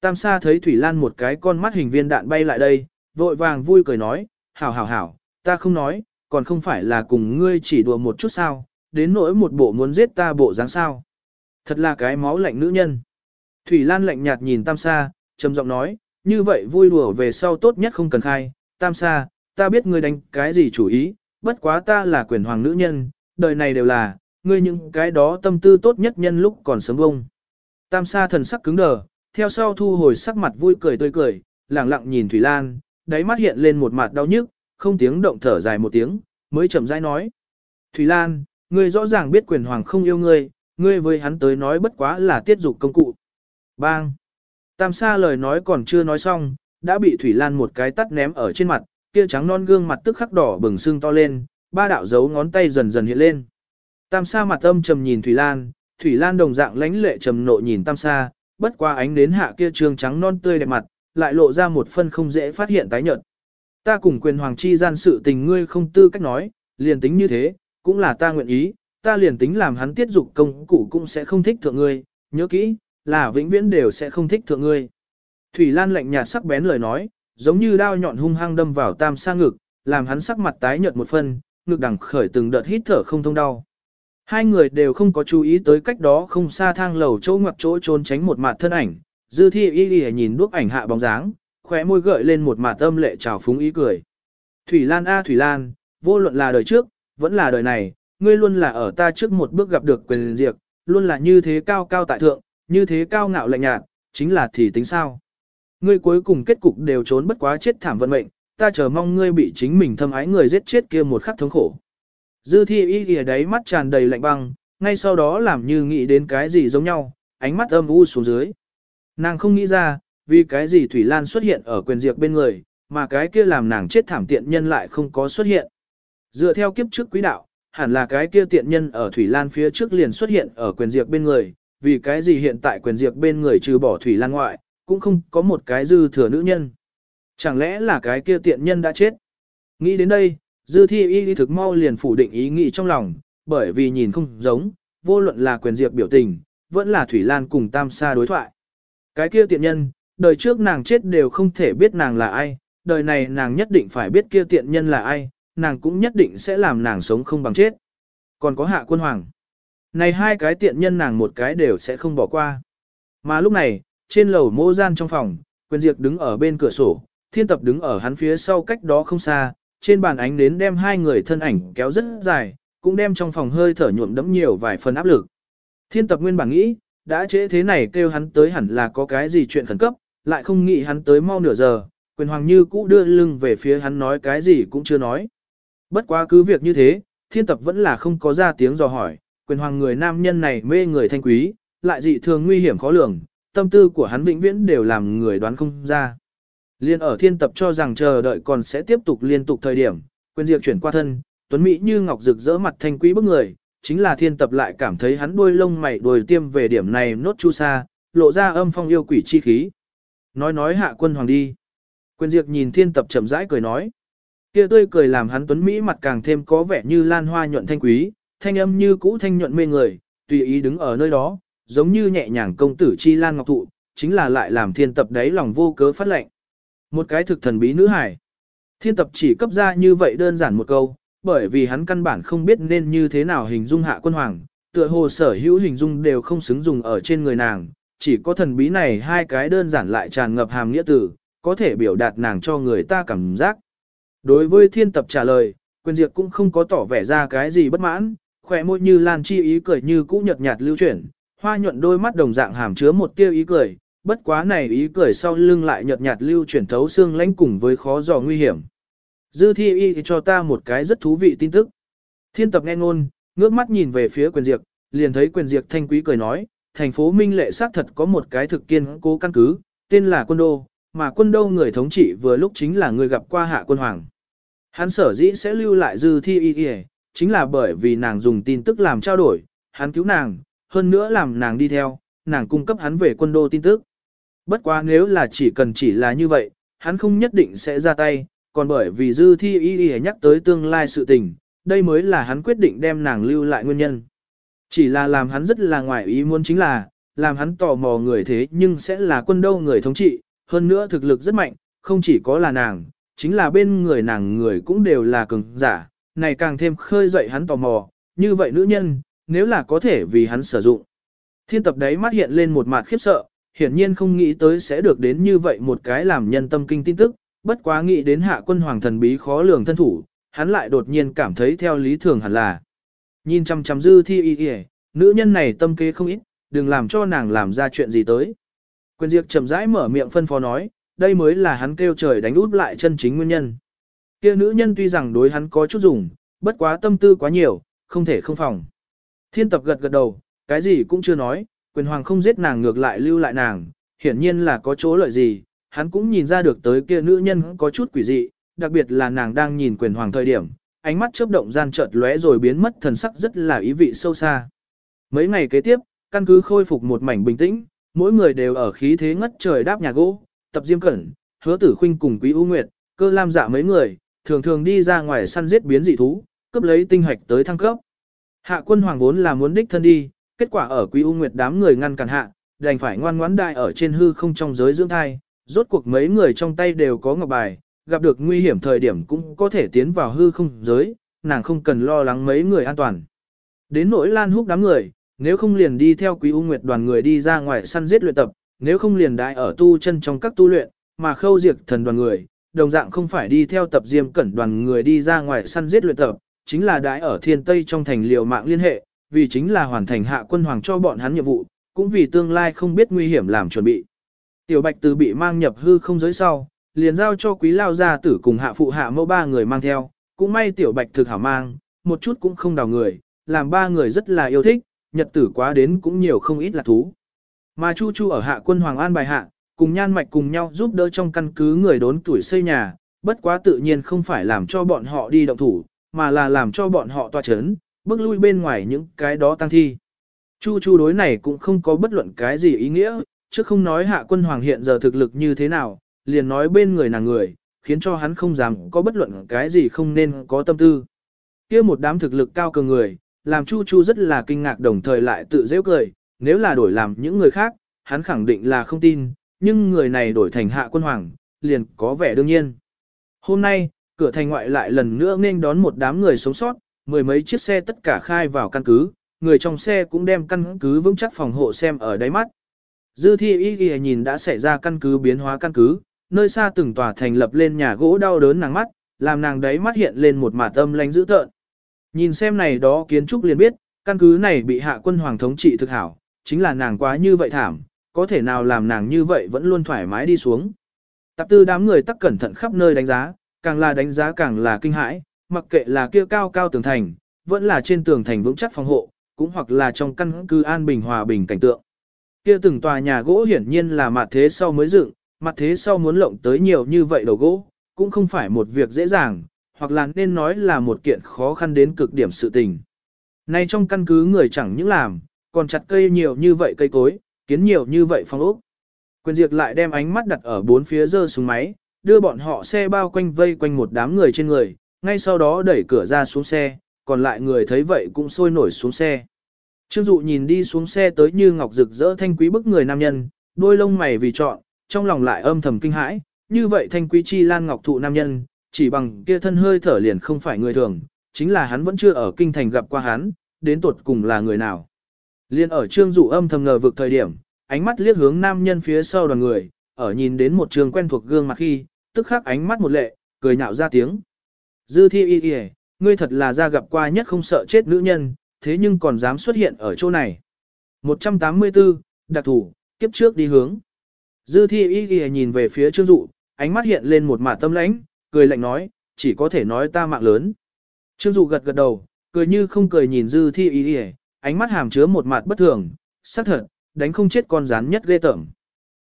Tam sa thấy Thủy Lan một cái con mắt hình viên đạn bay lại đây, vội vàng vui cười nói, hảo hảo hảo, ta không nói, còn không phải là cùng ngươi chỉ đùa một chút sao, đến nỗi một bộ muốn giết ta bộ dáng sao. Thật là cái máu lạnh nữ nhân. Thủy Lan lạnh nhạt nhìn Tam Sa, trầm giọng nói, như vậy vui đùa về sau tốt nhất không cần khai. Tam Sa, ta biết ngươi đánh cái gì chủ ý, bất quá ta là quyền hoàng nữ nhân, đời này đều là, ngươi những cái đó tâm tư tốt nhất nhân lúc còn sớm bông. Tam Sa thần sắc cứng đờ, theo sau thu hồi sắc mặt vui cười tươi cười, lặng lặng nhìn Thủy Lan, đáy mắt hiện lên một mặt đau nhức, không tiếng động thở dài một tiếng, mới chậm rãi nói. Thủy Lan, ngươi rõ ràng biết quyền hoàng không yêu ngươi, ngươi với hắn tới nói bất quá là tiết dục công cụ. Bang! Tam sa lời nói còn chưa nói xong, đã bị Thủy Lan một cái tắt ném ở trên mặt, kia trắng non gương mặt tức khắc đỏ bừng sưng to lên, ba đạo dấu ngón tay dần dần hiện lên. Tam sa mặt âm trầm nhìn Thủy Lan, Thủy Lan đồng dạng lãnh lệ trầm nộ nhìn Tam sa, bất qua ánh đến hạ kia trương trắng non tươi đẹp mặt, lại lộ ra một phân không dễ phát hiện tái nhợt. Ta cùng quyền hoàng chi gian sự tình ngươi không tư cách nói, liền tính như thế, cũng là ta nguyện ý, ta liền tính làm hắn tiết dục công cụ cũng sẽ không thích thượng ngươi, nhớ kỹ, là vĩnh viễn đều sẽ không thích thượng ngươi. Thủy Lan lạnh nhạt sắc bén lời nói, giống như đao nhọn hung hăng đâm vào tam sa ngực, làm hắn sắc mặt tái nhợt một phân, ngực đằng khởi từng đợt hít thở không thông đau. Hai người đều không có chú ý tới cách đó không xa thang lầu chỗ ngoặc chỗ trốn tránh một mặt thân ảnh, dư thi y y nhìn đuốc ảnh hạ bóng dáng, khóe môi gợi lên một mặt âm lệ trào phúng ý cười. Thủy Lan a Thủy Lan, vô luận là đời trước, vẫn là đời này, ngươi luôn là ở ta trước một bước gặp được quyền diệt, luôn là như thế cao cao tại thượng, như thế cao ngạo lạnh nhạt, chính là thì tính sao. Ngươi cuối cùng kết cục đều trốn bất quá chết thảm vận mệnh, ta chờ mong ngươi bị chính mình thâm ái người giết chết kia một khắc thống khổ. Dư thi y ghìa đấy mắt tràn đầy lạnh băng, ngay sau đó làm như nghĩ đến cái gì giống nhau, ánh mắt âm u xuống dưới. Nàng không nghĩ ra, vì cái gì Thủy Lan xuất hiện ở quyền diệt bên người, mà cái kia làm nàng chết thảm tiện nhân lại không có xuất hiện. Dựa theo kiếp trước quý đạo, hẳn là cái kia tiện nhân ở Thủy Lan phía trước liền xuất hiện ở quyền diệt bên người, vì cái gì hiện tại quyền diệt bên người trừ bỏ Thủy Lan ngoại, cũng không có một cái dư thừa nữ nhân. Chẳng lẽ là cái kia tiện nhân đã chết? Nghĩ đến đây, dư thi y thực mau liền phủ định ý nghĩ trong lòng, bởi vì nhìn không giống, vô luận là quyền diệt biểu tình, vẫn là Thủy Lan cùng Tam Sa đối thoại. Cái kia tiện nhân, đời trước nàng chết đều không thể biết nàng là ai, đời này nàng nhất định phải biết kia tiện nhân là ai, nàng cũng nhất định sẽ làm nàng sống không bằng chết. Còn có hạ quân hoàng. Này hai cái tiện nhân nàng một cái đều sẽ không bỏ qua. Mà lúc này, trên lầu mô gian trong phòng, quyền diệt đứng ở bên cửa sổ, thiên tập đứng ở hắn phía sau cách đó không xa, trên bàn ánh đến đem hai người thân ảnh kéo rất dài, cũng đem trong phòng hơi thở nhuộm đẫm nhiều vài phần áp lực. Thiên tập nguyên bản nghĩ, đã trễ thế này kêu hắn tới hẳn là có cái gì chuyện khẩn cấp, lại không nghĩ hắn tới mau nửa giờ, quyền hoàng như cũ đưa lưng về phía hắn nói cái gì cũng chưa nói. Bất quá cứ việc như thế, thiên tập vẫn là không có ra tiếng dò hỏi, quyền hoàng người nam nhân này mê người thanh quý, lại dị thường nguy hiểm khó lường, tâm tư của hắn vĩnh viễn đều làm người đoán không ra. Liên ở thiên tập cho rằng chờ đợi còn sẽ tiếp tục liên tục thời điểm, quyền diệt chuyển qua thân, tuấn mỹ như ngọc rực rỡ mặt thanh quý bức người, chính là thiên tập lại cảm thấy hắn đuôi lông mày đuôi tiêm về điểm này nốt chu sa, lộ ra âm phong yêu quỷ chi khí. Nói nói hạ quân hoàng đi. Quyền diệt nhìn thiên tập chậm rãi cười nói. Kia tươi cười làm hắn tuấn mỹ mặt càng thêm có vẻ như lan hoa nhuận thanh quý, thanh âm như cũ thanh nhuận mê người, tùy ý đứng ở nơi đó, giống như nhẹ nhàng công tử chi lan ngọc thụ, chính là lại làm thiên tập đấy lòng vô cớ phát lệnh. Một cái thực thần bí nữ hải. Thiên tập chỉ cấp ra như vậy đơn giản một câu, bởi vì hắn căn bản không biết nên như thế nào hình dung hạ quân hoàng, tựa hồ sở hữu hình dung đều không xứng dùng ở trên người nàng, chỉ có thần bí này hai cái đơn giản lại tràn ngập hàm nghĩa tử, có thể biểu đạt nàng cho người ta cảm giác. Đối với thiên tập trả lời, quyền diệt cũng không có tỏ vẻ ra cái gì bất mãn, khỏe môi như lan chi ý cười như cũ nhợt nhạt lưu chuyển, hoa nhuận đôi mắt đồng dạng hàm chứa một tia ý cười, bất quá này ý cười sau lưng lại nhợt nhạt lưu chuyển thấu xương lãnh cùng với khó dò nguy hiểm. Dư thi y cho ta một cái rất thú vị tin tức. Thiên tập nghe ngôn, ngước mắt nhìn về phía quyền diệt, liền thấy quyền diệt thanh quý cười nói, thành phố Minh Lệ xác thật có một cái thực kiên cố căn cứ, tên là quân đô, mà quân đô người thống trị vừa lúc chính là người gặp qua hạ quân hoàng. Hắn sở dĩ sẽ lưu lại dư thi y y, chính là bởi vì nàng dùng tin tức làm trao đổi, hắn cứu nàng, hơn nữa làm nàng đi theo, nàng cung cấp hắn về quân đô tin tức. Bất quá nếu là chỉ cần chỉ là như vậy, hắn không nhất định sẽ ra tay, còn bởi vì dư thi y y nhắc tới tương lai sự tình, đây mới là hắn quyết định đem nàng lưu lại nguyên nhân. Chỉ là làm hắn rất là ngoài ý muốn chính là, làm hắn tò mò người thế nhưng sẽ là quân đâu người thống trị, hơn nữa thực lực rất mạnh, không chỉ có là nàng, chính là bên người nàng người cũng đều là cường giả, này càng thêm khơi dậy hắn tò mò, như vậy nữ nhân, nếu là có thể vì hắn sử dụng. Thiên tập đấy mắt hiện lên một mặt khiếp sợ, hiển nhiên không nghĩ tới sẽ được đến như vậy một cái làm nhân tâm kinh tin tức, bất quá nghĩ đến hạ quân hoàng thần bí khó lường thân thủ, hắn lại đột nhiên cảm thấy theo lý thường hẳn là. Nhìn chăm chăm dư thi y y, nữ nhân này tâm kế không ít, đừng làm cho nàng làm ra chuyện gì tới. Quyền diệt chậm rãi mở miệng phân phó nói, đây mới là hắn kêu trời đánh út lại chân chính nguyên nhân. Kia nữ nhân tuy rằng đối hắn có chút dùng, bất quá tâm tư quá nhiều, không thể không phòng. Thiên tập gật gật đầu, cái gì cũng chưa nói, quyền hoàng không giết nàng ngược lại lưu lại nàng, hiển nhiên là có chỗ lợi gì, hắn cũng nhìn ra được tới kia nữ nhân có chút quỷ dị, đặc biệt là nàng đang nhìn quyền hoàng thời điểm, ánh mắt chớp động gian chợt lóe rồi biến mất thần sắc rất là ý vị sâu xa. Mấy ngày kế tiếp, căn cứ khôi phục một mảnh bình tĩnh, mỗi người đều ở khí thế ngất trời đáp nhà gỗ, tập diêm cẩn, hứa tử khuynh cùng quý u nguyệt, cơ lam dạ mấy người, thường thường đi ra ngoài săn giết biến dị thú, cướp lấy tinh hạch tới thăng cấp. Hạ quân hoàng vốn là muốn đích thân đi, kết quả ở quý u nguyệt đám người ngăn cản hạ, đành phải ngoan ngoãn đại ở trên hư không trong giới dưỡng thai, rốt cuộc mấy người trong tay đều có ngọc bài, gặp được nguy hiểm thời điểm cũng có thể tiến vào hư không giới, nàng không cần lo lắng mấy người an toàn. Đến nỗi lan húc đám người, nếu không liền đi theo quý u nguyệt đoàn người đi ra ngoài săn giết luyện tập, nếu không liền đại ở tu chân trong các tu luyện, mà khâu diệt thần đoàn người, đồng dạng không phải đi theo tập diêm cẩn đoàn người đi ra ngoài săn giết luyện tập, chính là đại ở thiên tây trong thành liều mạng liên hệ, vì chính là hoàn thành hạ quân hoàng cho bọn hắn nhiệm vụ, cũng vì tương lai không biết nguy hiểm làm chuẩn bị. Tiểu bạch từ bị mang nhập hư không giới sau, liền giao cho quý lao gia tử cùng hạ phụ hạ mẫu ba người mang theo, cũng may tiểu bạch thực hảo mang, một chút cũng không đào người, làm ba người rất là yêu thích, nhật tử quá đến cũng nhiều không ít là thú. Mà Chu Chu ở hạ quân Hoàng An bài hạ, cùng nhan mạch cùng nhau giúp đỡ trong căn cứ người đốn tuổi xây nhà, bất quá tự nhiên không phải làm cho bọn họ đi động thủ, mà là làm cho bọn họ tòa chấn, bước lui bên ngoài những cái đó tăng thi. Chu Chu đối này cũng không có bất luận cái gì ý nghĩa, chứ không nói hạ quân hoàng hiện giờ thực lực như thế nào, liền nói bên người nàng người, khiến cho hắn không dám có bất luận cái gì không nên có tâm tư. kia một đám thực lực cao cường người, làm Chu Chu rất là kinh ngạc đồng thời lại tự dễ cười, nếu là đổi làm những người khác, hắn khẳng định là không tin, nhưng người này đổi thành hạ quân hoàng, liền có vẻ đương nhiên. Hôm nay, cửa thành ngoại lại lần nữa nên đón một đám người sống sót, mười mấy chiếc xe tất cả khai vào căn cứ, người trong xe cũng đem căn cứ vững chắc phòng hộ xem ở đáy mắt. Dư thi y ghi nhìn đã xảy ra căn cứ biến hóa căn cứ, nơi xa từng tòa thành lập lên nhà gỗ đau đớn nàng mắt, làm nàng đáy mắt hiện lên một mả tâm lánh dữ tợn. Nhìn xem này đó kiến trúc liền biết, căn cứ này bị hạ quân hoàng thống trị thực hảo, chính là nàng quá như vậy thảm, có thể nào làm nàng như vậy vẫn luôn thoải mái đi xuống. Tạp tư đám người tắc cẩn thận khắp nơi đánh giá, càng là đánh giá càng là kinh hãi, mặc kệ là kia cao cao tường thành, vẫn là trên tường thành vững chắc phòng hộ, cũng hoặc là trong căn cứ an bình hòa bình cảnh tượng. Kia từng tòa nhà gỗ hiển nhiên là mặt thế sau mới dựng, mặt thế sau muốn lộng tới nhiều như vậy đầu gỗ, cũng không phải một việc dễ dàng, hoặc là nên nói là một kiện khó khăn đến cực điểm sự tình. Nay trong căn cứ người chẳng những làm, còn chặt cây nhiều như vậy cây cối, kiến nhiều như vậy phong ốc. Quyền diệt lại đem ánh mắt đặt ở bốn phía dơ xuống máy, đưa bọn họ xe bao quanh vây quanh một đám người trên người, ngay sau đó đẩy cửa ra xuống xe, còn lại người thấy vậy cũng sôi nổi xuống xe. Trương Dụ nhìn đi xuống xe tới như ngọc rực rỡ thanh quý bức người nam nhân, đôi lông mày vì trọn, trong lòng lại âm thầm kinh hãi, như vậy thanh quý chi lan ngọc thụ nam nhân, chỉ bằng kia thân hơi thở liền không phải người thường, chính là hắn vẫn chưa ở kinh thành gặp qua hắn, đến tuột cùng là người nào. Liên ở Trương Dụ âm thầm ngờ vực thời điểm, ánh mắt liếc hướng nam nhân phía sau đoàn người, ở nhìn đến một trường quen thuộc gương mặt khi, tức khắc ánh mắt một lệ, cười nhạo ra tiếng. Dư thi y y, ngươi thật là ra gặp qua nhất không sợ chết nữ nhân, thế nhưng còn dám xuất hiện ở chỗ này. 184, đặc thủ, kiếp trước đi hướng. Dư thi y y nhìn về phía trương dụ, ánh mắt hiện lên một mả tâm lãnh, cười lạnh nói, chỉ có thể nói ta mạng lớn. Trương dụ gật gật đầu, cười như không cười nhìn dư thi y y, ánh mắt hàm chứa một mặt bất thường, xác thật, đánh không chết con rắn nhất ghê tởm.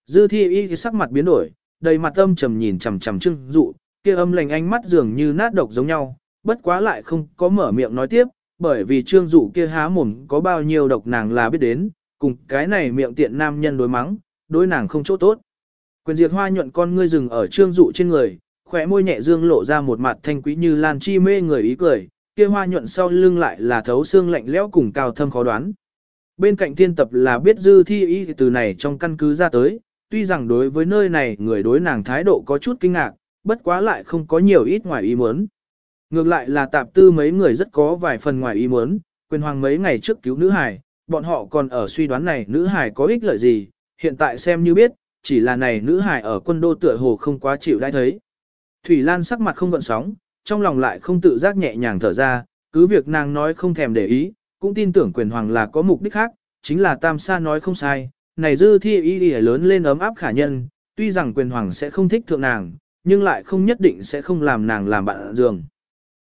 Dư thi y sắc mặt biến đổi, đầy mặt âm trầm nhìn chằm chằm trương dụ, kia âm lành ánh mắt dường như nát độc giống nhau, bất quá lại không có mở miệng nói tiếp, bởi vì trương dụ kia há mồm có bao nhiêu độc nàng là biết đến, cùng cái này miệng tiện nam nhân đối mắng, đối nàng không chỗ tốt. Quyền diệt hoa nhuận con ngươi rừng ở trương dụ trên người, khỏe môi nhẹ dương lộ ra một mặt thanh quý như lan chi mê người ý cười, kia hoa nhuận sau lưng lại là thấu xương lạnh lẽo cùng cao thâm khó đoán. Bên cạnh thiên tập là biết dư thi ý từ này trong căn cứ ra tới, tuy rằng đối với nơi này người đối nàng thái độ có chút kinh ngạc, bất quá lại không có nhiều ít ngoài ý muốn. Ngược lại là tạp tư mấy người rất có vài phần ngoài ý muốn, quyền hoàng mấy ngày trước cứu nữ hải, bọn họ còn ở suy đoán này nữ hải có ích lợi gì, hiện tại xem như biết, chỉ là này nữ hải ở quân đô tựa hồ không quá chịu đai thấy. Thủy Lan sắc mặt không gợn sóng, trong lòng lại không tự giác nhẹ nhàng thở ra, cứ việc nàng nói không thèm để ý, cũng tin tưởng quyền hoàng là có mục đích khác, chính là tam sa nói không sai, này dư thi y y lớn lên ấm áp khả nhân, tuy rằng quyền hoàng sẽ không thích thượng nàng, nhưng lại không nhất định sẽ không làm nàng làm bạn giường.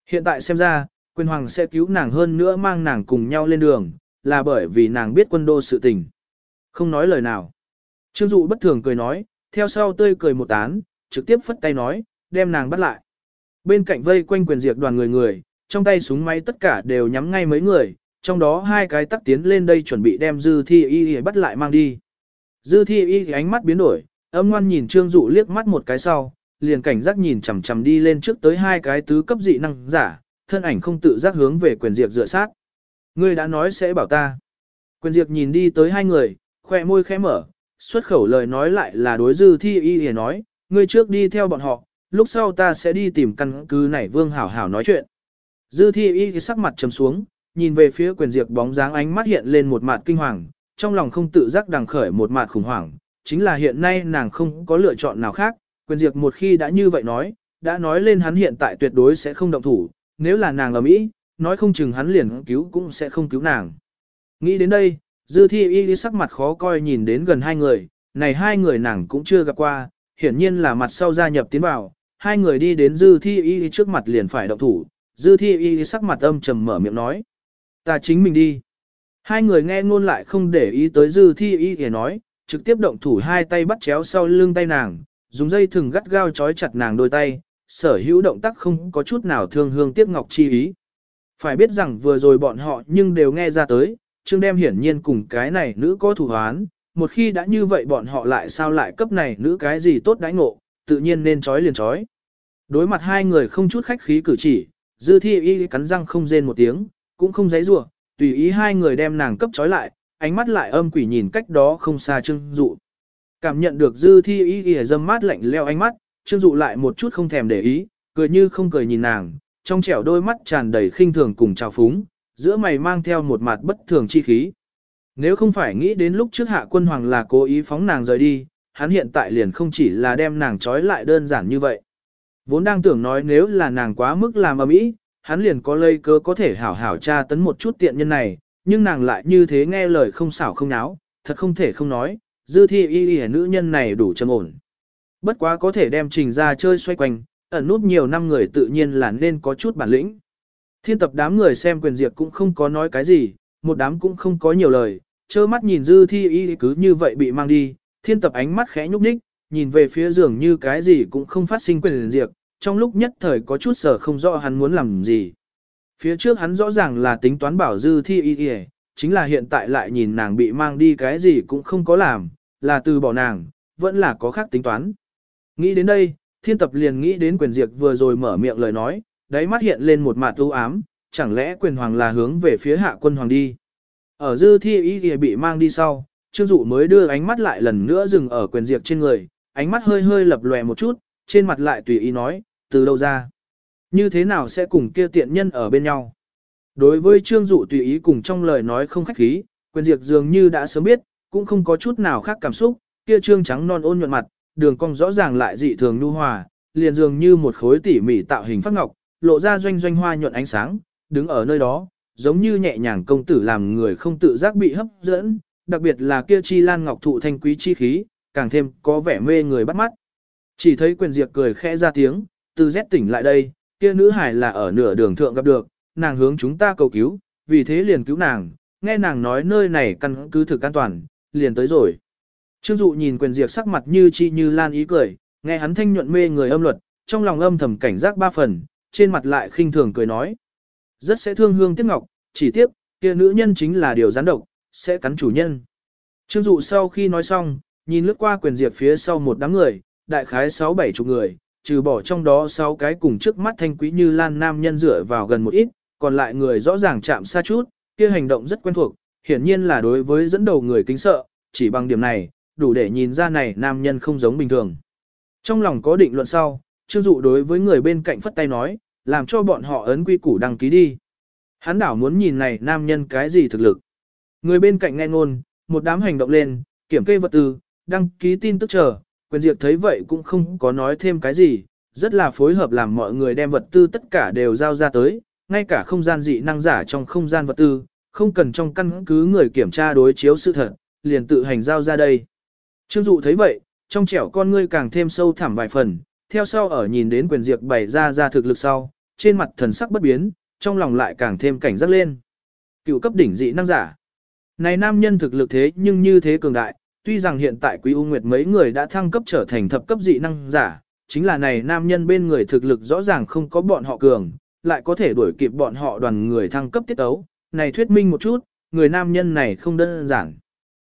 Hiện tại xem ra, quyền hoàng sẽ cứu nàng hơn nữa mang nàng cùng nhau lên đường, là bởi vì nàng biết quân đô sự tình. Không nói lời nào. Trương dụ bất thường cười nói, theo sau tươi cười một tán, trực tiếp phất tay nói, đem nàng bắt lại. Bên cạnh vây quanh quyền diệt đoàn người người, trong tay súng máy tất cả đều nhắm ngay mấy người, trong đó hai cái tắc tiến lên đây chuẩn bị đem dư thi y y bắt lại mang đi. Dư thi y ánh mắt biến đổi, âm ngoan nhìn trương dụ liếc mắt một cái sau, liền cảnh giác nhìn chằm chằm đi lên trước tới hai cái tứ cấp dị năng giả, thân ảnh không tự giác hướng về quyền Diệp dựa sát. Ngươi đã nói sẽ bảo ta. Quyền Diệp nhìn đi tới hai người, khoe môi khẽ mở, xuất khẩu lời nói lại là đối dư thi y y nói, ngươi trước đi theo bọn họ, lúc sau ta sẽ đi tìm căn cứ này vương hảo hảo nói chuyện. Dư thi y sắc mặt trầm xuống, nhìn về phía quyền Diệp bóng dáng ánh mắt hiện lên một mặt kinh hoàng, trong lòng không tự giác đằng khởi một mặt khủng hoảng, chính là hiện nay nàng không có lựa chọn nào khác, quyền diệt một khi đã như vậy nói, đã nói lên hắn hiện tại tuyệt đối sẽ không động thủ, nếu là nàng ở Mỹ, nói không chừng hắn liền cứu cũng sẽ không cứu nàng. Nghĩ đến đây, dư thi y sắc mặt khó coi nhìn đến gần hai người, này hai người nàng cũng chưa gặp qua, hiển nhiên là mặt sau gia nhập tiến vào, hai người đi đến dư thi y trước mặt liền phải động thủ, dư thi y sắc mặt âm trầm mở miệng nói. Ta chính mình đi. Hai người nghe ngôn lại không để ý tới dư thi y thì nói, trực tiếp động thủ hai tay bắt chéo sau lưng tay nàng, dùng dây thừng gắt gao trói chặt nàng đôi tay, sở hữu động tác không có chút nào thương hương tiếc ngọc chi ý. Phải biết rằng vừa rồi bọn họ nhưng đều nghe ra tới, Trương đem hiển nhiên cùng cái này nữ có thủ hoán, một khi đã như vậy bọn họ lại sao lại cấp này nữ cái gì tốt đãi ngộ, tự nhiên nên trói liền trói. Đối mặt hai người không chút khách khí cử chỉ, dư thi y cắn răng không rên một tiếng, cũng không giấy rủa tùy ý hai người đem nàng cấp trói lại, ánh mắt lại âm quỷ nhìn cách đó không xa trương dụ. Cảm nhận được dư thi ý ghi dâm mát lạnh leo ánh mắt, trương dụ lại một chút không thèm để ý, cười như không cười nhìn nàng, trong trẻo đôi mắt tràn đầy khinh thường cùng trào phúng, giữa mày mang theo một mặt bất thường chi khí. Nếu không phải nghĩ đến lúc trước hạ quân hoàng là cố ý phóng nàng rời đi, hắn hiện tại liền không chỉ là đem nàng trói lại đơn giản như vậy. Vốn đang tưởng nói nếu là nàng quá mức làm ầm ĩ, hắn liền có lây cơ có thể hảo hảo tra tấn một chút tiện nhân này, nhưng nàng lại như thế nghe lời không xảo không náo, thật không thể không nói, dư thi y y nữ nhân này đủ trầm ổn. Bất quá có thể đem trình ra chơi xoay quanh, ẩn nút nhiều năm người tự nhiên là nên có chút bản lĩnh. Thiên tập đám người xem quyền diệt cũng không có nói cái gì, một đám cũng không có nhiều lời, trơ mắt nhìn dư thi y cứ như vậy bị mang đi, thiên tập ánh mắt khẽ nhúc nhích, nhìn về phía giường như cái gì cũng không phát sinh quyền diệt, trong lúc nhất thời có chút sở không rõ hắn muốn làm gì. Phía trước hắn rõ ràng là tính toán bảo dư thi y chính là hiện tại lại nhìn nàng bị mang đi cái gì cũng không có làm, là từ bỏ nàng, vẫn là có khác tính toán. Nghĩ đến đây, thiên tập liền nghĩ đến quyền diệt vừa rồi mở miệng lời nói, đáy mắt hiện lên một mặt u ám, chẳng lẽ quyền hoàng là hướng về phía hạ quân hoàng đi. Ở dư thi ý thì bị mang đi sau, Trương Dụ mới đưa ánh mắt lại lần nữa dừng ở quyền diệt trên người, ánh mắt hơi hơi lập lòe một chút, trên mặt lại tùy ý nói, từ đâu ra. Như thế nào sẽ cùng kia tiện nhân ở bên nhau? Đối với Trương Dụ tùy ý cùng trong lời nói không khách khí, quyền diệt dường như đã sớm biết, cũng không có chút nào khác cảm xúc, kia trương trắng non ôn nhuận mặt, đường cong rõ ràng lại dị thường nhu hòa, liền dường như một khối tỉ mỉ tạo hình phát ngọc, lộ ra doanh doanh hoa nhuận ánh sáng, đứng ở nơi đó, giống như nhẹ nhàng công tử làm người không tự giác bị hấp dẫn, đặc biệt là kia chi lan ngọc thụ thanh quý chi khí, càng thêm có vẻ mê người bắt mắt. Chỉ thấy quyền diệt cười khẽ ra tiếng, từ rét tỉnh lại đây, kia nữ hải là ở nửa đường thượng gặp được, nàng hướng chúng ta cầu cứu, vì thế liền cứu nàng, nghe nàng nói nơi này căn cứ thực an toàn, liền tới rồi. Trương Dụ nhìn quyền diệt sắc mặt như chi như lan ý cười, nghe hắn thanh nhuận mê người âm luật, trong lòng âm thầm cảnh giác ba phần, trên mặt lại khinh thường cười nói. Rất sẽ thương hương tiếc ngọc, chỉ tiếp, kia nữ nhân chính là điều gián độc, sẽ cắn chủ nhân. Trương Dụ sau khi nói xong, nhìn lướt qua quyền diệt phía sau một đám người, đại khái 6-7 chục người, trừ bỏ trong đó 6 cái cùng trước mắt thanh quý như lan nam nhân rửa vào gần một ít, còn lại người rõ ràng chạm xa chút, kia hành động rất quen thuộc, hiển nhiên là đối với dẫn đầu người kính sợ, chỉ bằng điểm này, đủ để nhìn ra này nam nhân không giống bình thường. Trong lòng có định luận sau, Trương Dụ đối với người bên cạnh phất tay nói, làm cho bọn họ ấn quy củ đăng ký đi. Hắn đảo muốn nhìn này nam nhân cái gì thực lực. Người bên cạnh nghe ngôn, một đám hành động lên, kiểm kê vật tư, đăng ký tin tức chờ, quyền diệt thấy vậy cũng không có nói thêm cái gì, rất là phối hợp làm mọi người đem vật tư tất cả đều giao ra tới, ngay cả không gian dị năng giả trong không gian vật tư, không cần trong căn cứ người kiểm tra đối chiếu sự thật, liền tự hành giao ra đây. Trương Dụ thấy vậy, trong trẻo con ngươi càng thêm sâu thẳm vài phần, theo sau ở nhìn đến quyền diệt bày ra ra thực lực sau, trên mặt thần sắc bất biến, trong lòng lại càng thêm cảnh giác lên. Cựu cấp đỉnh dị năng giả. Này nam nhân thực lực thế nhưng như thế cường đại, tuy rằng hiện tại Quý U Nguyệt mấy người đã thăng cấp trở thành thập cấp dị năng giả, chính là này nam nhân bên người thực lực rõ ràng không có bọn họ cường, lại có thể đuổi kịp bọn họ đoàn người thăng cấp tiết ấu, này thuyết minh một chút, người nam nhân này không đơn giản.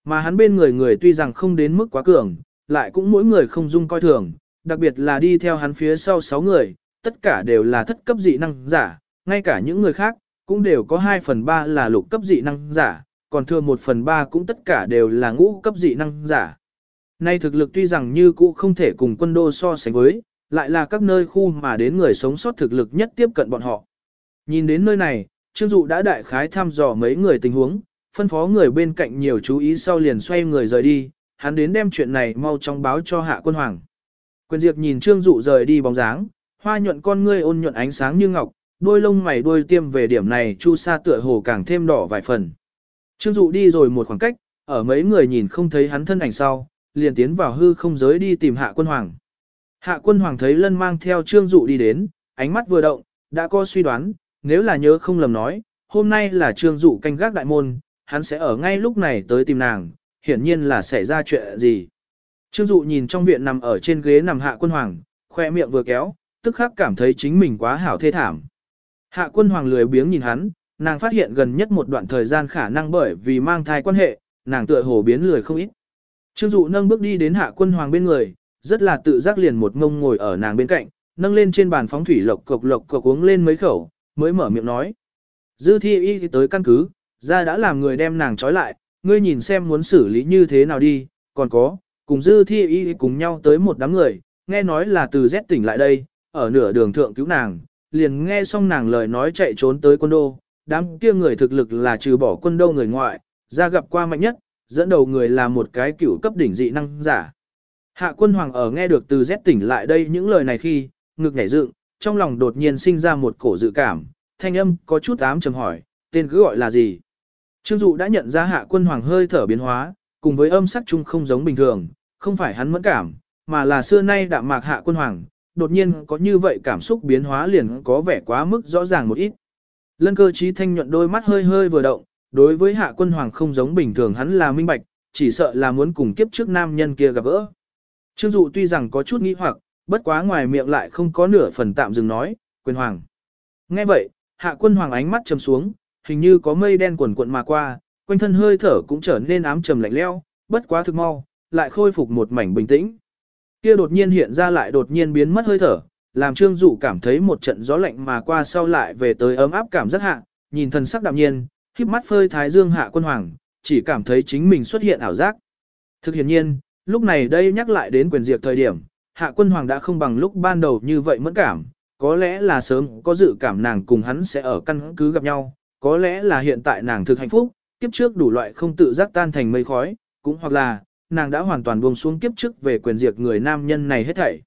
Mà hắn bên người người tuy rằng không đến mức quá cường, lại cũng mỗi người không dung coi thường, đặc biệt là đi theo hắn phía sau 6 người, tất cả đều là thất cấp dị năng giả, ngay cả những người khác, cũng đều có 2 phần 3 là lục cấp dị năng giả, còn thừa 1 phần 3 cũng tất cả đều là ngũ cấp dị năng giả. Nay thực lực tuy rằng như cũ không thể cùng quân đô so sánh với, lại là các nơi khu mà đến người sống sót thực lực nhất tiếp cận bọn họ. Nhìn đến nơi này, Trương Dụ đã đại khái thăm dò mấy người tình huống, phân phó người bên cạnh nhiều chú ý sau liền xoay người rời đi, hắn đến đem chuyện này mau chóng báo cho hạ quân hoàng. Quyền Diệp nhìn Trương Dụ rời đi bóng dáng, hoa nhuận con ngươi ôn nhuận ánh sáng như ngọc, đôi lông mày đôi tiêm về điểm này chu sa tựa hồ càng thêm đỏ vài phần. Trương Dụ đi rồi một khoảng cách, ở mấy người nhìn không thấy hắn thân ảnh sau, liền tiến vào hư không giới đi tìm hạ quân hoàng. Hạ quân hoàng thấy lân mang theo Trương Dụ đi đến, ánh mắt vừa động, đã có suy đoán, nếu là nhớ không lầm nói, hôm nay là Trương Dụ canh gác đại môn, hắn sẽ ở ngay lúc này tới tìm nàng, hiển nhiên là xảy ra chuyện gì. Trương Dụ nhìn trong viện nằm ở trên ghế nằm hạ quân hoàng, khoe miệng vừa kéo, tức khắc cảm thấy chính mình quá hảo thê thảm. Hạ quân hoàng lười biếng nhìn hắn, nàng phát hiện gần nhất một đoạn thời gian khả năng bởi vì mang thai quan hệ, nàng tựa hồ biến lười không ít. Trương Dụ nâng bước đi đến hạ quân hoàng bên người, rất là tự giác liền một ngông ngồi ở nàng bên cạnh, nâng lên trên bàn phóng thủy lộc cộc lộc cộc uống lên mấy khẩu, mới mở miệng nói. Dư thi y tới căn cứ, ra đã làm người đem nàng trói lại, ngươi nhìn xem muốn xử lý như thế nào đi, còn có, cùng dư thi y cùng nhau tới một đám người, nghe nói là từ Z tỉnh lại đây, ở nửa đường thượng cứu nàng, liền nghe xong nàng lời nói chạy trốn tới quân đô, đám kia người thực lực là trừ bỏ quân đô người ngoại, ra gặp qua mạnh nhất, dẫn đầu người là một cái cựu cấp đỉnh dị năng giả. Hạ quân hoàng ở nghe được từ Z tỉnh lại đây những lời này khi, ngực nhảy dựng, trong lòng đột nhiên sinh ra một cổ dự cảm, thanh âm có chút ám trầm hỏi, tên cứ gọi là gì? Trương Dụ đã nhận ra hạ quân hoàng hơi thở biến hóa, cùng với âm sắc chung không giống bình thường, không phải hắn mẫn cảm, mà là xưa nay đạm mạc hạ quân hoàng, đột nhiên có như vậy cảm xúc biến hóa liền có vẻ quá mức rõ ràng một ít. Lân cơ trí thanh nhuận đôi mắt hơi hơi vừa động, đối với hạ quân hoàng không giống bình thường hắn là minh bạch, chỉ sợ là muốn cùng kiếp trước nam nhân kia gặp gỡ. Trương Dụ tuy rằng có chút nghi hoặc, bất quá ngoài miệng lại không có nửa phần tạm dừng nói, quyền hoàng. Nghe vậy, hạ quân hoàng ánh mắt trầm xuống, hình như có mây đen quần cuộn mà qua, quanh thân hơi thở cũng trở nên ám trầm lạnh lẽo, bất quá thực mau, lại khôi phục một mảnh bình tĩnh. Kia đột nhiên hiện ra lại đột nhiên biến mất hơi thở, làm Trương Dụ cảm thấy một trận gió lạnh mà qua sau lại về tới ấm áp cảm rất hạ, nhìn thần sắc đạm nhiên, khép mắt phơi thái dương hạ quân hoàng, chỉ cảm thấy chính mình xuất hiện ảo giác. Thực hiện nhiên, lúc này đây nhắc lại đến quyền diệt thời điểm, hạ quân hoàng đã không bằng lúc ban đầu như vậy mẫn cảm, có lẽ là sớm có dự cảm nàng cùng hắn sẽ ở căn cứ gặp nhau, có lẽ là hiện tại nàng thực hạnh phúc, kiếp trước đủ loại không tự giác tan thành mây khói, cũng hoặc là, nàng đã hoàn toàn buông xuống kiếp trước về quyền diệt người nam nhân này hết thảy.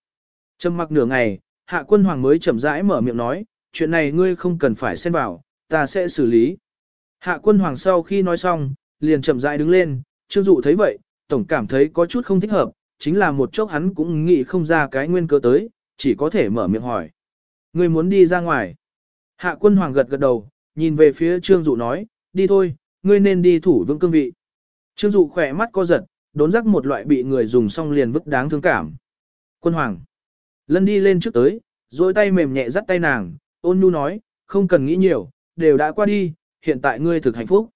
Trầm mặc nửa ngày, hạ quân hoàng mới chậm rãi mở miệng nói, chuyện này ngươi không cần phải xen vào, ta sẽ xử lý. Hạ quân hoàng sau khi nói xong, liền chậm rãi đứng lên, trương dụ thấy vậy, tổng cảm thấy có chút không thích hợp, chính là một chốc hắn cũng nghĩ không ra cái nguyên cơ tới, chỉ có thể mở miệng hỏi. Ngươi muốn đi ra ngoài. Hạ quân hoàng gật gật đầu, nhìn về phía trương dụ nói, đi thôi, ngươi nên đi thủ vững cương vị. Trương dụ khỏe mắt co giật, đốn giác một loại bị người dùng xong liền vứt đáng thương cảm. Quân hoàng. Lân đi lên trước tới, rồi tay mềm nhẹ dắt tay nàng, ôn nhu nói, không cần nghĩ nhiều, đều đã qua đi, hiện tại ngươi thực hạnh phúc.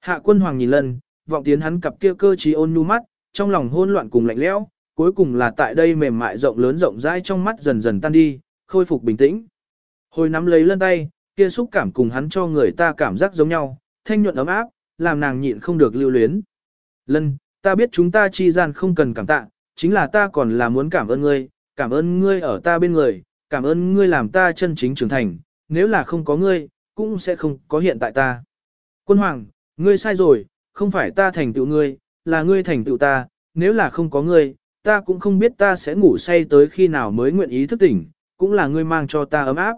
Hạ quân hoàng nhìn lân, vọng tiến hắn cặp kia cơ trí ôn nhu mắt, trong lòng hôn loạn cùng lạnh lẽo, cuối cùng là tại đây mềm mại rộng lớn rộng rãi trong mắt dần dần tan đi, khôi phục bình tĩnh. Hồi nắm lấy lân tay, kia xúc cảm cùng hắn cho người ta cảm giác giống nhau, thanh nhuận ấm áp, làm nàng nhịn không được lưu luyến. Lân, ta biết chúng ta chi gian không cần cảm tạ, chính là ta còn là muốn cảm ơn ngươi, cảm ơn ngươi ở ta bên người, cảm ơn ngươi làm ta chân chính trưởng thành, nếu là không có ngươi, cũng sẽ không có hiện tại ta. Quân Hoàng, ngươi sai rồi, không phải ta thành tựu ngươi, là ngươi thành tựu ta, nếu là không có ngươi, ta cũng không biết ta sẽ ngủ say tới khi nào mới nguyện ý thức tỉnh, cũng là ngươi mang cho ta ấm áp.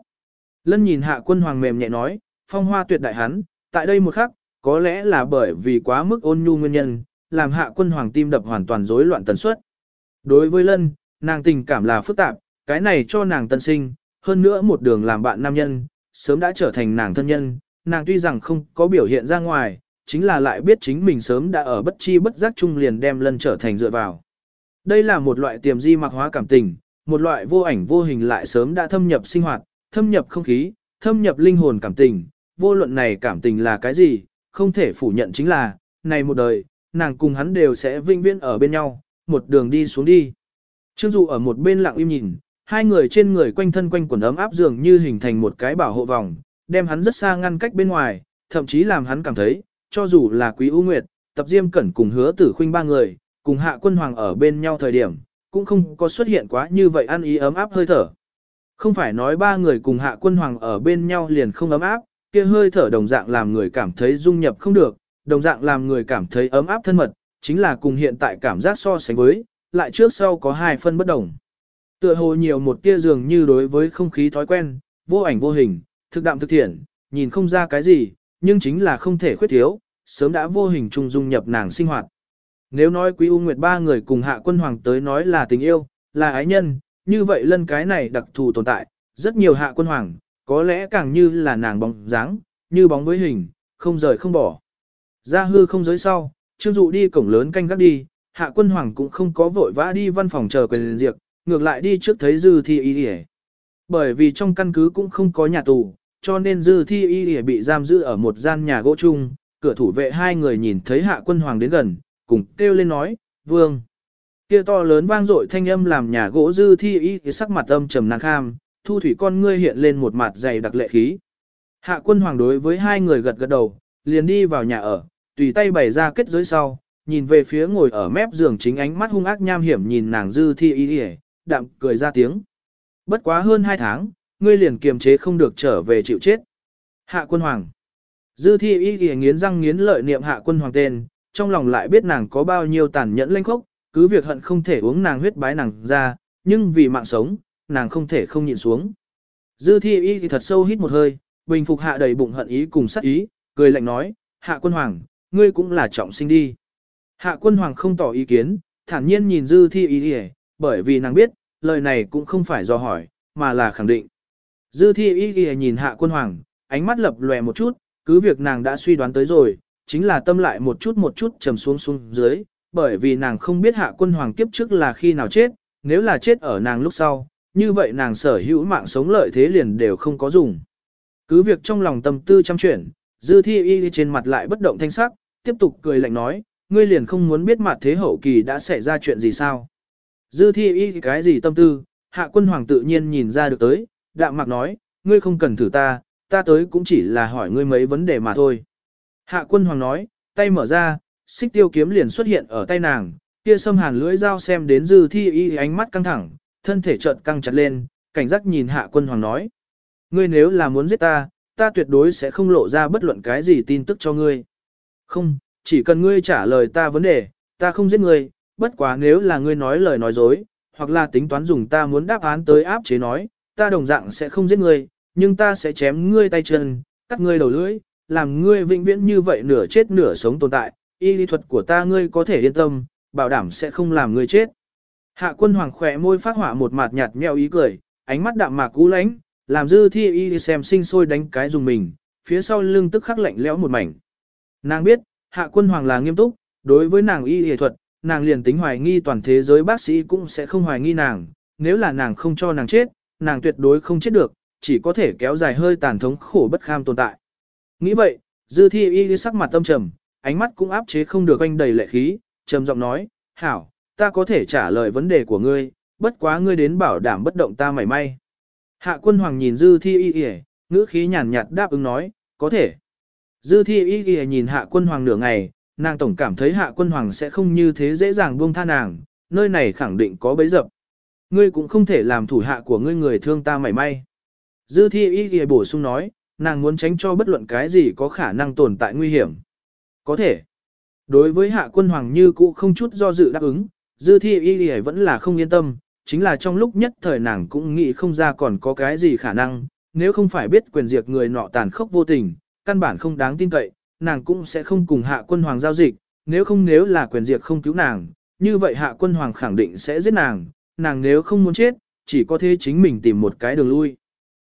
Lân nhìn hạ quân hoàng mềm nhẹ nói, phong hoa tuyệt đại hắn, tại đây một khắc, có lẽ là bởi vì quá mức ôn nhu nguyên nhân, làm hạ quân hoàng tim đập hoàn toàn rối loạn tần suất. Đối với Lân, nàng tình cảm là phức tạp, cái này cho nàng tân sinh, hơn nữa một đường làm bạn nam nhân, sớm đã trở thành nàng thân nhân, nàng tuy rằng không có biểu hiện ra ngoài, chính là lại biết chính mình sớm đã ở bất chi bất giác chung liền đem Lân trở thành dựa vào. Đây là một loại tiềm di mạc hóa cảm tình, một loại vô ảnh vô hình lại sớm đã thâm nhập sinh hoạt, thâm nhập không khí, thâm nhập linh hồn cảm tình, vô luận này cảm tình là cái gì, không thể phủ nhận chính là, này một đời, nàng cùng hắn đều sẽ vinh viễn ở bên nhau, một đường đi xuống đi. Trương Dụ ở một bên lặng im nhìn, hai người trên người quanh thân quanh quần ấm áp dường như hình thành một cái bảo hộ vòng, đem hắn rất xa ngăn cách bên ngoài, thậm chí làm hắn cảm thấy, cho dù là Quý U Nguyệt, Tập Diêm Cẩn cùng Hứa Tử Khuynh ba người, cùng Hạ Quân Hoàng ở bên nhau thời điểm, cũng không có xuất hiện quá như vậy ăn ý ấm áp hơi thở. Không phải nói ba người cùng Hạ Quân Hoàng ở bên nhau liền không ấm áp, kia hơi thở đồng dạng làm người cảm thấy dung nhập không được, đồng dạng làm người cảm thấy ấm áp thân mật, chính là cùng hiện tại cảm giác so sánh với, lại trước sau có hai phân bất đồng. Tựa hồ nhiều một tia dường như đối với không khí thói quen, vô ảnh vô hình, thực đạm thực thiện, nhìn không ra cái gì, nhưng chính là không thể khuyết thiếu, sớm đã vô hình trung dung nhập nàng sinh hoạt. Nếu nói Quý U Nguyệt ba người cùng Hạ Quân Hoàng tới nói là tình yêu, là ái nhân, như vậy lân cái này đặc thù tồn tại, rất nhiều Hạ Quân Hoàng, có lẽ càng như là nàng bóng dáng, như bóng với hình, không rời không bỏ. Ra hư không giới sau, Trương Dụ đi cổng lớn canh gác đi, Hạ Quân Hoàng cũng không có vội vã đi văn phòng chờ quyền diệt, ngược lại đi trước thấy Dư Thi Y Y. Bởi vì trong căn cứ cũng không có nhà tù, cho nên Dư Thi Y Y bị giam giữ ở một gian nhà gỗ chung, cửa thủ vệ hai người nhìn thấy Hạ Quân Hoàng đến gần, cùng kêu lên nói, "Vương." Kia to lớn vang dội thanh âm làm nhà gỗ Dư Thi Y sắc mặt âm trầm nàng kham, thu thủy con ngươi hiện lên một mặt dày đặc lệ khí. Hạ Quân Hoàng đối với hai người gật gật đầu, liền đi vào nhà ở, tùy tay bày ra kết giới sau, nhìn về phía ngồi ở mép giường chính ánh mắt hung ác nham hiểm nhìn nàng dư thi y y, đạm cười ra tiếng. Bất quá hơn hai tháng, ngươi liền kiềm chế không được trở về chịu chết. Hạ quân hoàng. Dư thi y y nghiến răng nghiến lợi niệm hạ quân hoàng tên, trong lòng lại biết nàng có bao nhiêu tàn nhẫn lanh khốc, cứ việc hận không thể uống nàng huyết bái nàng ra, nhưng vì mạng sống, nàng không thể không nhịn xuống. Dư thi y thì thật sâu hít một hơi, bình phục hạ đầy bụng hận ý cùng sát ý, cười lạnh nói, hạ quân hoàng, ngươi cũng là trọng sinh đi. Hạ quân hoàng không tỏ ý kiến, thản nhiên nhìn dư thi y y, bởi vì nàng biết, lời này cũng không phải do hỏi, mà là khẳng định. Dư thi y ghi nhìn hạ quân hoàng, ánh mắt lập lòe một chút, cứ việc nàng đã suy đoán tới rồi, chính là tâm lại một chút một chút trầm xuống xuống dưới, bởi vì nàng không biết hạ quân hoàng kiếp trước là khi nào chết, nếu là chết ở nàng lúc sau, như vậy nàng sở hữu mạng sống lợi thế liền đều không có dùng. Cứ việc trong lòng tâm tư chăm chuyển, dư thi y trên mặt lại bất động thanh sắc, tiếp tục cười lạnh nói, ngươi liền không muốn biết mặt thế hậu kỳ đã xảy ra chuyện gì sao. Dư thi y cái gì tâm tư, hạ quân hoàng tự nhiên nhìn ra được tới, đạm mạc nói, ngươi không cần thử ta, ta tới cũng chỉ là hỏi ngươi mấy vấn đề mà thôi. Hạ quân hoàng nói, tay mở ra, xích tiêu kiếm liền xuất hiện ở tay nàng, kia xâm hàn lưỡi dao xem đến dư thi y ánh mắt căng thẳng, thân thể chợt căng chặt lên, cảnh giác nhìn hạ quân hoàng nói. Ngươi nếu là muốn giết ta, ta tuyệt đối sẽ không lộ ra bất luận cái gì tin tức cho ngươi. Không, chỉ cần ngươi trả lời ta vấn đề, ta không giết ngươi, bất quá nếu là ngươi nói lời nói dối, hoặc là tính toán dùng ta muốn đáp án tới áp chế nói, ta đồng dạng sẽ không giết ngươi, nhưng ta sẽ chém ngươi tay chân, cắt ngươi đầu lưỡi, làm ngươi vĩnh viễn như vậy nửa chết nửa sống tồn tại, y lý thuật của ta ngươi có thể yên tâm, bảo đảm sẽ không làm ngươi chết. Hạ quân hoàng khỏe môi phát hỏa một mặt nhạt nhẽo ý cười, ánh mắt đạm mạc cú lánh, làm dư thi y xem sinh sôi đánh cái dùng mình, phía sau lưng tức khắc lạnh lẽo một mảnh. Nàng biết, hạ quân hoàng là nghiêm túc, đối với nàng y y thuật, nàng liền tính hoài nghi toàn thế giới bác sĩ cũng sẽ không hoài nghi nàng, nếu là nàng không cho nàng chết, nàng tuyệt đối không chết được, chỉ có thể kéo dài hơi tàn thống khổ bất kham tồn tại. Nghĩ vậy, dư thi y sắc mặt tâm trầm, ánh mắt cũng áp chế không được anh đầy lệ khí, trầm giọng nói, hảo, ta có thể trả lời vấn đề của ngươi, bất quá ngươi đến bảo đảm bất động ta mảy may. Hạ quân hoàng nhìn dư thi y y, ngữ khí nhàn nhạt đáp ứng nói, có thể. Dư thi y y nhìn hạ quân hoàng nửa ngày, nàng tổng cảm thấy hạ quân hoàng sẽ không như thế dễ dàng buông tha nàng, nơi này khẳng định có bấy dập. Ngươi cũng không thể làm thủ hạ của ngươi người thương ta mảy may. Dư thi y y bổ sung nói, nàng muốn tránh cho bất luận cái gì có khả năng tồn tại nguy hiểm. Có thể. Đối với hạ quân hoàng như cũ không chút do dự đáp ứng, dư thi y y vẫn là không yên tâm, chính là trong lúc nhất thời nàng cũng nghĩ không ra còn có cái gì khả năng, nếu không phải biết quyền diệt người nọ tàn khốc vô tình, căn bản không đáng tin cậy, nàng cũng sẽ không cùng hạ quân hoàng giao dịch, nếu không nếu là quyền diệt không cứu nàng, như vậy hạ quân hoàng khẳng định sẽ giết nàng, nàng nếu không muốn chết, chỉ có thể chính mình tìm một cái đường lui.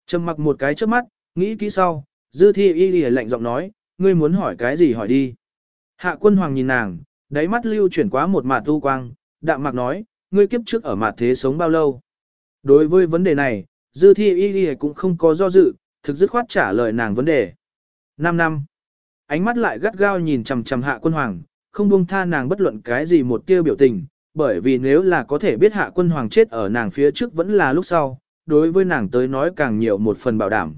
Trầm mặc một cái trước mắt, nghĩ kỹ sau, dư thi y y lạnh giọng nói, ngươi muốn hỏi cái gì hỏi đi. Hạ quân hoàng nhìn nàng, đáy mắt lưu chuyển quá một mạt tu quang, đạm mạc nói, ngươi kiếp trước ở mặt thế sống bao lâu. Đối với vấn đề này, dư thi y y cũng không có do dự, thực dứt khoát trả lời nàng vấn đề. 5 năm. Ánh mắt lại gắt gao nhìn chằm chằm hạ quân hoàng, không buông tha nàng bất luận cái gì một tiêu biểu tình, bởi vì nếu là có thể biết hạ quân hoàng chết ở nàng phía trước vẫn là lúc sau, đối với nàng tới nói càng nhiều một phần bảo đảm.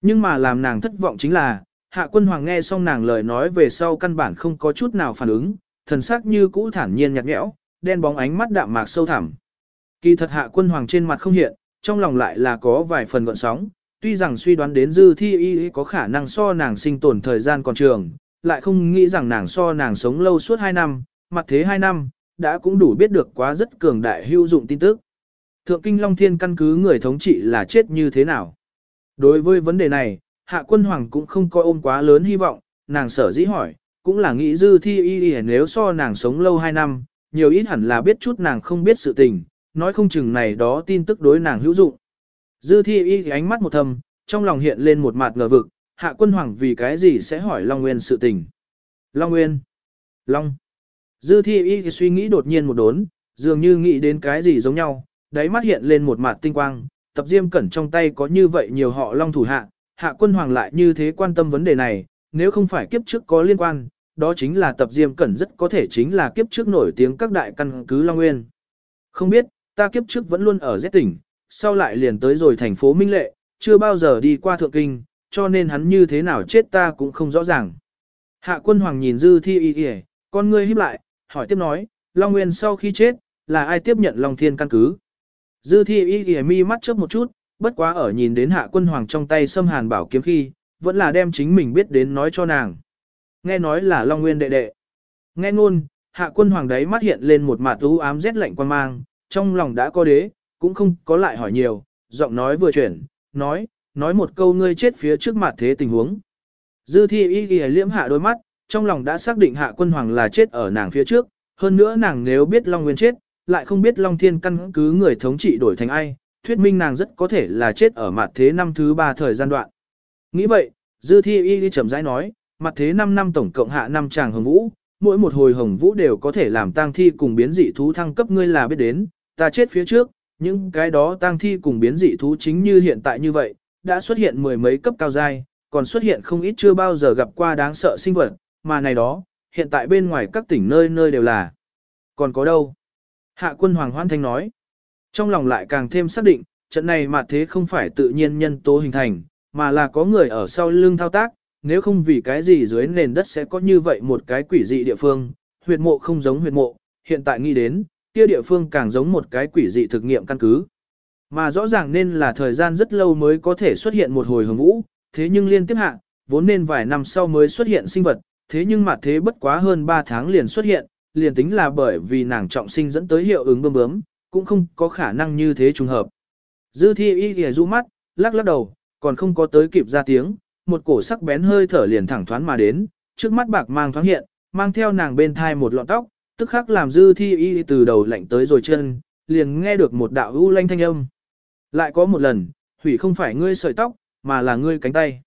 Nhưng mà làm nàng thất vọng chính là, hạ quân hoàng nghe xong nàng lời nói về sau căn bản không có chút nào phản ứng, thần sắc như cũ thản nhiên nhạt nhẽo, đen bóng ánh mắt đạm mạc sâu thẳm. Kỳ thật hạ quân hoàng trên mặt không hiện, trong lòng lại là có vài phần gợn sóng, tuy rằng suy đoán đến dư thi y có khả năng so nàng sinh tồn thời gian còn trường, lại không nghĩ rằng nàng so nàng sống lâu suốt 2 năm, mặt thế 2 năm, đã cũng đủ biết được quá rất cường đại hữu dụng tin tức. Thượng Kinh Long Thiên căn cứ người thống trị là chết như thế nào? Đối với vấn đề này, Hạ Quân Hoàng cũng không coi ôm quá lớn hy vọng, nàng sở dĩ hỏi, cũng là nghĩ dư thi y y nếu so nàng sống lâu 2 năm, nhiều ít hẳn là biết chút nàng không biết sự tình, nói không chừng này đó tin tức đối nàng hữu dụng. Dư thi y ánh mắt một thầm, trong lòng hiện lên một mặt ngờ vực, hạ quân hoàng vì cái gì sẽ hỏi Long Nguyên sự tình. Long Nguyên. Long. Dư thi y suy nghĩ đột nhiên một đốn, dường như nghĩ đến cái gì giống nhau, đáy mắt hiện lên một mặt tinh quang, tập diêm cẩn trong tay có như vậy nhiều họ Long thủ hạ, hạ quân hoàng lại như thế quan tâm vấn đề này, nếu không phải kiếp trước có liên quan, đó chính là tập diêm cẩn rất có thể chính là kiếp trước nổi tiếng các đại căn cứ Long Nguyên. Không biết, ta kiếp trước vẫn luôn ở Z tỉnh, sau lại liền tới rồi thành phố Minh Lệ, chưa bao giờ đi qua Thượng Kinh, cho nên hắn như thế nào chết ta cũng không rõ ràng. Hạ quân hoàng nhìn dư thi y y, con ngươi híp lại, hỏi tiếp nói, Long Nguyên sau khi chết, là ai tiếp nhận Long Thiên căn cứ? Dư thi y ghi mi mắt chớp một chút, bất quá ở nhìn đến hạ quân hoàng trong tay xâm hàn bảo kiếm khi, vẫn là đem chính mình biết đến nói cho nàng. Nghe nói là Long Nguyên đệ đệ. Nghe ngôn, hạ quân hoàng đấy mắt hiện lên một mặt u ám rét lạnh quan mang, trong lòng đã có đế, cũng không có lại hỏi nhiều, giọng nói vừa chuyển, nói, nói một câu ngươi chết phía trước mặt thế tình huống. Dư thi y ghi liễm hạ đôi mắt, trong lòng đã xác định hạ quân hoàng là chết ở nàng phía trước, hơn nữa nàng nếu biết Long Nguyên chết, lại không biết Long Thiên căn cứ người thống trị đổi thành ai, thuyết minh nàng rất có thể là chết ở mặt thế năm thứ ba thời gian đoạn. Nghĩ vậy, Dư Thi Y đi chậm rãi nói, mặt thế 5 năm tổng cộng hạ năm chàng hồng vũ, mỗi một hồi hồng vũ đều có thể làm tang thi cùng biến dị thú thăng cấp ngươi là biết đến, ta chết phía trước, những cái đó tang thi cùng biến dị thú chính như hiện tại như vậy, đã xuất hiện mười mấy cấp cao giai, còn xuất hiện không ít chưa bao giờ gặp qua đáng sợ sinh vật, mà này đó, hiện tại bên ngoài các tỉnh nơi nơi đều là. Còn có đâu? Hạ quân Hoàng Hoan Thanh nói. Trong lòng lại càng thêm xác định, trận này mà thế không phải tự nhiên nhân tố hình thành, mà là có người ở sau lưng thao tác, nếu không vì cái gì dưới nền đất sẽ có như vậy một cái quỷ dị địa phương, huyệt mộ không giống huyệt mộ, hiện tại nghĩ đến, kia địa phương càng giống một cái quỷ dị thực nghiệm căn cứ. Mà rõ ràng nên là thời gian rất lâu mới có thể xuất hiện một hồi hồng vũ, thế nhưng liên tiếp hạ, vốn nên vài năm sau mới xuất hiện sinh vật, thế nhưng mà thế bất quá hơn 3 tháng liền xuất hiện, liền tính là bởi vì nàng trọng sinh dẫn tới hiệu ứng bơm bướm, cũng không có khả năng như thế trùng hợp. Dư thi y ghề du mắt, lắc lắc đầu, còn không có tới kịp ra tiếng, một cổ sắc bén hơi thở liền thẳng thoáng mà đến, trước mắt bạc mang thoáng hiện, mang theo nàng bên thai một lọn tóc, tức khắc làm dư thi y từ đầu lạnh tới rồi chân, liền nghe được một đạo u lanh thanh âm. Lại có một lần, hủy không phải ngươi sợi tóc, mà là ngươi cánh tay.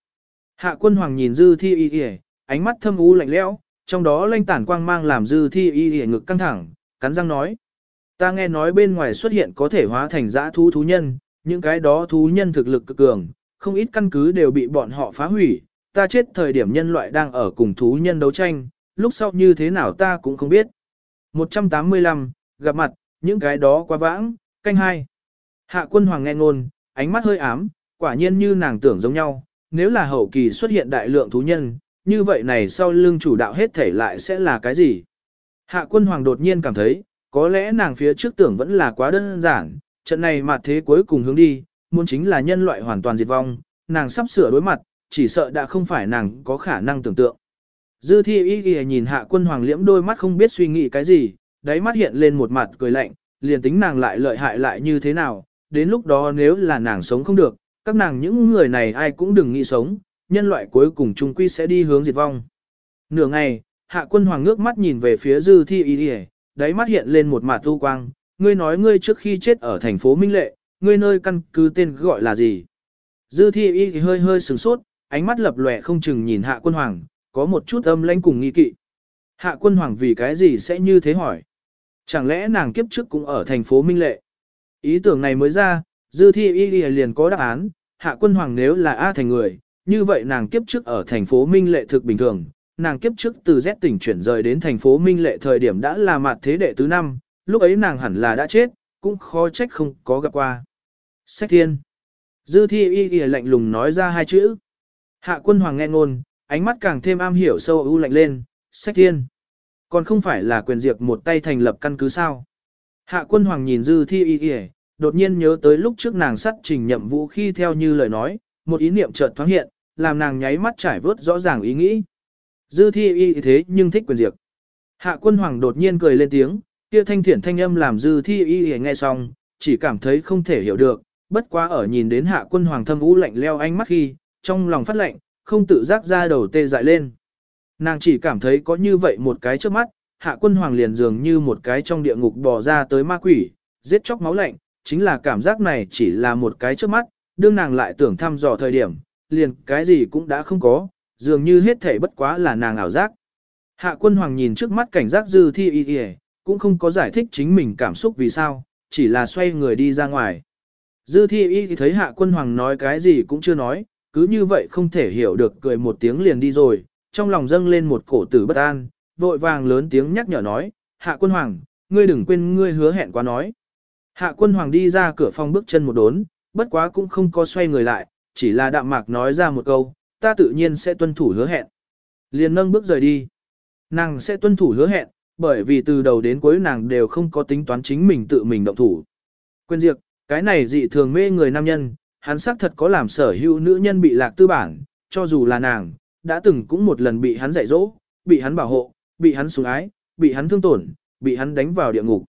Hạ quân hoàng nhìn dư thi y y, ánh mắt thâm u lạnh lẽo, trong đó lanh tản quang mang làm dư thi y y ngực căng thẳng, cắn răng nói. Ta nghe nói bên ngoài xuất hiện có thể hóa thành dã thú thú nhân, những cái đó thú nhân thực lực cực cường, không ít căn cứ đều bị bọn họ phá hủy, ta chết thời điểm nhân loại đang ở cùng thú nhân đấu tranh, lúc sau như thế nào ta cũng không biết. 185, gặp mặt, những cái đó quá vãng, canh hai. Hạ quân hoàng nghe ngôn, ánh mắt hơi ám, quả nhiên như nàng tưởng giống nhau, nếu là hậu kỳ xuất hiện đại lượng thú nhân, như vậy này sau lưng chủ đạo hết thể lại sẽ là cái gì? Hạ quân hoàng đột nhiên cảm thấy, có lẽ nàng phía trước tưởng vẫn là quá đơn giản, trận này mà thế cuối cùng hướng đi, muốn chính là nhân loại hoàn toàn diệt vong, nàng sắp sửa đối mặt, chỉ sợ đã không phải nàng có khả năng tưởng tượng. Dư thi y ghi nhìn hạ quân hoàng liễm đôi mắt không biết suy nghĩ cái gì, đáy mắt hiện lên một mặt cười lạnh, liền tính nàng lại lợi hại lại như thế nào, đến lúc đó nếu là nàng sống không được, các nàng những người này ai cũng đừng nghĩ sống, nhân loại cuối cùng trung quy sẽ đi hướng diệt vong. Nửa ngày, hạ quân hoàng ngước mắt nhìn về phía dư thi y đi đáy mắt hiện lên một mạt tu quang, ngươi nói ngươi trước khi chết ở thành phố Minh Lệ, ngươi nơi căn cứ tên gọi là gì? Dư thi y thì hơi hơi sửng sốt, ánh mắt lập lòe không chừng nhìn hạ quân hoàng, có một chút âm lãnh cùng nghi kỵ. Hạ quân hoàng vì cái gì sẽ như thế hỏi? Chẳng lẽ nàng kiếp trước cũng ở thành phố Minh Lệ? Ý tưởng này mới ra, dư thi y liền có đáp án, hạ quân hoàng nếu là A thành người, như vậy nàng kiếp trước ở thành phố Minh Lệ thực bình thường, nàng kiếp trước từ Z tỉnh chuyển rời đến thành phố Minh Lệ thời điểm đã là mặt thế đệ tứ năm, lúc ấy nàng hẳn là đã chết, cũng khó trách không có gặp qua. Sách thiên. Dư thi y y lạnh lùng nói ra hai chữ. Hạ quân hoàng nghe ngôn, ánh mắt càng thêm am hiểu sâu ưu lạnh lên, sách thiên. Còn không phải là quyền diệt một tay thành lập căn cứ sao. Hạ quân hoàng nhìn dư thi y y, đột nhiên nhớ tới lúc trước nàng sắt trình nhậm vũ khi theo như lời nói, một ý niệm chợt thoáng hiện, làm nàng nháy mắt trải vớt rõ ràng ý nghĩ. Dư thi y thế nhưng thích quyền diệt. Hạ quân hoàng đột nhiên cười lên tiếng, kia thanh thiển thanh âm làm dư thi y y nghe xong, chỉ cảm thấy không thể hiểu được, bất quá ở nhìn đến hạ quân hoàng thâm ú lạnh leo ánh mắt khi, trong lòng phát lạnh, không tự giác ra đầu tê dại lên. Nàng chỉ cảm thấy có như vậy một cái trước mắt, hạ quân hoàng liền dường như một cái trong địa ngục bò ra tới ma quỷ, giết chóc máu lạnh, chính là cảm giác này chỉ là một cái trước mắt, đương nàng lại tưởng thăm dò thời điểm, liền cái gì cũng đã không có, dường như hết thể bất quá là nàng ảo giác. Hạ quân hoàng nhìn trước mắt cảnh giác dư thi y y, cũng không có giải thích chính mình cảm xúc vì sao, chỉ là xoay người đi ra ngoài. Dư thi y thì thấy hạ quân hoàng nói cái gì cũng chưa nói, cứ như vậy không thể hiểu được cười một tiếng liền đi rồi, trong lòng dâng lên một cổ tử bất an, vội vàng lớn tiếng nhắc nhở nói, hạ quân hoàng, ngươi đừng quên ngươi hứa hẹn quá nói. Hạ quân hoàng đi ra cửa phòng bước chân một đốn, bất quá cũng không có xoay người lại, chỉ là đạm mạc nói ra một câu, ta tự nhiên sẽ tuân thủ hứa hẹn. Liền nâng bước rời đi. Nàng sẽ tuân thủ hứa hẹn, bởi vì từ đầu đến cuối nàng đều không có tính toán chính mình tự mình động thủ. Quyền diệt, cái này dị thường mê người nam nhân, hắn xác thật có làm sở hữu nữ nhân bị lạc tư bản, cho dù là nàng, đã từng cũng một lần bị hắn dạy dỗ, bị hắn bảo hộ, bị hắn sủng ái, bị hắn thương tổn, bị hắn đánh vào địa ngục.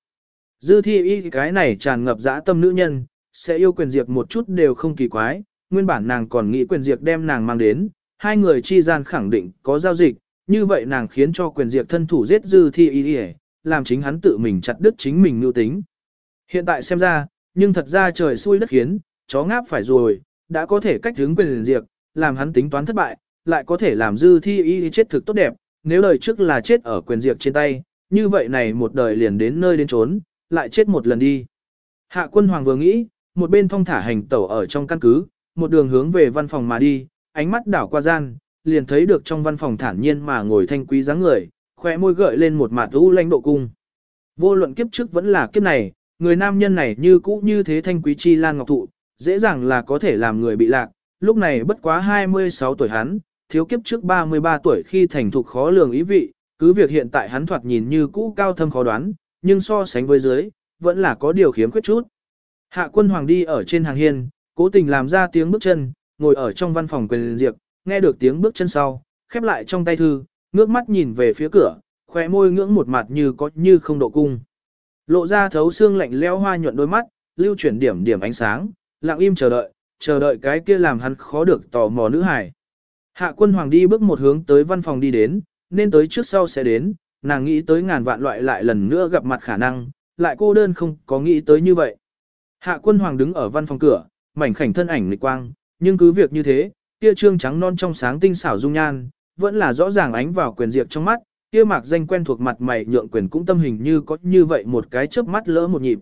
Dư thi y cái này tràn ngập dã tâm nữ nhân, sẽ yêu quyền diệt một chút đều không kỳ quái, nguyên bản nàng còn nghĩ quyền diệt đem nàng mang đến, hai người chi gian khẳng định có giao dịch, như vậy nàng khiến cho quyền diệt thân thủ giết dư thi y làm chính hắn tự mình chặt đứt chính mình mưu tính. Hiện tại xem ra, nhưng thật ra trời xui đất khiến, chó ngáp phải rồi, đã có thể cách hướng quyền diệt, làm hắn tính toán thất bại, lại có thể làm dư thi y chết thực tốt đẹp, nếu đời trước là chết ở quyền diệt trên tay, như vậy này một đời liền đến nơi đến trốn, lại chết một lần đi. Hạ quân hoàng vừa nghĩ, một bên thong thả hành tẩu ở trong căn cứ, một đường hướng về văn phòng mà đi, ánh mắt đảo qua gian, liền thấy được trong văn phòng thản nhiên mà ngồi thanh quý dáng người, khỏe môi gợi lên một mặt u lãnh độ cung. Vô luận kiếp trước vẫn là kiếp này, người nam nhân này như cũ như thế thanh quý chi lan ngọc thụ, dễ dàng là có thể làm người bị lạc, lúc này bất quá 26 tuổi hắn, thiếu kiếp trước 33 tuổi khi thành thục khó lường ý vị, cứ việc hiện tại hắn thoạt nhìn như cũ cao thâm khó đoán, nhưng so sánh với dưới, vẫn là có điều khiếm khuyết chút. Hạ quân hoàng đi ở trên hàng hiên, cố tình làm ra tiếng bước chân, ngồi ở trong văn phòng quyền diệp, nghe được tiếng bước chân sau, khép lại trong tay thư, ngước mắt nhìn về phía cửa, khóe môi ngưỡng một mặt như có như không độ cung. Lộ ra thấu xương lạnh leo hoa nhuận đôi mắt, lưu chuyển điểm điểm ánh sáng, lặng im chờ đợi, chờ đợi cái kia làm hắn khó được tò mò nữ hải. Hạ quân hoàng đi bước một hướng tới văn phòng đi đến, nên tới trước sau sẽ đến, nàng nghĩ tới ngàn vạn loại lại lần nữa gặp mặt khả năng, lại cô đơn không có nghĩ tới như vậy. Hạ quân hoàng đứng ở văn phòng cửa, mảnh khảnh thân ảnh lịch quang, nhưng cứ việc như thế, kia trương trắng non trong sáng tinh xảo dung nhan, vẫn là rõ ràng ánh vào quyền diệt trong mắt, kia mạc danh quen thuộc mặt mày nhượng quyền cũng tâm hình như có như vậy một cái chớp mắt lỡ một nhịp.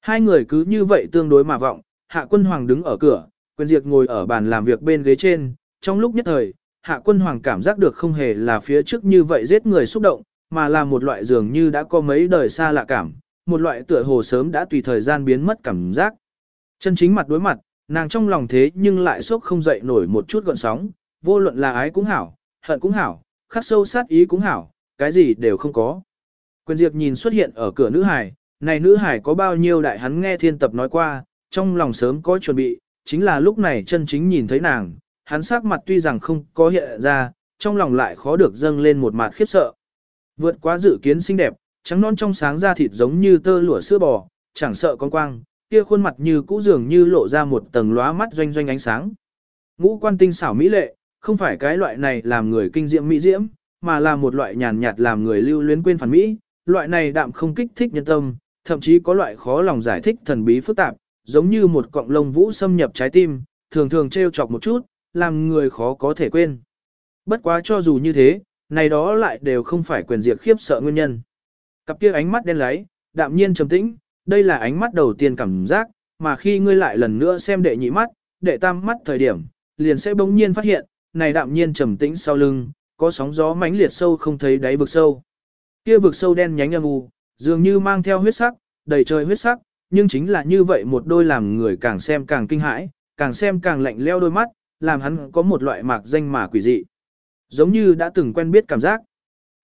Hai người cứ như vậy tương đối mà vọng, hạ quân hoàng đứng ở cửa, quyền diệt ngồi ở bàn làm việc bên ghế trên, trong lúc nhất thời, hạ quân hoàng cảm giác được không hề là phía trước như vậy giết người xúc động, mà là một loại dường như đã có mấy đời xa lạ cảm, một loại tựa hồ sớm đã tùy thời gian biến mất cảm giác. Chân chính mặt đối mặt, nàng trong lòng thế nhưng lại sốc không dậy nổi một chút gọn sóng, vô luận là ái cũng hảo, hận cũng hảo, khắc sâu sát ý cũng hảo, cái gì đều không có. Quyền Diệp nhìn xuất hiện ở cửa nữ hải, này nữ hải có bao nhiêu đại hắn nghe thiên tập nói qua, trong lòng sớm có chuẩn bị, chính là lúc này chân chính nhìn thấy nàng, hắn sắc mặt tuy rằng không có hiện ra, trong lòng lại khó được dâng lên một mặt khiếp sợ. Vượt quá dự kiến xinh đẹp, trắng non trong sáng da thịt giống như tơ lụa sữa bò, chẳng sợ con quang, kia khuôn mặt như cũ dường như lộ ra một tầng lóa mắt doanh doanh ánh sáng. Ngũ quan tinh xảo mỹ lệ, không phải cái loại này làm người kinh diệm mỹ diễm, mà là một loại nhàn nhạt làm người lưu luyến quên phản mỹ, loại này đạm không kích thích nhân tâm, thậm chí có loại khó lòng giải thích thần bí phức tạp, giống như một cọng lông vũ xâm nhập trái tim, thường thường trêu chọc một chút, làm người khó có thể quên. Bất quá cho dù như thế, này đó lại đều không phải quyền diệt khiếp sợ nguyên nhân. Cặp kia ánh mắt đen láy, đạm nhiên trầm tĩnh, đây là ánh mắt đầu tiên cảm giác, mà khi ngươi lại lần nữa xem đệ nhị mắt, đệ tam mắt thời điểm, liền sẽ bỗng nhiên phát hiện, này đạm nhiên trầm tĩnh sau lưng, có sóng gió mãnh liệt sâu không thấy đáy vực sâu. Kia vực sâu đen nhánh âm u, dường như mang theo huyết sắc, đầy trời huyết sắc, nhưng chính là như vậy một đôi làm người càng xem càng kinh hãi, càng xem càng lạnh leo đôi mắt, làm hắn có một loại mạc danh mà quỷ dị. Giống như đã từng quen biết cảm giác.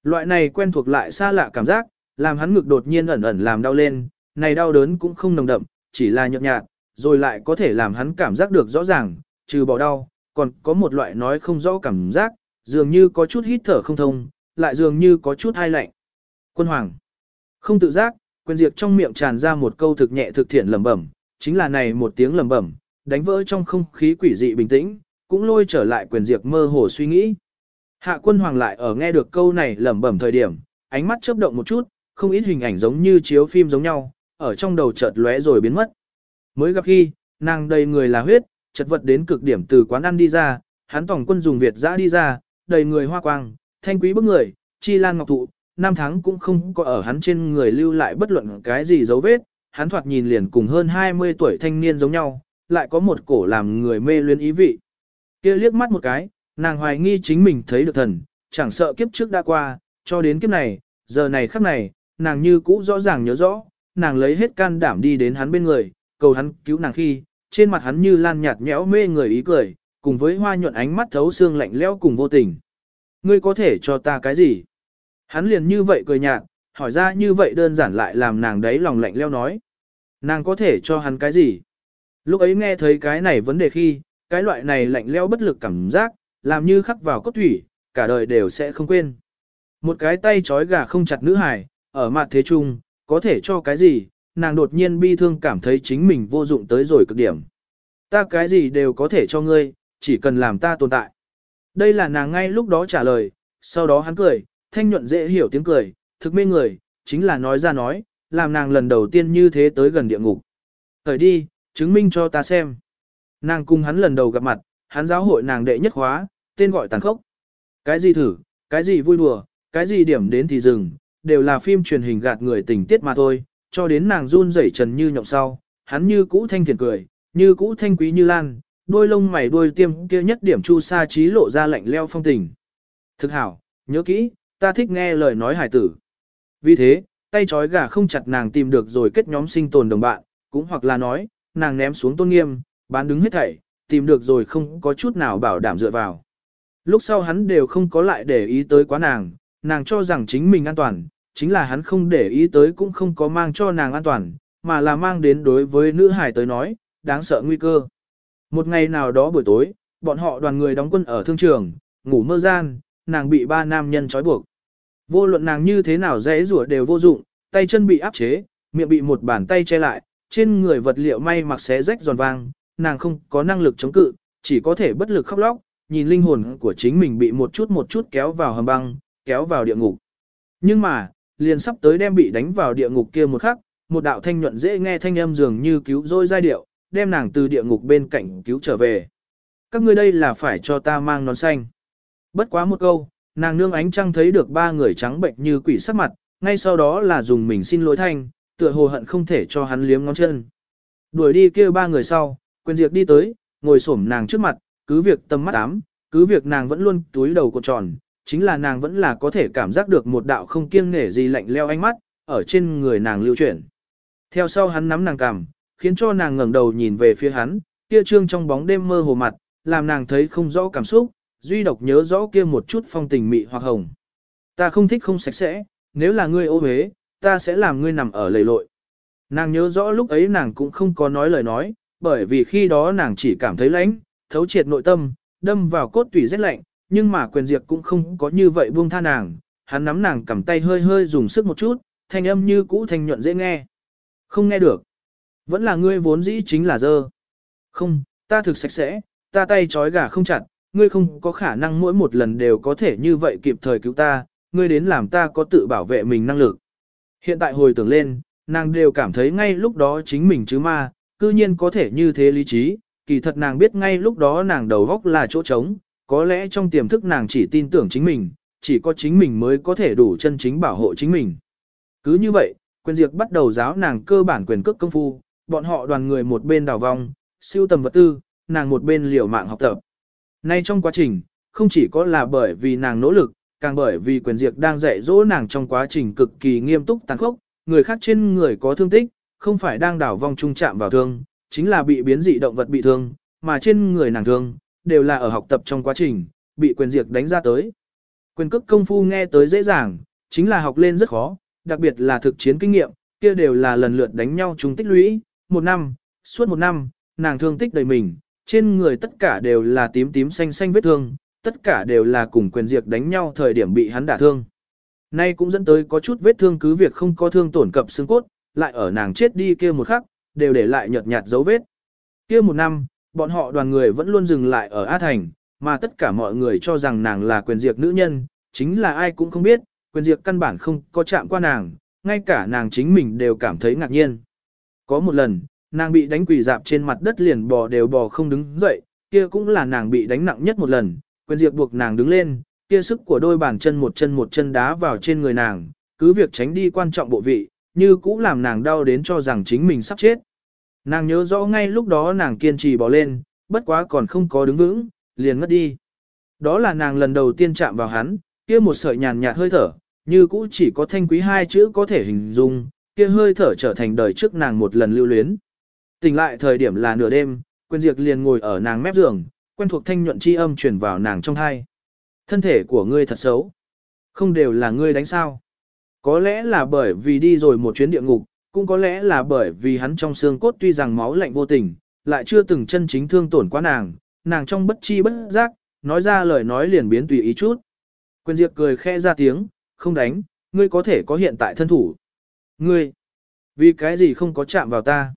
Loại này quen thuộc lại xa lạ cảm giác, làm hắn ngực đột nhiên ẩn ẩn làm đau lên, này đau đớn cũng không nồng đậm, chỉ là nhợt nhạt, rồi lại có thể làm hắn cảm giác được rõ ràng, trừ bỏ đau, còn có một loại nói không rõ cảm giác, dường như có chút hít thở không thông, lại dường như có chút hai lạnh. Quân hoàng, không tự giác, quyền diệt trong miệng tràn ra một câu thực nhẹ thực thiện lẩm bẩm, chính là này một tiếng lẩm bẩm, đánh vỡ trong không khí quỷ dị bình tĩnh, cũng lôi trở lại quyền diệt mơ hồ suy nghĩ. Hạ quân hoàng lại ở nghe được câu này lẩm bẩm thời điểm, ánh mắt chớp động một chút, không ít hình ảnh giống như chiếu phim giống nhau, ở trong đầu chợt lóe rồi biến mất. Mới gặp khi, nàng đầy người là huyết, chật vật đến cực điểm từ quán ăn đi ra, hắn tổng quân dùng Việt dã đi ra, đầy người hoa quang, thanh quý bức người, chi lan ngọc thụ, năm tháng cũng không có ở hắn trên người lưu lại bất luận cái gì dấu vết, hắn thoạt nhìn liền cùng hơn 20 tuổi thanh niên giống nhau, lại có một cổ làm người mê luyến ý vị. kia liếc mắt một cái, nàng hoài nghi chính mình thấy được thần, chẳng sợ kiếp trước đã qua, cho đến kiếp này, giờ này khắc này, nàng như cũ rõ ràng nhớ rõ, nàng lấy hết can đảm đi đến hắn bên người, cầu hắn cứu nàng khi, trên mặt hắn như lan nhạt nhẽo mê người ý cười, cùng với hoa nhuận ánh mắt thấu xương lạnh lẽo cùng vô tình. Ngươi có thể cho ta cái gì? Hắn liền như vậy cười nhạt, hỏi ra như vậy đơn giản lại làm nàng đấy lòng lạnh lẽo nói. Nàng có thể cho hắn cái gì? Lúc ấy nghe thấy cái này vấn đề khi, cái loại này lạnh lẽo bất lực cảm giác, làm như khắc vào cốt thủy, cả đời đều sẽ không quên. Một cái tay trói gà không chặt nữ hải ở mặt thế trung, có thể cho cái gì, nàng đột nhiên bi thương cảm thấy chính mình vô dụng tới rồi cực điểm. Ta cái gì đều có thể cho ngươi, chỉ cần làm ta tồn tại. Đây là nàng ngay lúc đó trả lời, sau đó hắn cười, thanh nhuận dễ hiểu tiếng cười, thực mê người, chính là nói ra nói, làm nàng lần đầu tiên như thế tới gần địa ngục. Thời đi, chứng minh cho ta xem. Nàng cùng hắn lần đầu gặp mặt, hắn giáo hội nàng đệ nhất hóa, tên gọi tàn khốc. Cái gì thử, cái gì vui đùa, cái gì điểm đến thì dừng, đều là phim truyền hình gạt người tình tiết mà thôi, cho đến nàng run rẩy trần như nhộng sau, hắn như cũ thanh thiền cười, như cũ thanh quý như lan, đôi lông mày đôi tiêm kia nhất điểm chu sa trí lộ ra lạnh leo phong tình. Thực hảo, nhớ kỹ, ta thích nghe lời nói hải tử. Vì thế, tay trói gà không chặt nàng tìm được rồi kết nhóm sinh tồn đồng bạn, cũng hoặc là nói, nàng ném xuống tôn nghiêm, bán đứng hết thảy, tìm được rồi không có chút nào bảo đảm dựa vào. Lúc sau hắn đều không có lại để ý tới quá nàng, nàng cho rằng chính mình an toàn, chính là hắn không để ý tới cũng không có mang cho nàng an toàn, mà là mang đến đối với nữ hải tới nói, đáng sợ nguy cơ. Một ngày nào đó buổi tối, bọn họ đoàn người đóng quân ở thương trường, ngủ mơ gian, nàng bị ba nam nhân trói buộc. Vô luận nàng như thế nào dễ rủa đều vô dụng, tay chân bị áp chế, miệng bị một bàn tay che lại, trên người vật liệu may mặc xé rách giòn vang, nàng không có năng lực chống cự, chỉ có thể bất lực khóc lóc, nhìn linh hồn của chính mình bị một chút một chút kéo vào hầm băng, kéo vào địa ngục. Nhưng mà, liền sắp tới đem bị đánh vào địa ngục kia một khắc, một đạo thanh nhuận dễ nghe thanh âm dường như cứu rỗi giai điệu, đem nàng từ địa ngục bên cạnh cứu trở về. Các ngươi đây là phải cho ta mang nón xanh. Bất quá một câu, nàng nương ánh trăng thấy được ba người trắng bệnh như quỷ sắc mặt, ngay sau đó là dùng mình xin lỗi thanh, tựa hồ hận không thể cho hắn liếm ngón chân. Đuổi đi kêu ba người sau, quyền diệt đi tới, ngồi xổm nàng trước mặt, cứ việc tầm mắt ám, cứ việc nàng vẫn luôn túi đầu cột tròn, chính là nàng vẫn là có thể cảm giác được một đạo không kiêng nể gì lạnh leo ánh mắt, ở trên người nàng lưu chuyển. Theo sau hắn nắm nàng cằm, khiến cho nàng ngẩng đầu nhìn về phía hắn, kia trương trong bóng đêm mơ hồ mặt, làm nàng thấy không rõ cảm xúc, duy độc nhớ rõ kia một chút phong tình mị hoặc hồng. Ta không thích không sạch sẽ, nếu là ngươi ô uế, ta sẽ làm ngươi nằm ở lầy lội. Nàng nhớ rõ lúc ấy nàng cũng không có nói lời nói, bởi vì khi đó nàng chỉ cảm thấy lãnh, thấu triệt nội tâm, đâm vào cốt tủy rét lạnh, nhưng mà quyền diệt cũng không có như vậy buông tha nàng, hắn nắm nàng cầm tay hơi hơi dùng sức một chút, thanh âm như cũ thanh nhuận dễ nghe. Không nghe được. Vẫn là ngươi vốn dĩ chính là dơ. Không, ta thực sạch sẽ, ta tay trói gà không chặt, ngươi không có khả năng mỗi một lần đều có thể như vậy kịp thời cứu ta, ngươi đến làm ta có tự bảo vệ mình năng lực. Hiện tại hồi tưởng lên, nàng đều cảm thấy ngay lúc đó chính mình chứ ma, cư nhiên có thể như thế lý trí, kỳ thật nàng biết ngay lúc đó nàng đầu góc là chỗ trống, có lẽ trong tiềm thức nàng chỉ tin tưởng chính mình, chỉ có chính mình mới có thể đủ chân chính bảo hộ chính mình. Cứ như vậy, quyền diệt bắt đầu giáo nàng cơ bản quyền cước công phu, bọn họ đoàn người một bên đào vong, siêu tầm vật tư, nàng một bên liều mạng học tập. Nay trong quá trình, không chỉ có là bởi vì nàng nỗ lực, càng bởi vì quyền diệt đang dạy dỗ nàng trong quá trình cực kỳ nghiêm túc tàn khốc, người khác trên người có thương tích, không phải đang đảo vong trung chạm vào thương, chính là bị biến dị động vật bị thương, mà trên người nàng thương, đều là ở học tập trong quá trình, bị quyền diệt đánh ra tới. Quyền cước công phu nghe tới dễ dàng, chính là học lên rất khó, đặc biệt là thực chiến kinh nghiệm, kia đều là lần lượt đánh nhau chúng tích lũy, một năm, suốt một năm, nàng thương tích đầy mình, trên người tất cả đều là tím tím xanh xanh vết thương, tất cả đều là cùng quyền diệt đánh nhau thời điểm bị hắn đả thương. Nay cũng dẫn tới có chút vết thương cứ việc không có thương tổn cập xương cốt, lại ở nàng chết đi kia một khắc, đều để lại nhợt nhạt dấu vết. Kia một năm, bọn họ đoàn người vẫn luôn dừng lại ở A Thành, mà tất cả mọi người cho rằng nàng là quyền diệt nữ nhân, chính là ai cũng không biết, quyền diệt căn bản không có chạm qua nàng, ngay cả nàng chính mình đều cảm thấy ngạc nhiên. Có một lần, nàng bị đánh quỳ dạp trên mặt đất liền bò đều bò không đứng dậy, kia cũng là nàng bị đánh nặng nhất một lần, quyền diệt buộc nàng đứng lên, kia sức của đôi bàn chân một chân một chân đá vào trên người nàng, cứ việc tránh đi quan trọng bộ vị, như cũng làm nàng đau đến cho rằng chính mình sắp chết. Nàng nhớ rõ ngay lúc đó nàng kiên trì bỏ lên, bất quá còn không có đứng vững, liền mất đi. Đó là nàng lần đầu tiên chạm vào hắn, kia một sợi nhàn nhạt hơi thở, như cũ chỉ có thanh quý hai chữ có thể hình dung, kia hơi thở trở thành đời trước nàng một lần lưu luyến. Tỉnh lại thời điểm là nửa đêm, quên diệt liền ngồi ở nàng mép giường, quen thuộc thanh nhuận chi âm truyền vào nàng trong thai. Thân thể của ngươi thật xấu. Không đều là ngươi đánh sao. Có lẽ là bởi vì đi rồi một chuyến địa ngục, cũng có lẽ là bởi vì hắn trong xương cốt tuy rằng máu lạnh vô tình, lại chưa từng chân chính thương tổn quá nàng, nàng trong bất chi bất giác, nói ra lời nói liền biến tùy ý chút. Quyền Diệp cười khẽ ra tiếng, không đánh, ngươi có thể có hiện tại thân thủ. Ngươi, vì cái gì không có chạm vào ta?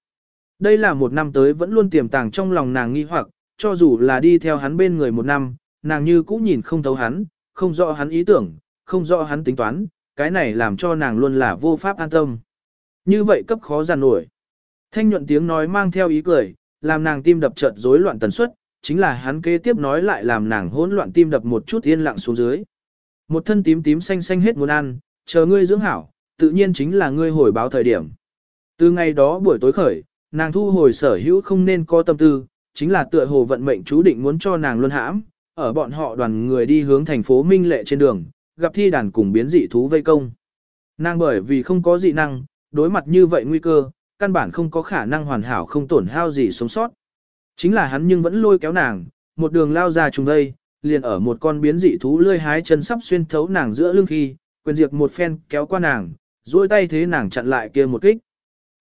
Đây là một năm tới vẫn luôn tiềm tàng trong lòng nàng nghi hoặc, cho dù là đi theo hắn bên người một năm, nàng như cũ nhìn không thấu hắn, không rõ hắn ý tưởng, không rõ hắn tính toán, cái này làm cho nàng luôn là vô pháp an tâm. Như vậy cấp khó giàn nổi. Thanh nhuận tiếng nói mang theo ý cười, làm nàng tim đập chợt rối loạn tần suất, chính là hắn kế tiếp nói lại làm nàng hỗn loạn tim đập một chút yên lặng xuống dưới. Một thân tím tím xanh xanh hết muốn ăn, chờ ngươi dưỡng hảo, tự nhiên chính là ngươi hồi báo thời điểm. Từ ngày đó buổi tối khởi, nàng thu hồi sở hữu không nên có tâm tư, chính là tựa hồ vận mệnh chú định muốn cho nàng luân hãm, ở bọn họ đoàn người đi hướng thành phố Minh Lệ trên đường, gặp thi đàn cùng biến dị thú vây công. Nàng bởi vì không có dị năng, đối mặt như vậy nguy cơ, căn bản không có khả năng hoàn hảo không tổn hao gì sống sót. Chính là hắn nhưng vẫn lôi kéo nàng, một đường lao ra trùng đây, liền ở một con biến dị thú lươi hái chân sắp xuyên thấu nàng giữa lưng khi, quyền diệt một phen kéo qua nàng, duỗi tay thế nàng chặn lại kia một kích.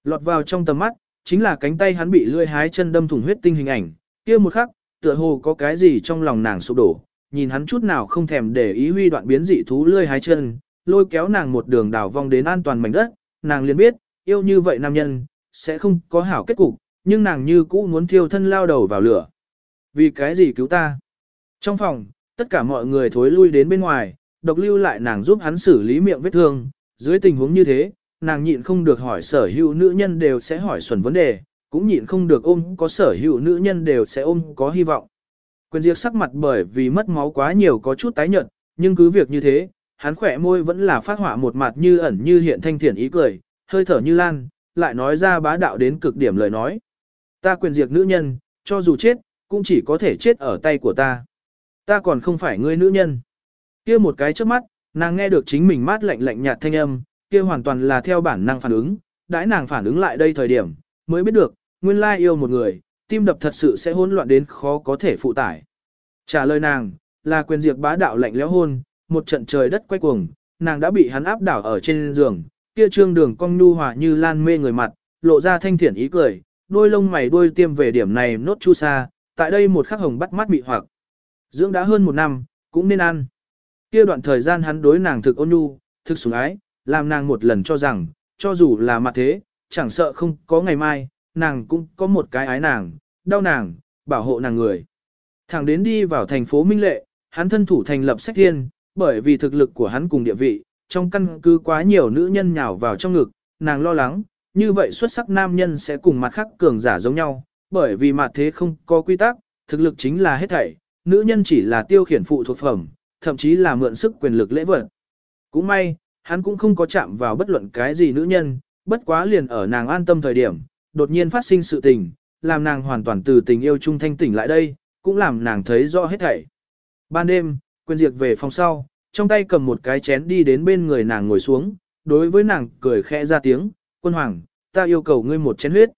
Lọt vào trong tầm mắt, chính là cánh tay hắn bị lươi hái chân đâm thủng huyết tinh hình ảnh, kia một khắc, tựa hồ có cái gì trong lòng nàng sụp đổ, nhìn hắn chút nào không thèm để ý huy đoạn biến dị thú lươi hái chân, lôi kéo nàng một đường đảo vong đến an toàn mảnh đất, nàng liền biết, yêu như vậy nam nhân, sẽ không có hảo kết cục, nhưng nàng như cũ muốn thiêu thân lao đầu vào lửa. Vì cái gì cứu ta? Trong phòng, tất cả mọi người thối lui đến bên ngoài, độc lưu lại nàng giúp hắn xử lý miệng vết thương, dưới tình huống như thế, nàng nhịn không được hỏi sở hữu nữ nhân đều sẽ hỏi xuẩn vấn đề, cũng nhịn không được ôm có sở hữu nữ nhân đều sẽ ôm có hy vọng. Quyền diệt sắc mặt bởi vì mất máu quá nhiều có chút tái nhợt, nhưng cứ việc như thế, hắn khỏe môi vẫn là phát họa một mặt như ẩn như hiện thanh thiện ý cười, hơi thở như lan, lại nói ra bá đạo đến cực điểm lời nói. Ta quyền diệt nữ nhân, cho dù chết, cũng chỉ có thể chết ở tay của ta. Ta còn không phải ngươi nữ nhân. kia một cái trước mắt, nàng nghe được chính mình mát lạnh lạnh nhạt thanh âm, kia hoàn toàn là theo bản năng phản ứng, đãi nàng phản ứng lại đây thời điểm, mới biết được, nguyên lai yêu một người, tim đập thật sự sẽ hỗn loạn đến khó có thể phụ tải. Trả lời nàng, là quyền diệt bá đạo lạnh lẽo hôn, một trận trời đất quay cuồng, nàng đã bị hắn áp đảo ở trên giường, kia trương đường cong nhu hòa như lan mê người mặt, lộ ra thanh thiện ý cười, đôi lông mày đuôi tiêm về điểm này nốt chu sa, tại đây một khắc hồng bắt mắt bị hoặc. Dưỡng đã hơn một năm, cũng nên ăn. Kia đoạn thời gian hắn đối nàng thực ôn nhu, thực sủng ái, làm nàng một lần cho rằng, cho dù là mặt thế, chẳng sợ không có ngày mai, nàng cũng có một cái ái nàng, đau nàng, bảo hộ nàng người. Thẳng đến đi vào thành phố Minh Lệ, hắn thân thủ thành lập sách thiên, bởi vì thực lực của hắn cùng địa vị, trong căn cứ quá nhiều nữ nhân nhào vào trong ngực, nàng lo lắng, như vậy xuất sắc nam nhân sẽ cùng mặt khác cường giả giống nhau, bởi vì mặt thế không có quy tắc, thực lực chính là hết thảy, nữ nhân chỉ là tiêu khiển phụ thuộc phẩm, thậm chí là mượn sức quyền lực lễ vật. Cũng may, hắn cũng không có chạm vào bất luận cái gì nữ nhân, bất quá liền ở nàng an tâm thời điểm, đột nhiên phát sinh sự tình, làm nàng hoàn toàn từ tình yêu chung thanh tỉnh lại đây, cũng làm nàng thấy rõ hết thảy. Ban đêm, quyền diệt về phòng sau, trong tay cầm một cái chén đi đến bên người nàng ngồi xuống, đối với nàng cười khẽ ra tiếng, quân hoàng, ta yêu cầu ngươi một chén huyết.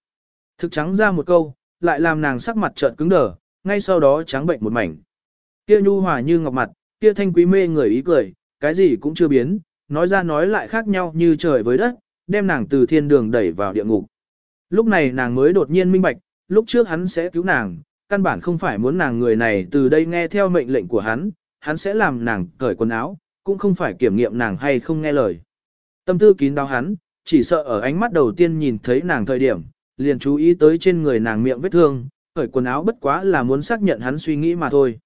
Thực trắng ra một câu, lại làm nàng sắc mặt trợn cứng đờ, ngay sau đó trắng bệnh một mảnh. Kia nhu hòa như ngọc mặt, kia thanh quý mê người ý cười, cái gì cũng chưa biến, nói ra nói lại khác nhau như trời với đất, đem nàng từ thiên đường đẩy vào địa ngục. Lúc này nàng mới đột nhiên minh bạch, lúc trước hắn sẽ cứu nàng, căn bản không phải muốn nàng người này từ đây nghe theo mệnh lệnh của hắn, hắn sẽ làm nàng cởi quần áo, cũng không phải kiểm nghiệm nàng hay không nghe lời. Tâm tư kín đáo hắn, chỉ sợ ở ánh mắt đầu tiên nhìn thấy nàng thời điểm, liền chú ý tới trên người nàng miệng vết thương, cởi quần áo bất quá là muốn xác nhận hắn suy nghĩ mà thôi.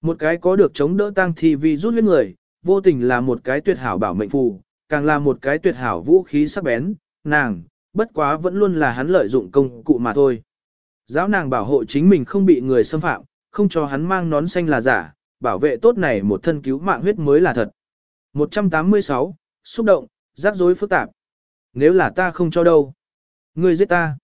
Một cái có được chống đỡ tăng thi vì rút huyết người, vô tình là một cái tuyệt hảo bảo mệnh phù, càng là một cái tuyệt hảo vũ khí sắc bén, nàng, bất quá vẫn luôn là hắn lợi dụng công cụ mà thôi. Giáo nàng bảo hộ chính mình không bị người xâm phạm, không cho hắn mang nón xanh là giả, bảo vệ tốt này một thân cứu mạng huyết mới là thật. 186, xúc động, rắc rối phức tạp. Nếu là ta không cho đâu, ngươi giết ta.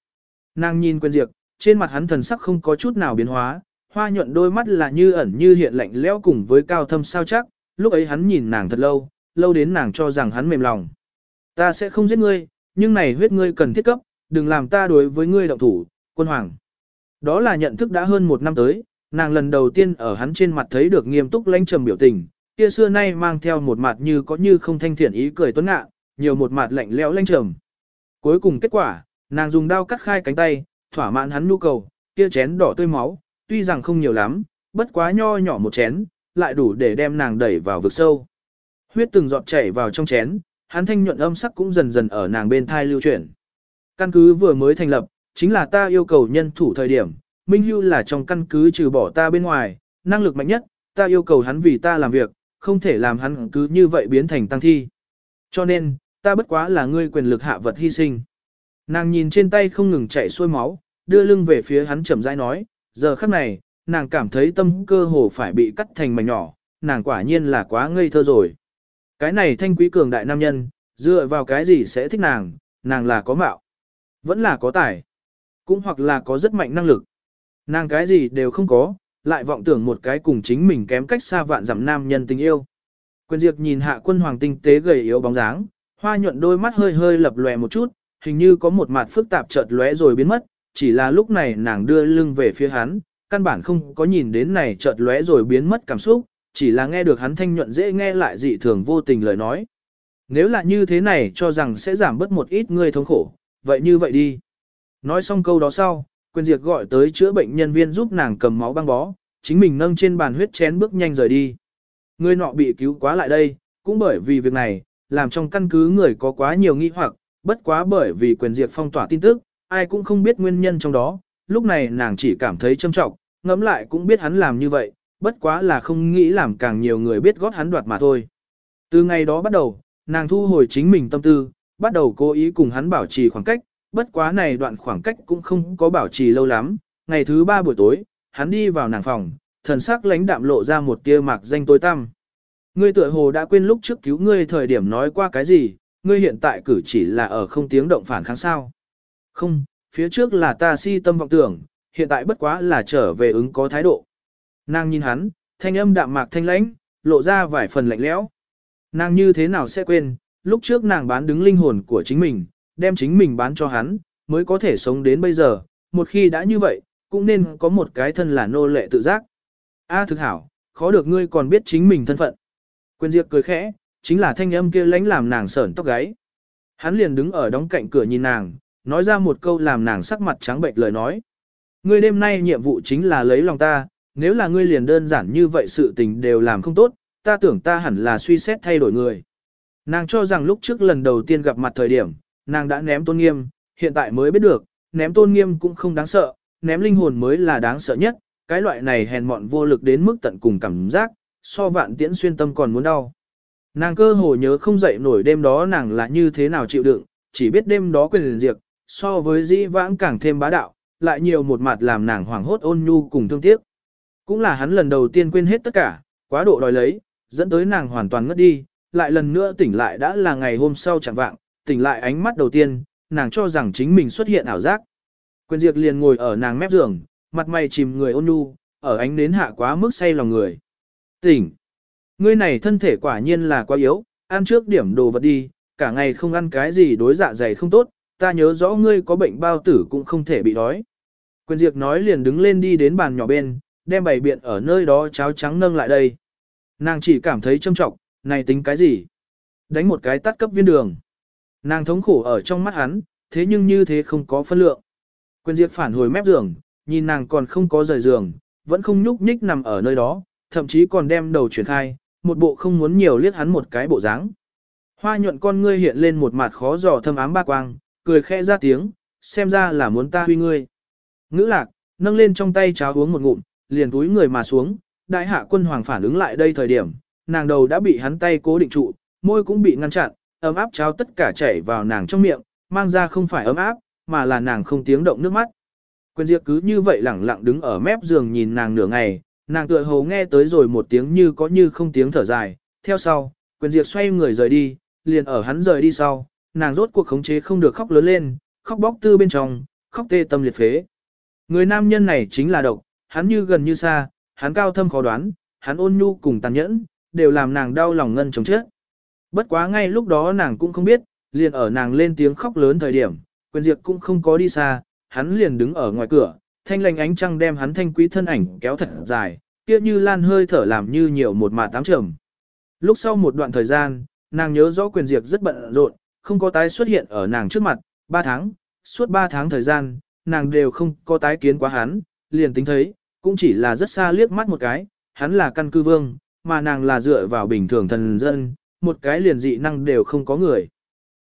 Nàng nhìn quên diệt, trên mặt hắn thần sắc không có chút nào biến hóa, hoa nhuận đôi mắt là như ẩn như hiện lạnh lẽo cùng với cao thâm sao chắc, lúc ấy hắn nhìn nàng thật lâu, lâu đến nàng cho rằng hắn mềm lòng. Ta sẽ không giết ngươi, nhưng này huyết ngươi cần thiết cấp, đừng làm ta đối với ngươi động thủ, quân hoàng. Đó là nhận thức đã hơn một năm tới, nàng lần đầu tiên ở hắn trên mặt thấy được nghiêm túc lãnh trầm biểu tình, kia xưa nay mang theo một mặt như có như không thanh thiện ý cười tuấn ngạ, nhiều một mặt lạnh lẽo lãnh trầm. Cuối cùng kết quả, nàng dùng đao cắt khai cánh tay, thỏa mãn hắn nhu cầu, kia chén đỏ tươi máu, tuy rằng không nhiều lắm, bất quá nho nhỏ một chén, lại đủ để đem nàng đẩy vào vực sâu. Huyết từng giọt chảy vào trong chén, hắn thanh nhuận âm sắc cũng dần dần ở nàng bên thai lưu chuyển. Căn cứ vừa mới thành lập, chính là ta yêu cầu nhân thủ thời điểm, Minh Hưu là trong căn cứ trừ bỏ ta bên ngoài, năng lực mạnh nhất, ta yêu cầu hắn vì ta làm việc, không thể làm hắn cứ như vậy biến thành tăng thi. Cho nên, ta bất quá là ngươi quyền lực hạ vật hy sinh. Nàng nhìn trên tay không ngừng chảy xuôi máu, đưa lưng về phía hắn chậm rãi nói, giờ khắc này, nàng cảm thấy tâm cơ hồ phải bị cắt thành mảnh nhỏ, nàng quả nhiên là quá ngây thơ rồi. Cái này thanh quý cường đại nam nhân, dựa vào cái gì sẽ thích nàng, nàng là có mạo, vẫn là có tài, cũng hoặc là có rất mạnh năng lực. Nàng cái gì đều không có, lại vọng tưởng một cái cùng chính mình kém cách xa vạn dặm nam nhân tình yêu. Quyền Diệp nhìn hạ quân hoàng tinh tế gầy yếu bóng dáng, hoa nhuận đôi mắt hơi hơi lập lòe một chút, hình như có một mặt phức tạp chợt lóe rồi biến mất, chỉ là lúc này nàng đưa lưng về phía hắn, căn bản không có nhìn đến này chợt lóe rồi biến mất cảm xúc, chỉ là nghe được hắn thanh nhuận dễ nghe lại dị thường vô tình lời nói. Nếu là như thế này cho rằng sẽ giảm bớt một ít người thống khổ, vậy như vậy đi. Nói xong câu đó sau, quyền diệt gọi tới chữa bệnh nhân viên giúp nàng cầm máu băng bó, chính mình nâng trên bàn huyết chén bước nhanh rời đi. Người nọ bị cứu quá lại đây, cũng bởi vì việc này, làm trong căn cứ người có quá nhiều nghi hoặc, bất quá bởi vì quyền diệt phong tỏa tin tức, ai cũng không biết nguyên nhân trong đó, lúc này nàng chỉ cảm thấy châm trọng, ngẫm lại cũng biết hắn làm như vậy, bất quá là không nghĩ làm càng nhiều người biết gót hắn đoạt mà thôi. Từ ngày đó bắt đầu, nàng thu hồi chính mình tâm tư, bắt đầu cố ý cùng hắn bảo trì khoảng cách, bất quá này đoạn khoảng cách cũng không có bảo trì lâu lắm. Ngày thứ ba buổi tối, hắn đi vào nàng phòng, thần sắc lãnh đạm lộ ra một tia mạc danh tối tăm. Ngươi tựa hồ đã quên lúc trước cứu ngươi thời điểm nói qua cái gì, ngươi hiện tại cử chỉ là ở không tiếng động phản kháng sao. Không, phía trước là ta si tâm vọng tưởng, hiện tại bất quá là trở về ứng có thái độ. Nàng nhìn hắn, thanh âm đạm mạc thanh lãnh, lộ ra vài phần lạnh lẽo. Nàng như thế nào sẽ quên, lúc trước nàng bán đứng linh hồn của chính mình, đem chính mình bán cho hắn, mới có thể sống đến bây giờ, một khi đã như vậy, cũng nên có một cái thân là nô lệ tự giác. A à, thực hảo, khó được ngươi còn biết chính mình thân phận. Quyền Diệp cười khẽ, chính là thanh âm kia lãnh làm nàng sởn tóc gáy. Hắn liền đứng ở đóng cạnh cửa nhìn nàng, nói ra một câu làm nàng sắc mặt trắng bệnh lời nói. Ngươi đêm nay nhiệm vụ chính là lấy lòng ta, nếu là ngươi liền đơn giản như vậy sự tình đều làm không tốt, ta tưởng ta hẳn là suy xét thay đổi người. Nàng cho rằng lúc trước lần đầu tiên gặp mặt thời điểm, nàng đã ném tôn nghiêm, hiện tại mới biết được, ném tôn nghiêm cũng không đáng sợ, ném linh hồn mới là đáng sợ nhất, cái loại này hèn mọn vô lực đến mức tận cùng cảm giác, so vạn tiễn xuyên tâm còn muốn đau. Nàng cơ hồ nhớ không dậy nổi đêm đó nàng là như thế nào chịu đựng, chỉ biết đêm đó quyền liền diệt, so với dĩ vãng càng thêm bá đạo, lại nhiều một mặt làm nàng hoảng hốt ôn nhu cùng thương tiếc. Cũng là hắn lần đầu tiên quên hết tất cả, quá độ đòi lấy, dẫn tới nàng hoàn toàn ngất đi, lại lần nữa tỉnh lại đã là ngày hôm sau chẳng vạng, tỉnh lại ánh mắt đầu tiên, nàng cho rằng chính mình xuất hiện ảo giác. Quyền Diệp liền ngồi ở nàng mép giường, mặt mày chìm người ôn nhu, ở ánh nến hạ quá mức say lòng người. Tỉnh! Ngươi này thân thể quả nhiên là quá yếu, ăn trước điểm đồ vật đi, cả ngày không ăn cái gì đối dạ dày không tốt, ta nhớ rõ ngươi có bệnh bao tử cũng không thể bị đói. Quyền Diệp nói liền đứng lên đi đến bàn nhỏ bên, đem bày biện ở nơi đó cháo trắng nâng lại đây. Nàng chỉ cảm thấy châm trọng, này tính cái gì? Đánh một cái tắt cấp viên đường. Nàng thống khổ ở trong mắt hắn, thế nhưng như thế không có phân lượng. Quyền Diệp phản hồi mép giường, nhìn nàng còn không có rời giường, vẫn không nhúc nhích nằm ở nơi đó, thậm chí còn đem đầu chuyển khai, một bộ không muốn nhiều liếc hắn một cái bộ dáng. Hoa nhuận con ngươi hiện lên một mặt khó dò thâm ám ba quang, cười khẽ ra tiếng, xem ra là muốn ta huy ngươi. Ngữ lạc, nâng lên trong tay cháo uống một ngụm, liền túi người mà xuống, đại hạ quân hoàng phản ứng lại đây thời điểm, nàng đầu đã bị hắn tay cố định trụ, môi cũng bị ngăn chặn, ấm áp cháo tất cả chảy vào nàng trong miệng, mang ra không phải ấm áp, mà là nàng không tiếng động nước mắt. Quyền Diệp cứ như vậy lẳng lặng đứng ở mép giường nhìn nàng nửa ngày, nàng tựa hồ nghe tới rồi một tiếng như có như không tiếng thở dài, theo sau, Quyền Diệp xoay người rời đi, liền ở hắn rời đi sau, nàng rốt cuộc khống chế không được khóc lớn lên, khóc bóc tư bên trong, khóc tê tâm liệt phế. Người nam nhân này chính là độc, hắn như gần như xa, hắn cao thâm khó đoán, hắn ôn nhu cùng tàn nhẫn, đều làm nàng đau lòng ngân chống chết. Bất quá ngay lúc đó nàng cũng không biết, liền ở nàng lên tiếng khóc lớn thời điểm, quyền diệt cũng không có đi xa, hắn liền đứng ở ngoài cửa, thanh lành ánh trăng đem hắn thanh quý thân ảnh kéo thật dài, kia như lan hơi thở làm như nhiều một mà tám trầm. Lúc sau một đoạn thời gian, nàng nhớ rõ quyền diệt rất bận rộn, không có tái xuất hiện ở nàng trước mặt, 3 tháng, suốt 3 tháng thời gian, nàng đều không có tái kiến quá hắn, liền tính thấy, cũng chỉ là rất xa liếc mắt một cái, hắn là căn cư vương, mà nàng là dựa vào bình thường thần dân, một cái liền dị năng đều không có người.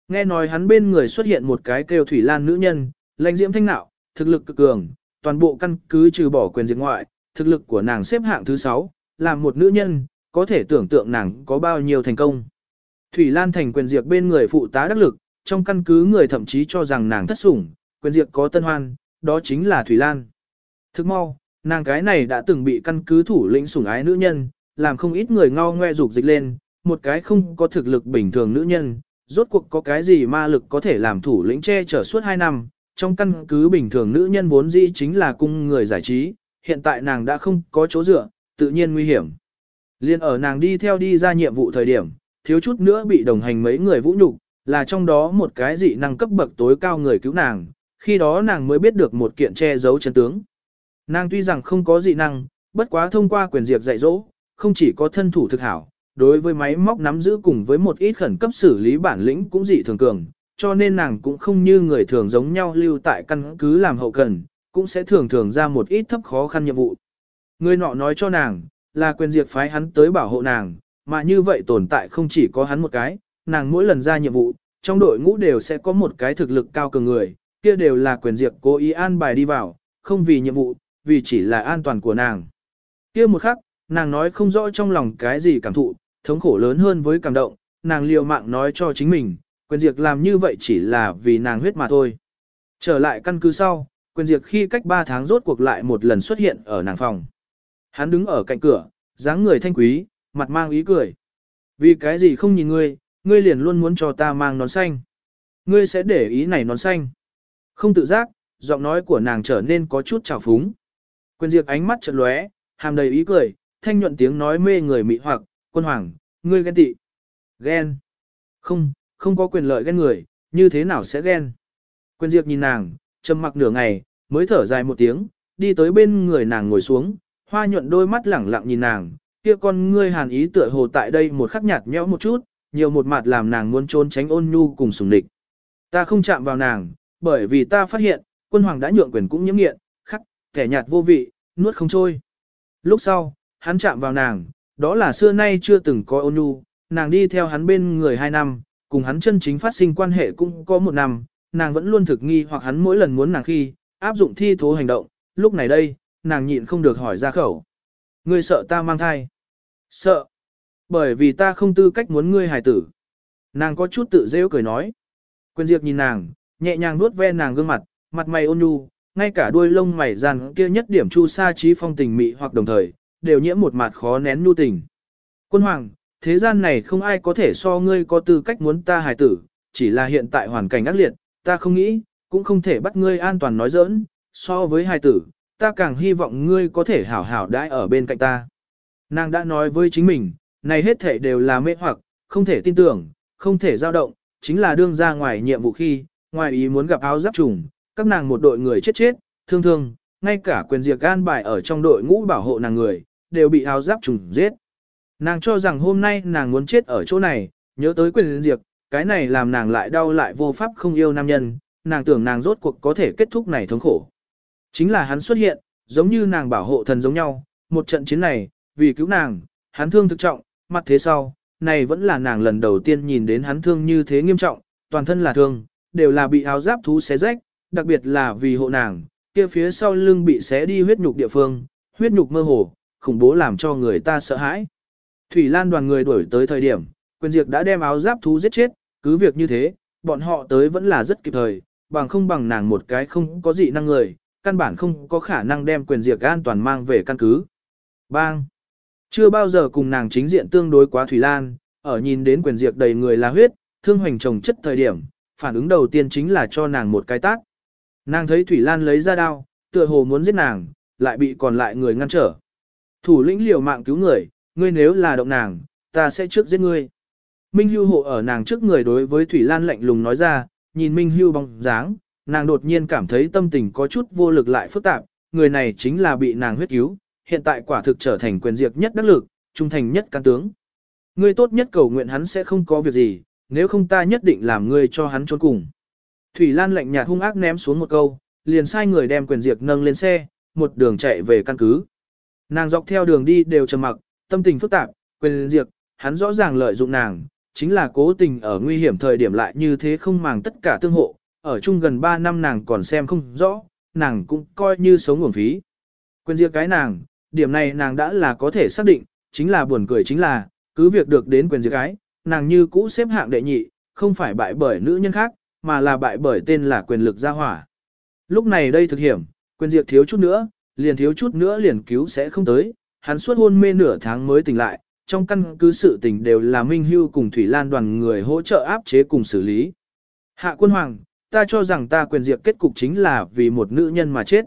Nghe nói hắn bên người xuất hiện một cái kêu thủy lan nữ nhân, lãnh diễm thanh nạo, thực lực cực cường, toàn bộ căn cứ trừ bỏ quyền diệt ngoại, thực lực của nàng xếp hạng thứ 6, là một nữ nhân, có thể tưởng tượng nàng có bao nhiêu thành công. Thủy Lan thành quyền diệt bên người phụ tá đắc lực, trong căn cứ người thậm chí cho rằng nàng thất sủng, quyền diệt có tân hoan, đó chính là Thủy Lan. Thức mau, nàng cái này đã từng bị căn cứ thủ lĩnh sủng ái nữ nhân, làm không ít người ngao ngoe dục dịch lên, một cái không có thực lực bình thường nữ nhân, rốt cuộc có cái gì ma lực có thể làm thủ lĩnh che chở suốt 2 năm, trong căn cứ bình thường nữ nhân vốn dĩ chính là cung người giải trí, hiện tại nàng đã không có chỗ dựa, tự nhiên nguy hiểm. Liên ở nàng đi theo đi ra nhiệm vụ thời điểm, thiếu chút nữa bị đồng hành mấy người vũ nhục, là trong đó một cái dị năng cấp bậc tối cao người cứu nàng, khi đó nàng mới biết được một kiện che giấu chân tướng. Nàng tuy rằng không có dị năng, bất quá thông qua quyền diệp dạy dỗ, không chỉ có thân thủ thực hảo, đối với máy móc nắm giữ cùng với một ít khẩn cấp xử lý bản lĩnh cũng dị thường cường, cho nên nàng cũng không như người thường giống nhau lưu tại căn cứ làm hậu cần, cũng sẽ thường thường ra một ít thấp khó khăn nhiệm vụ. Người nọ nói cho nàng, là quyền diệt phái hắn tới bảo hộ nàng, mà như vậy tồn tại không chỉ có hắn một cái, nàng mỗi lần ra nhiệm vụ, trong đội ngũ đều sẽ có một cái thực lực cao cường người, kia đều là quyền diệt cố ý an bài đi vào, không vì nhiệm vụ, vì chỉ là an toàn của nàng. Kia một khắc, nàng nói không rõ trong lòng cái gì cảm thụ, thống khổ lớn hơn với cảm động, nàng liều mạng nói cho chính mình, quyền diệt làm như vậy chỉ là vì nàng huyết mà thôi. Trở lại căn cứ sau, quyền diệt khi cách 3 tháng rốt cuộc lại một lần xuất hiện ở nàng phòng. Hắn đứng ở cạnh cửa, dáng người thanh quý, mặt mang ý cười. Vì cái gì không nhìn ngươi, ngươi liền luôn muốn cho ta mang nón xanh. Ngươi sẽ để ý này nón xanh. Không tự giác, giọng nói của nàng trở nên có chút trào phúng. Quyền diệt ánh mắt chợt lóe, hàm đầy ý cười, thanh nhuận tiếng nói mê người mị hoặc, quân hoàng, ngươi ghen tị. Ghen. Không, không có quyền lợi ghen người, như thế nào sẽ ghen. Quyền Diệp nhìn nàng, trầm mặc nửa ngày, mới thở dài một tiếng, đi tới bên người nàng ngồi xuống, hoa nhuận đôi mắt lẳng lặng nhìn nàng, kia con ngươi hàn ý tựa hồ tại đây một khắc nhạt nhẽo một chút, nhiều một mặt làm nàng muốn trốn tránh ôn nhu cùng sùng địch. Ta không chạm vào nàng, bởi vì ta phát hiện, quân hoàng đã nhượng quyền cũng nhiễm nghiện, khắc, kẻ nhạt vô vị, nuốt không trôi. Lúc sau, hắn chạm vào nàng, đó là xưa nay chưa từng có ôn nhu, nàng đi theo hắn bên người hai năm, cùng hắn chân chính phát sinh quan hệ cũng có một năm, nàng vẫn luôn thực nghi hoặc hắn mỗi lần muốn nàng khi, áp dụng thi thố hành động, lúc này đây, nàng nhịn không được hỏi ra khẩu. Ngươi sợ ta mang thai? Sợ. Bởi vì ta không tư cách muốn ngươi hài tử. Nàng có chút tự rêu cười nói. Quyền Diệp nhìn nàng, nhẹ nhàng nuốt ve nàng gương mặt, mặt mày ôn nhu, ngay cả đuôi lông mày rằn kia nhất điểm chu sa trí phong tình mị hoặc đồng thời, đều nhiễm một mặt khó nén nhu tình. Quân hoàng, thế gian này không ai có thể so ngươi có tư cách muốn ta hài tử, chỉ là hiện tại hoàn cảnh ác liệt, ta không nghĩ, cũng không thể bắt ngươi an toàn nói giỡn, so với hài tử, ta càng hy vọng ngươi có thể hảo hảo đãi ở bên cạnh ta. Nàng đã nói với chính mình, này hết thể đều là mê hoặc, không thể tin tưởng, không thể dao động, chính là đương ra ngoài nhiệm vụ khi, ngoài ý muốn gặp áo giáp trùng, các nàng một đội người chết chết, thương thương, ngay cả quyền diệt gan bài ở trong đội ngũ bảo hộ nàng người, đều bị áo giáp trùng giết. Nàng cho rằng hôm nay nàng muốn chết ở chỗ này, nhớ tới quyền diệt, cái này làm nàng lại đau lại vô pháp không yêu nam nhân, nàng tưởng nàng rốt cuộc có thể kết thúc này thống khổ. Chính là hắn xuất hiện, giống như nàng bảo hộ thần giống nhau, một trận chiến này, vì cứu nàng, hắn thương thực trọng, mặt thế sau, này vẫn là nàng lần đầu tiên nhìn đến hắn thương như thế nghiêm trọng, toàn thân là thương, đều là bị áo giáp thú xé rách, đặc biệt là vì hộ nàng, kia phía sau lưng bị xé đi huyết nhục địa phương, huyết nhục mơ hồ, khủng bố làm cho người ta sợ hãi. Thủy Lan đoàn người đuổi tới thời điểm, quyền diệt đã đem áo giáp thú giết chết, cứ việc như thế, bọn họ tới vẫn là rất kịp thời, bằng không bằng nàng một cái không có gì năng người, căn bản không có khả năng đem quyền diệt an toàn mang về căn cứ. Bang! Chưa bao giờ cùng nàng chính diện tương đối quá Thủy Lan, ở nhìn đến quyền diệt đầy người là huyết, thương hoành chồng chất thời điểm, phản ứng đầu tiên chính là cho nàng một cái tác. Nàng thấy Thủy Lan lấy ra đao, tựa hồ muốn giết nàng, lại bị còn lại người ngăn trở. Thủ lĩnh liều mạng cứu người, ngươi nếu là động nàng, ta sẽ trước giết ngươi. Minh Hưu hộ ở nàng trước người đối với Thủy Lan lạnh lùng nói ra, nhìn Minh Hưu bóng dáng, nàng đột nhiên cảm thấy tâm tình có chút vô lực lại phức tạp, người này chính là bị nàng huyết cứu, hiện tại quả thực trở thành quyền diệt nhất đắc lực, trung thành nhất can tướng. ngươi tốt nhất cầu nguyện hắn sẽ không có việc gì, nếu không ta nhất định làm ngươi cho hắn trốn cùng. Thủy Lan lạnh nhạt hung ác ném xuống một câu, liền sai người đem quyền diệt nâng lên xe, một đường chạy về căn cứ. Nàng dọc theo đường đi đều trầm mặc, tâm tình phức tạp, quyền diệt, hắn rõ ràng lợi dụng nàng, chính là cố tình ở nguy hiểm thời điểm lại như thế không màng tất cả tương hộ, ở chung gần 3 năm nàng còn xem không rõ, nàng cũng coi như sống nguồn phí. Quyền diệt cái nàng, điểm này nàng đã là có thể xác định, chính là buồn cười chính là, cứ việc được đến quyền diệt cái, nàng như cũ xếp hạng đệ nhị, không phải bại bởi nữ nhân khác, mà là bại bởi tên là quyền lực gia hỏa. Lúc này đây thực hiểm, quyền diệt thiếu chút nữa, liền thiếu chút nữa liền cứu sẽ không tới, hắn suốt hôn mê nửa tháng mới tỉnh lại, trong căn cứ sự tình đều là Minh Hưu cùng Thủy Lan đoàn người hỗ trợ áp chế cùng xử lý. Hạ quân hoàng, ta cho rằng ta quyền diệt kết cục chính là vì một nữ nhân mà chết.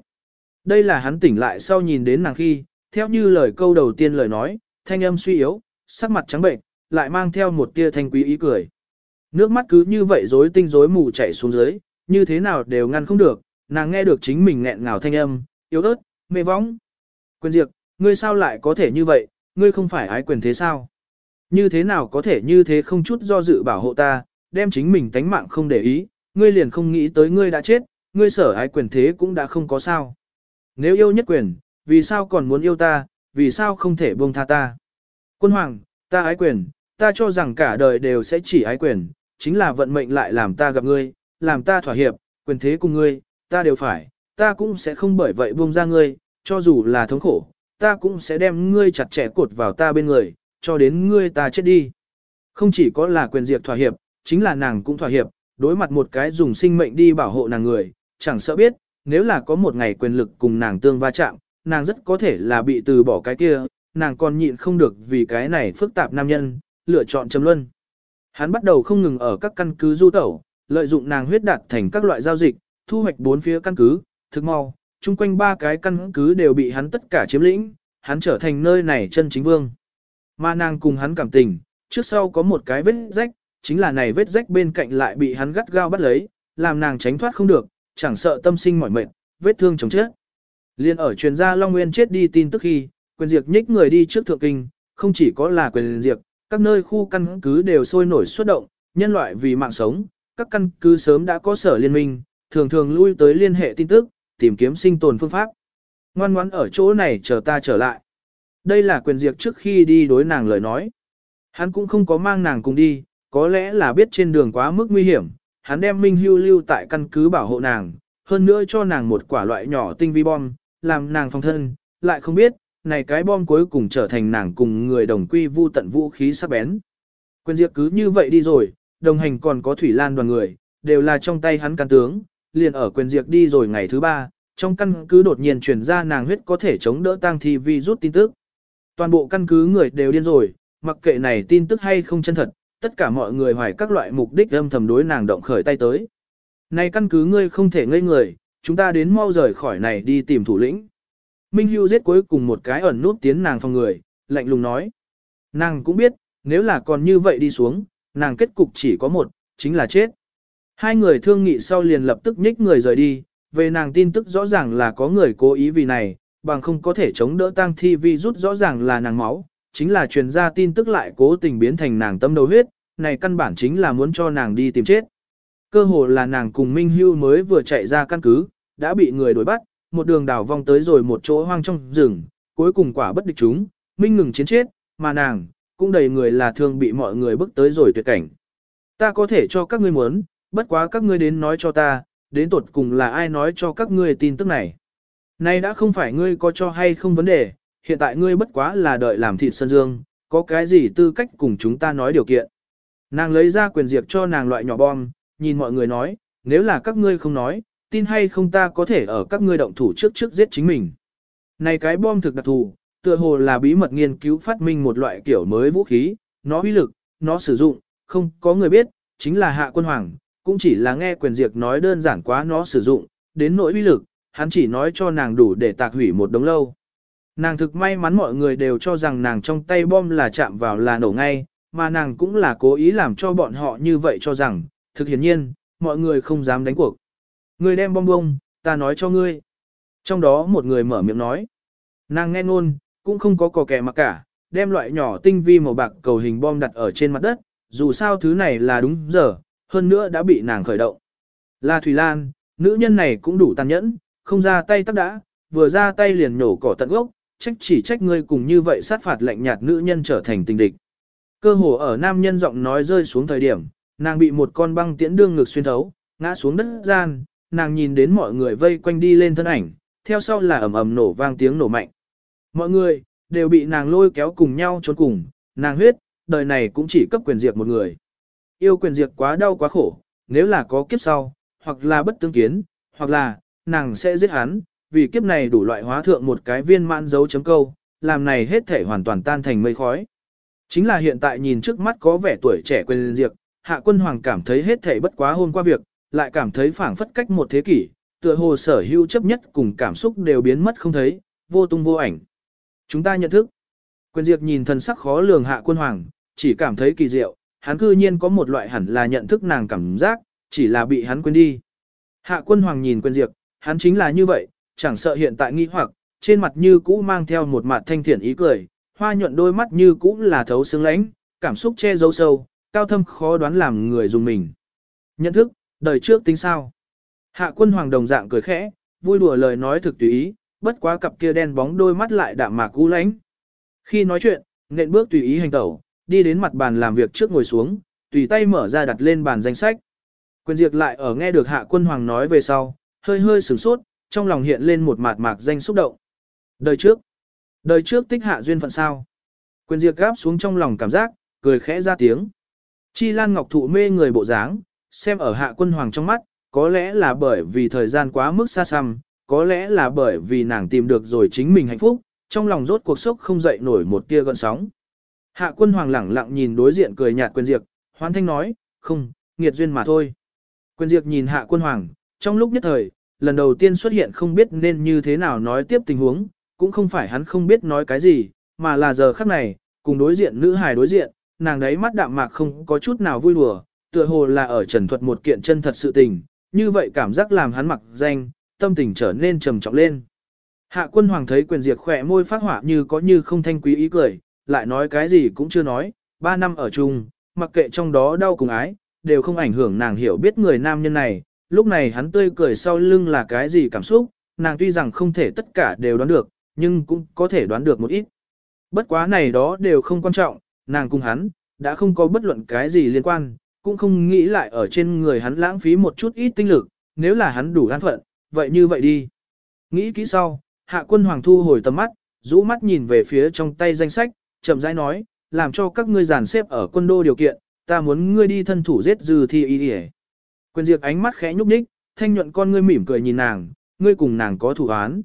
Đây là hắn tỉnh lại sau nhìn đến nàng khi, theo như lời câu đầu tiên lời nói, thanh âm suy yếu, sắc mặt trắng bệnh, lại mang theo một tia thanh quý ý cười. Nước mắt cứ như vậy rối tinh rối mù chảy xuống dưới, như thế nào đều ngăn không được, nàng nghe được chính mình nghẹn ngào thanh âm, yếu ớt, mê võng. Quyền diệt, ngươi sao lại có thể như vậy, ngươi không phải ái quyền thế sao? Như thế nào có thể như thế không chút do dự bảo hộ ta, đem chính mình tánh mạng không để ý, ngươi liền không nghĩ tới ngươi đã chết, ngươi sở ái quyền thế cũng đã không có sao. Nếu yêu nhất quyền, vì sao còn muốn yêu ta, vì sao không thể buông tha ta? Quân hoàng, ta ái quyền, ta cho rằng cả đời đều sẽ chỉ ái quyền, chính là vận mệnh lại làm ta gặp ngươi, làm ta thỏa hiệp, quyền thế cùng ngươi, ta đều phải, ta cũng sẽ không bởi vậy buông ra ngươi, cho dù là thống khổ, ta cũng sẽ đem ngươi chặt chẽ cột vào ta bên người, cho đến ngươi ta chết đi. Không chỉ có là quyền diệt thỏa hiệp, chính là nàng cũng thỏa hiệp, đối mặt một cái dùng sinh mệnh đi bảo hộ nàng người, chẳng sợ biết, nếu là có một ngày quyền lực cùng nàng tương va chạm, nàng rất có thể là bị từ bỏ cái kia, nàng còn nhịn không được vì cái này phức tạp nam nhân, lựa chọn Trầm luân. Hắn bắt đầu không ngừng ở các căn cứ du tẩu, lợi dụng nàng huyết đạt thành các loại giao dịch, thu hoạch bốn phía căn cứ, thực mau, chung quanh ba cái căn cứ đều bị hắn tất cả chiếm lĩnh, hắn trở thành nơi này chân chính vương. Mà nàng cùng hắn cảm tình, trước sau có một cái vết rách, chính là này vết rách bên cạnh lại bị hắn gắt gao bắt lấy, làm nàng tránh thoát không được, chẳng sợ tâm sinh mỏi mệt, vết thương chồng chết. Liên ở truyền gia Long Nguyên chết đi tin tức khi, quyền diệt nhích người đi trước thượng kinh, không chỉ có là quyền diệt, các nơi khu căn cứ đều sôi nổi xuất động, nhân loại vì mạng sống, các căn cứ sớm đã có sở liên minh, thường thường lui tới liên hệ tin tức, tìm kiếm sinh tồn phương pháp. Ngoan ngoãn ở chỗ này chờ ta trở lại. Đây là quyền diệt trước khi đi đối nàng lời nói. Hắn cũng không có mang nàng cùng đi, có lẽ là biết trên đường quá mức nguy hiểm, hắn đem Minh Hưu lưu tại căn cứ bảo hộ nàng, hơn nữa cho nàng một quả loại nhỏ tinh vi bom, làm nàng phòng thân, lại không biết, này cái bom cuối cùng trở thành nàng cùng người đồng quy vu tận vũ khí sắc bén. Quyền diệt cứ như vậy đi rồi, đồng hành còn có Thủy Lan đoàn người, đều là trong tay hắn can tướng, liền ở quyền diệt đi rồi ngày thứ ba, trong căn cứ đột nhiên truyền ra nàng huyết có thể chống đỡ tang thi vi rút tin tức. Toàn bộ căn cứ người đều điên rồi, mặc kệ này tin tức hay không chân thật, tất cả mọi người hoài các loại mục đích âm thầm đối nàng động khởi tay tới. Này căn cứ ngươi không thể ngây người, chúng ta đến mau rời khỏi này đi tìm thủ lĩnh. Minh Hưu giết cuối cùng một cái ẩn nút tiến nàng phòng người, lạnh lùng nói. Nàng cũng biết, nếu là còn như vậy đi xuống, nàng kết cục chỉ có một, chính là chết. Hai người thương nghị sau liền lập tức nhích người rời đi, về nàng tin tức rõ ràng là có người cố ý vì này, bằng không có thể chống đỡ tang thi vi rút rõ ràng là nàng máu, chính là truyền ra tin tức lại cố tình biến thành nàng tâm đầu huyết, này căn bản chính là muốn cho nàng đi tìm chết. Cơ hồ là nàng cùng Minh Hưu mới vừa chạy ra căn cứ, đã bị người đuổi bắt, một đường đảo vong tới rồi một chỗ hoang trong rừng, cuối cùng quả bất địch chúng, Minh ngừng chiến chết, mà nàng, cũng đầy người là thương bị mọi người bức tới rồi tuyệt cảnh. Ta có thể cho các ngươi muốn, bất quá các ngươi đến nói cho ta, đến tột cùng là ai nói cho các ngươi tin tức này. nay đã không phải ngươi có cho hay không vấn đề, hiện tại ngươi bất quá là đợi làm thịt sân dương, có cái gì tư cách cùng chúng ta nói điều kiện. Nàng lấy ra quyền diệt cho nàng loại nhỏ bom, nhìn mọi người nói, nếu là các ngươi không nói, tin hay không ta có thể ở các ngươi động thủ trước trước giết chính mình. Này cái bom thực đặc thù, tựa hồ là bí mật nghiên cứu phát minh một loại kiểu mới vũ khí, nó uy lực, nó sử dụng, không có người biết, chính là hạ quân hoàng, cũng chỉ là nghe quyền diệt nói đơn giản quá nó sử dụng, đến nỗi uy lực, hắn chỉ nói cho nàng đủ để tạc hủy một đống lâu. Nàng thực may mắn mọi người đều cho rằng nàng trong tay bom là chạm vào là nổ ngay, mà nàng cũng là cố ý làm cho bọn họ như vậy cho rằng, thực hiển nhiên, mọi người không dám đánh cuộc. Người đem bom bông, ta nói cho ngươi. Trong đó một người mở miệng nói. Nàng nghe ngôn, cũng không có cò kẻ mà cả, đem loại nhỏ tinh vi màu bạc cầu hình bom đặt ở trên mặt đất, dù sao thứ này là đúng giờ, hơn nữa đã bị nàng khởi động. Là Thủy Lan, nữ nhân này cũng đủ tàn nhẫn, không ra tay tắc đã, vừa ra tay liền nổ cỏ tận gốc, trách chỉ trách ngươi cùng như vậy sát phạt lạnh nhạt nữ nhân trở thành tình địch. Cơ hồ ở nam nhân giọng nói rơi xuống thời điểm, nàng bị một con băng tiễn đương ngực xuyên thấu, ngã xuống đất gian, nàng nhìn đến mọi người vây quanh đi lên thân ảnh, theo sau là ầm ầm nổ vang tiếng nổ mạnh. Mọi người, đều bị nàng lôi kéo cùng nhau trốn cùng, nàng huyết, đời này cũng chỉ cấp quyền diệt một người. Yêu quyền diệt quá đau quá khổ, nếu là có kiếp sau, hoặc là bất tương kiến, hoặc là, nàng sẽ giết hắn, vì kiếp này đủ loại hóa thượng một cái viên mãn dấu chấm câu, làm này hết thể hoàn toàn tan thành mây khói. Chính là hiện tại nhìn trước mắt có vẻ tuổi trẻ quyền diệt, hạ quân hoàng cảm thấy hết thể bất quá hôm qua việc, lại cảm thấy phảng phất cách một thế kỷ, tựa hồ sở hữu chấp nhất cùng cảm xúc đều biến mất không thấy, vô tung vô ảnh. Chúng ta nhận thức. Quyền diệt nhìn thần sắc khó lường hạ quân hoàng, chỉ cảm thấy kỳ diệu, hắn cư nhiên có một loại hẳn là nhận thức nàng cảm giác, chỉ là bị hắn quên đi. Hạ quân hoàng nhìn quên diệt, hắn chính là như vậy, chẳng sợ hiện tại nghi hoặc, trên mặt như cũ mang theo một mặt thanh thiện ý cười, hoa nhuận đôi mắt như cũ là thấu xương lãnh, cảm xúc che giấu sâu, cao thâm khó đoán làm người dùng mình. Nhận thức, đời trước tính sao? Hạ quân hoàng đồng dạng cười khẽ, vui đùa lời nói thực tùy ý, bất quá cặp kia đen bóng đôi mắt lại đạm mạc cú lãnh. Khi nói chuyện, nện bước tùy ý hành tẩu, đi đến mặt bàn làm việc trước ngồi xuống, tùy tay mở ra đặt lên bàn danh sách. Quyền diệt lại ở nghe được hạ quân hoàng nói về sau, hơi hơi sửng sốt, trong lòng hiện lên một mạt mạc danh xúc động. Đời trước, đời trước tích hạ duyên phận sao. Quyền diệt gáp xuống trong lòng cảm giác, cười khẽ ra tiếng. Chi Lan Ngọc Thụ mê người bộ dáng, xem ở hạ quân hoàng trong mắt, có lẽ là bởi vì thời gian quá mức xa xăm, có lẽ là bởi vì nàng tìm được rồi chính mình hạnh phúc, trong lòng rốt cuộc sốc không dậy nổi một tia gợn sóng. Hạ quân hoàng lẳng lặng nhìn đối diện cười nhạt quyền diệt, hoan thanh nói, không, nghiệt duyên mà thôi. Quyền diệt nhìn hạ quân hoàng, trong lúc nhất thời, lần đầu tiên xuất hiện không biết nên như thế nào nói tiếp tình huống, cũng không phải hắn không biết nói cái gì, mà là giờ khắc này, cùng đối diện nữ hài đối diện, nàng đấy mắt đạm mạc không có chút nào vui đùa, tựa hồ là ở trần thuật một kiện chân thật sự tình, như vậy cảm giác làm hắn mặc danh, tâm tình trở nên trầm trọng lên. Hạ quân hoàng thấy quyền diệt khỏe môi phát hỏa như có như không thanh quý ý cười, lại nói cái gì cũng chưa nói, ba năm ở chung, mặc kệ trong đó đau cùng ái, đều không ảnh hưởng nàng hiểu biết người nam nhân này, lúc này hắn tươi cười sau lưng là cái gì cảm xúc, nàng tuy rằng không thể tất cả đều đoán được, nhưng cũng có thể đoán được một ít. Bất quá này đó đều không quan trọng, nàng cùng hắn, đã không có bất luận cái gì liên quan, cũng không nghĩ lại ở trên người hắn lãng phí một chút ít tinh lực, nếu là hắn đủ an phận, vậy như vậy đi. Nghĩ kỹ sau, hạ quân hoàng thu hồi tầm mắt, rũ mắt nhìn về phía trong tay danh sách, chậm rãi nói, làm cho các ngươi giàn xếp ở quân đô điều kiện, ta muốn ngươi đi thân thủ giết dư thi y đi Quyền diệt ánh mắt khẽ nhúc nhích, thanh nhuận con ngươi mỉm cười nhìn nàng, ngươi cùng nàng có thủ án.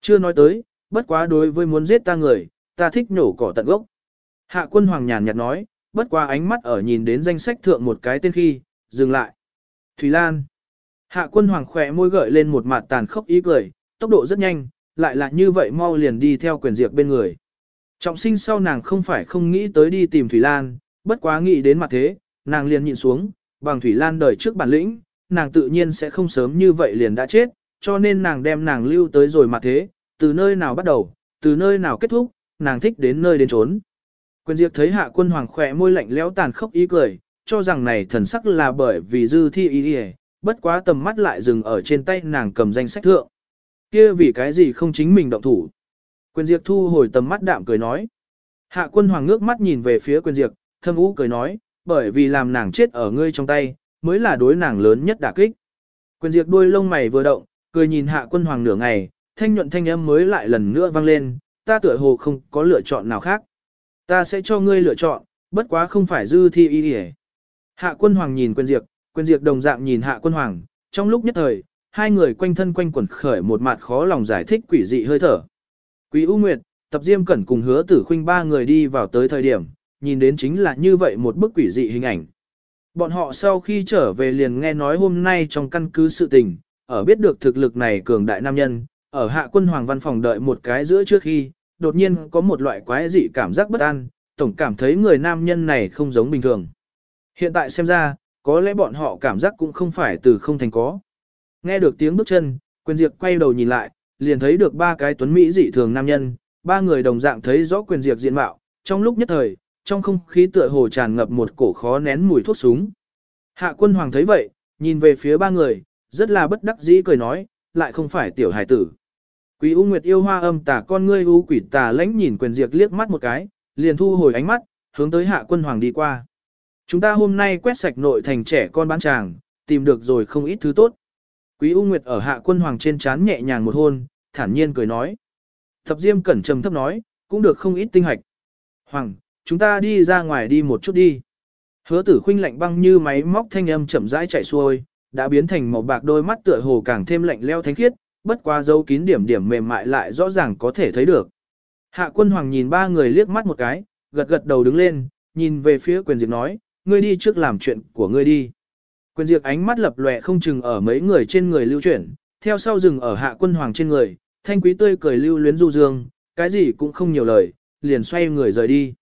Chưa nói tới, bất quá đối với muốn giết ta người, ta thích nổ cỏ tận gốc. Hạ quân hoàng nhàn nhạt nói, bất quá ánh mắt ở nhìn đến danh sách thượng một cái tên khi, dừng lại. Thủy Lan. Hạ quân hoàng khỏe môi gợi lên một mặt tàn khốc ý cười, tốc độ rất nhanh, lại là như vậy mau liền đi theo quyền diệt bên người. Trọng sinh sau nàng không phải không nghĩ tới đi tìm Thủy Lan, bất quá nghĩ đến mặt thế, nàng liền nhịn xuống, bằng Thủy Lan đời trước bản lĩnh, nàng tự nhiên sẽ không sớm như vậy liền đã chết, cho nên nàng đem nàng lưu tới rồi mặt thế, từ nơi nào bắt đầu, từ nơi nào kết thúc, nàng thích đến nơi đến trốn. Quyền Diệp thấy hạ quân hoàng khỏe môi lạnh lẽo tàn khốc ý cười, cho rằng này thần sắc là bởi vì dư thi ý ý, bất quá tầm mắt lại dừng ở trên tay nàng cầm danh sách thượng. kia vì cái gì không chính mình động thủ. Quyền Diệp thu hồi tầm mắt đạm cười nói. Hạ quân hoàng ngước mắt nhìn về phía quyền Diệp, thâm ú cười nói, bởi vì làm nàng chết ở ngươi trong tay, mới là đối nàng lớn nhất đả kích. Quyền Diệp đuôi lông mày vừa động, cười nhìn hạ quân hoàng nửa ngày, thanh nhuận thanh âm mới lại lần nữa vang lên, ta tựa hồ không có lựa chọn nào khác. Ta sẽ cho ngươi lựa chọn, bất quá không phải dư thi y y Hạ quân hoàng nhìn quyền diệt, quyền diệt đồng dạng nhìn hạ quân hoàng, trong lúc nhất thời, hai người quanh thân quanh quẩn khởi một mặt khó lòng giải thích quỷ dị hơi thở. Quý U Nguyệt, tập diêm cẩn cùng hứa tử khuynh ba người đi vào tới thời điểm, nhìn đến chính là như vậy một bức quỷ dị hình ảnh. Bọn họ sau khi trở về liền nghe nói hôm nay trong căn cứ sự tình, ở biết được thực lực này cường đại nam nhân, ở hạ quân hoàng văn phòng đợi một cái giữa trước khi, đột nhiên có một loại quái dị cảm giác bất an, tổng cảm thấy người nam nhân này không giống bình thường. Hiện tại xem ra, có lẽ bọn họ cảm giác cũng không phải từ không thành có. Nghe được tiếng bước chân, quyền Diệp quay đầu nhìn lại, liền thấy được ba cái tuấn Mỹ dị thường nam nhân, ba người đồng dạng thấy rõ quyền diệt diện mạo, trong lúc nhất thời, trong không khí tựa hồ tràn ngập một cổ khó nén mùi thuốc súng. Hạ quân hoàng thấy vậy, nhìn về phía ba người, rất là bất đắc dĩ cười nói, lại không phải tiểu hải tử. Quý U Nguyệt yêu hoa âm tả con ngươi u quỷ tà lãnh nhìn quyền diệt liếc mắt một cái, liền thu hồi ánh mắt, hướng tới hạ quân hoàng đi qua. Chúng ta hôm nay quét sạch nội thành trẻ con bán chàng, tìm được rồi không ít thứ tốt. Quý U Nguyệt ở hạ quân hoàng trên chán nhẹ nhàng một hôn, thản nhiên cười nói. Thập Diêm cẩn trầm thấp nói, cũng được không ít tinh hạch. Hoàng, chúng ta đi ra ngoài đi một chút đi. Hứa tử khuynh lạnh băng như máy móc thanh âm chậm rãi chạy xuôi, đã biến thành màu bạc đôi mắt tựa hồ càng thêm lạnh leo thánh khiết, bất qua dấu kín điểm điểm mềm mại lại rõ ràng có thể thấy được. Hạ quân hoàng nhìn ba người liếc mắt một cái, gật gật đầu đứng lên, nhìn về phía quyền diệt nói, ngươi đi trước làm chuyện của ngươi đi. Quyền diệt ánh mắt lập lòe không chừng ở mấy người trên người lưu chuyển, theo sau dừng ở hạ quân hoàng trên người, thanh quý tươi cười lưu luyến du dương, cái gì cũng không nhiều lời, liền xoay người rời đi.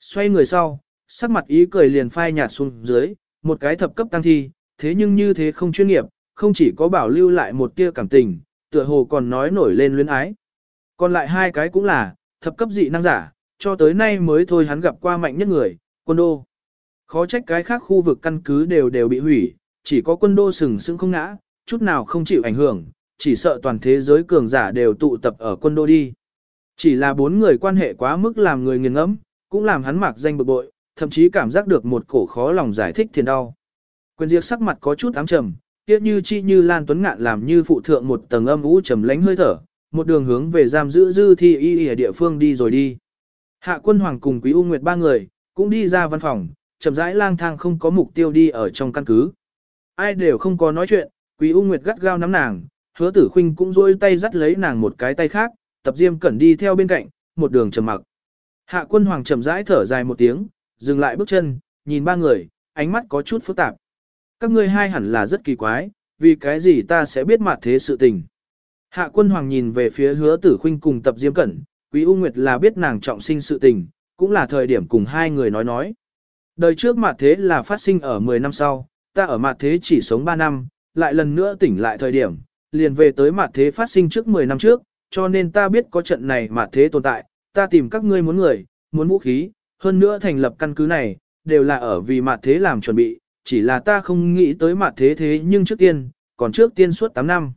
Xoay người sau, sắc mặt ý cười liền phai nhạt xuống dưới, một cái thập cấp tăng thi, thế nhưng như thế không chuyên nghiệp, không chỉ có bảo lưu lại một tia cảm tình, tựa hồ còn nói nổi lên luyến ái. Còn lại hai cái cũng là, thập cấp dị năng giả, cho tới nay mới thôi hắn gặp qua mạnh nhất người, quân đô. Khó trách cái khác khu vực căn cứ đều đều bị hủy, chỉ có quân đô sừng sững không ngã, chút nào không chịu ảnh hưởng, chỉ sợ toàn thế giới cường giả đều tụ tập ở quân đô đi. Chỉ là bốn người quan hệ quá mức làm người nghiền ngẫm, cũng làm hắn mạc danh bực bội, thậm chí cảm giác được một cổ khó lòng giải thích thiền đau. Quyền diệt sắc mặt có chút ám trầm, tiếc như chi như Lan Tuấn Ngạn làm như phụ thượng một tầng âm u trầm lánh hơi thở, một đường hướng về giam giữ dư thi y y ở địa phương đi rồi đi. Hạ quân hoàng cùng quý U Nguyệt ba người, cũng đi ra văn phòng, chậm rãi lang thang không có mục tiêu đi ở trong căn cứ. Ai đều không có nói chuyện, quý U Nguyệt gắt gao nắm nàng, hứa tử khinh cũng rôi tay dắt lấy nàng một cái tay khác, tập diêm cẩn đi theo bên cạnh, một đường trầm mặc. Hạ quân hoàng chậm rãi thở dài một tiếng, dừng lại bước chân, nhìn ba người, ánh mắt có chút phức tạp. Các ngươi hai hẳn là rất kỳ quái, vì cái gì ta sẽ biết mặt thế sự tình. Hạ quân hoàng nhìn về phía hứa tử khinh cùng tập diêm cẩn, quý U Nguyệt là biết nàng trọng sinh sự tình, cũng là thời điểm cùng hai người nói nói. Đời trước mặt thế là phát sinh ở 10 năm sau, ta ở mặt thế chỉ sống 3 năm, lại lần nữa tỉnh lại thời điểm, liền về tới mặt thế phát sinh trước 10 năm trước, cho nên ta biết có trận này mặt thế tồn tại, ta tìm các ngươi muốn người, muốn vũ khí, hơn nữa thành lập căn cứ này, đều là ở vì mặt thế làm chuẩn bị, chỉ là ta không nghĩ tới mặt thế thế nhưng trước tiên, còn trước tiên suốt 8 năm.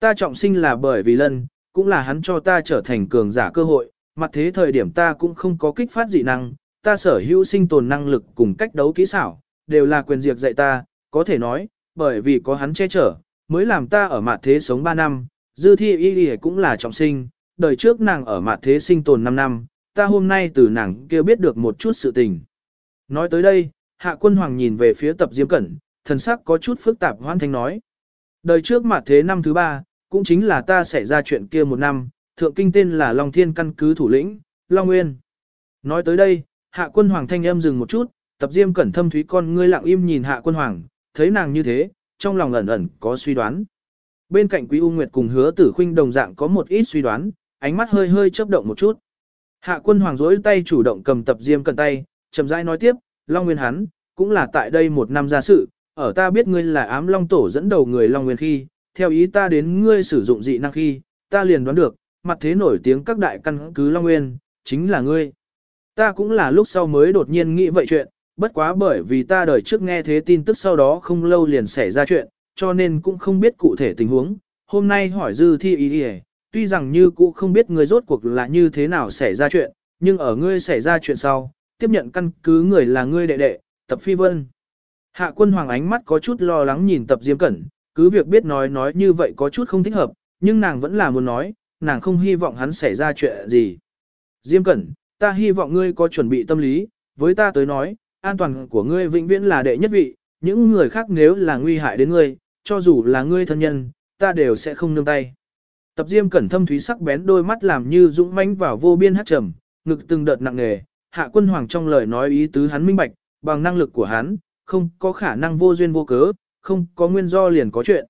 Ta trọng sinh là bởi vì lân, cũng là hắn cho ta trở thành cường giả cơ hội, mặt thế thời điểm ta cũng không có kích phát dị năng, ta sở hữu sinh tồn năng lực cùng cách đấu kỹ xảo, đều là quyền diệt dạy ta, có thể nói, bởi vì có hắn che chở, mới làm ta ở mặt thế sống 3 năm, dư thi y y cũng là trọng sinh, đời trước nàng ở mặt thế sinh tồn 5 năm, ta hôm nay từ nàng kia biết được một chút sự tình. Nói tới đây, hạ quân hoàng nhìn về phía tập diêm cẩn, thần sắc có chút phức tạp hoan thanh nói. Đời trước mặt thế năm thứ ba, cũng chính là ta xảy ra chuyện kia một năm, thượng kinh tên là Long Thiên căn cứ thủ lĩnh, Long Nguyên. Nói tới đây, hạ quân hoàng thanh âm dừng một chút, tập diêm cẩn thâm thúy con ngươi lặng im nhìn hạ quân hoàng, thấy nàng như thế, trong lòng ẩn ẩn có suy đoán. Bên cạnh Quý U Nguyệt cùng hứa tử khuynh đồng dạng có một ít suy đoán, ánh mắt hơi hơi chớp động một chút. Hạ quân hoàng rỗi tay chủ động cầm tập diêm cần tay, chậm rãi nói tiếp, Long Nguyên hắn, cũng là tại đây một năm ra sự, ở ta biết ngươi là ám Long Tổ dẫn đầu người Long Nguyên khi, theo ý ta đến ngươi sử dụng dị năng khi, ta liền đoán được, mặt thế nổi tiếng các đại căn cứ Long Nguyên, chính là ngươi. Ta cũng là lúc sau mới đột nhiên nghĩ vậy chuyện, bất quá bởi vì ta đời trước nghe thế tin tức sau đó không lâu liền xảy ra chuyện, cho nên cũng không biết cụ thể tình huống. Hôm nay hỏi dư thi ý đi tuy rằng như cũ không biết ngươi rốt cuộc là như thế nào xảy ra chuyện, nhưng ở ngươi xảy ra chuyện sau, tiếp nhận căn cứ người là ngươi đệ đệ, tập phi vân. Hạ quân hoàng ánh mắt có chút lo lắng nhìn tập diêm cẩn, cứ việc biết nói nói như vậy có chút không thích hợp, nhưng nàng vẫn là muốn nói, nàng không hy vọng hắn xảy ra chuyện gì. Diêm cẩn, ta hy vọng ngươi có chuẩn bị tâm lý, với ta tới nói, an toàn của ngươi vĩnh viễn là đệ nhất vị, những người khác nếu là nguy hại đến ngươi, cho dù là ngươi thân nhân, ta đều sẽ không nương tay. Tập Diêm cẩn thâm thúy sắc bén đôi mắt làm như dũng mãnh vào vô biên hát trầm, ngực từng đợt nặng nề, Hạ Quân Hoàng trong lời nói ý tứ hắn minh bạch, bằng năng lực của hắn, không có khả năng vô duyên vô cớ, không có nguyên do liền có chuyện.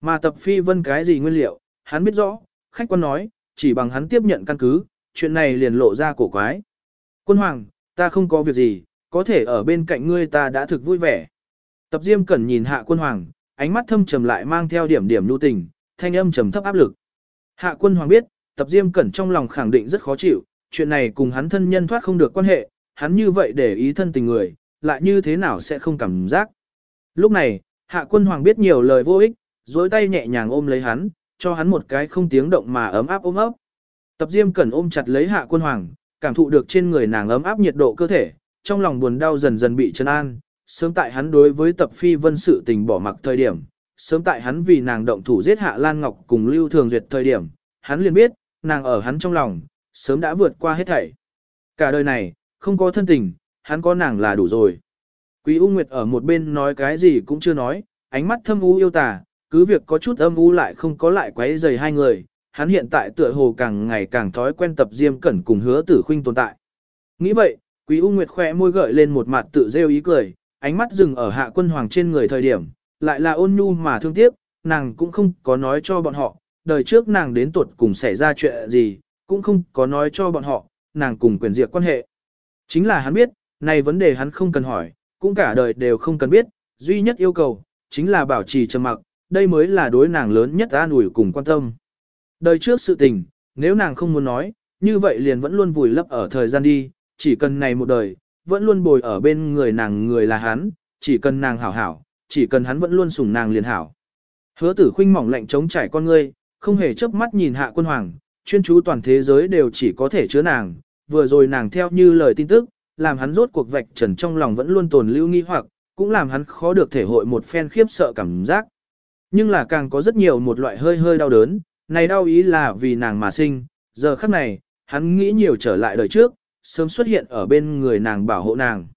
Mà Tập Phi Vân cái gì nguyên liệu, hắn biết rõ, khách quân nói, chỉ bằng hắn tiếp nhận căn cứ, chuyện này liền lộ ra cổ quái. Quân Hoàng, ta không có việc gì, có thể ở bên cạnh ngươi ta đã thực vui vẻ. Tập Diêm Cẩn nhìn Hạ Quân Hoàng, ánh mắt thâm trầm lại mang theo điểm điểm nhu tình, thanh âm trầm thấp áp lực. Hạ Quân Hoàng biết, Tập Diêm Cẩn trong lòng khẳng định rất khó chịu, chuyện này cùng hắn thân nhân thoát không được quan hệ, hắn như vậy để ý thân tình người, lại như thế nào sẽ không cảm giác. Lúc này, hạ quân hoàng biết nhiều lời vô ích, duỗi tay nhẹ nhàng ôm lấy hắn, cho hắn một cái không tiếng động mà ấm áp ôm ấp. Tập diêm cẩn ôm chặt lấy hạ quân hoàng, cảm thụ được trên người nàng ấm áp nhiệt độ cơ thể, trong lòng buồn đau dần dần bị trấn an, sớm tại hắn đối với tập phi vân sự tình bỏ mặc thời điểm, sớm tại hắn vì nàng động thủ giết hạ Lan Ngọc cùng Lưu Thường Duyệt thời điểm, hắn liền biết, nàng ở hắn trong lòng, sớm đã vượt qua hết thảy. Cả đời này, không có thân tình, hắn có nàng là đủ rồi. Quý U Nguyệt ở một bên nói cái gì cũng chưa nói, ánh mắt thâm u yêu tà, cứ việc có chút âm u lại không có lại quấy rầy hai người, hắn hiện tại tựa hồ càng ngày càng thói quen tập diêm cẩn cùng hứa tử khuynh tồn tại. Nghĩ vậy, Quý U Nguyệt khỏe môi gợi lên một mặt tự rêu ý cười, ánh mắt dừng ở hạ quân hoàng trên người thời điểm, lại là ôn nhu mà thương tiếc, nàng cũng không có nói cho bọn họ, đời trước nàng đến tuột cùng xảy ra chuyện gì, cũng không có nói cho bọn họ, nàng cùng quyền diệt quan hệ. Chính là hắn biết, này vấn đề hắn không cần hỏi, cũng cả đời đều không cần biết, duy nhất yêu cầu, chính là bảo trì trầm mặc, đây mới là đối nàng lớn nhất an ủi cùng quan tâm. Đời trước sự tình, nếu nàng không muốn nói, như vậy liền vẫn luôn vùi lấp ở thời gian đi, chỉ cần này một đời, vẫn luôn bồi ở bên người nàng người là hắn, chỉ cần nàng hảo hảo, chỉ cần hắn vẫn luôn sủng nàng liền hảo. Hứa tử khinh mỏng lạnh chống trải con ngươi, không hề chớp mắt nhìn hạ quân hoàng, chuyên chú toàn thế giới đều chỉ có thể chứa nàng, vừa rồi nàng theo như lời tin tức, làm hắn rốt cuộc vạch trần trong lòng vẫn luôn tồn lưu nghi hoặc, cũng làm hắn khó được thể hội một phen khiếp sợ cảm giác. Nhưng là càng có rất nhiều một loại hơi hơi đau đớn, này đau ý là vì nàng mà sinh, giờ khắc này, hắn nghĩ nhiều trở lại đời trước, sớm xuất hiện ở bên người nàng bảo hộ nàng.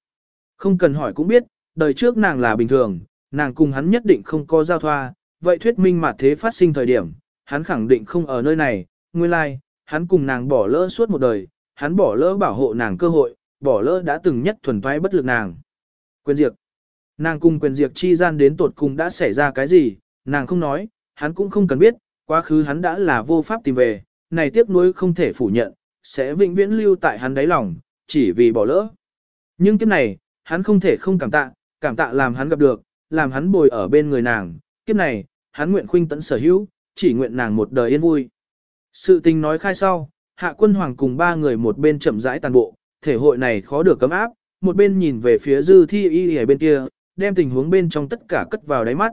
Không cần hỏi cũng biết, đời trước nàng là bình thường, nàng cùng hắn nhất định không có giao thoa, vậy thuyết minh mặt thế phát sinh thời điểm, hắn khẳng định không ở nơi này, nguyên lai, like, hắn cùng nàng bỏ lỡ suốt một đời, hắn bỏ lỡ bảo hộ nàng cơ hội, bỏ lỡ đã từng nhất thuần thoái bất lực nàng. Quyền diệt. Nàng cùng quyền diệt chi gian đến tột cùng đã xảy ra cái gì, nàng không nói, hắn cũng không cần biết, quá khứ hắn đã là vô pháp tìm về, này tiếc nuối không thể phủ nhận, sẽ vĩnh viễn lưu tại hắn đáy lòng, chỉ vì bỏ lỡ. Nhưng kiếp này, hắn không thể không cảm tạ, cảm tạ làm hắn gặp được, làm hắn bồi ở bên người nàng, kiếp này, hắn nguyện khuynh tận sở hữu, chỉ nguyện nàng một đời yên vui. Sự tình nói khai sau, hạ quân hoàng cùng ba người một bên chậm rãi tàn bộ, thể hội này khó được cấm áp, một bên nhìn về phía dư thi y ở bên kia, đem tình huống bên trong tất cả cất vào đáy mắt.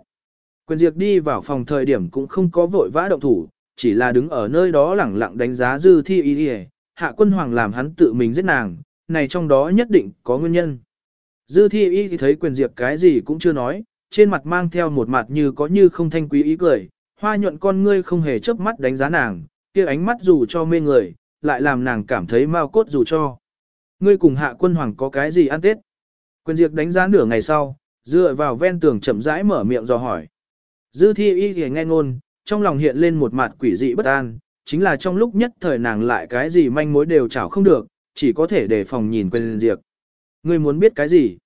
Quyền diệt đi vào phòng thời điểm cũng không có vội vã động thủ, chỉ là đứng ở nơi đó lẳng lặng đánh giá dư thi y hạ quân hoàng làm hắn tự mình giết nàng, này trong đó nhất định có nguyên nhân. Dư thi y thấy quyền Diệp cái gì cũng chưa nói, trên mặt mang theo một mặt như có như không thanh quý ý cười, hoa nhuận con ngươi không hề chớp mắt đánh giá nàng, kia ánh mắt dù cho mê người, lại làm nàng cảm thấy mau cốt dù cho. Ngươi cùng hạ quân hoàng có cái gì ăn tết? Quyền Diệp đánh giá nửa ngày sau, dựa vào ven tường chậm rãi mở miệng dò hỏi. Dư thi y thì nghe ngôn, trong lòng hiện lên một mặt quỷ dị bất an, chính là trong lúc nhất thời nàng lại cái gì manh mối đều chảo không được, chỉ có thể để phòng nhìn quyền Diệp. Ngươi muốn biết cái gì?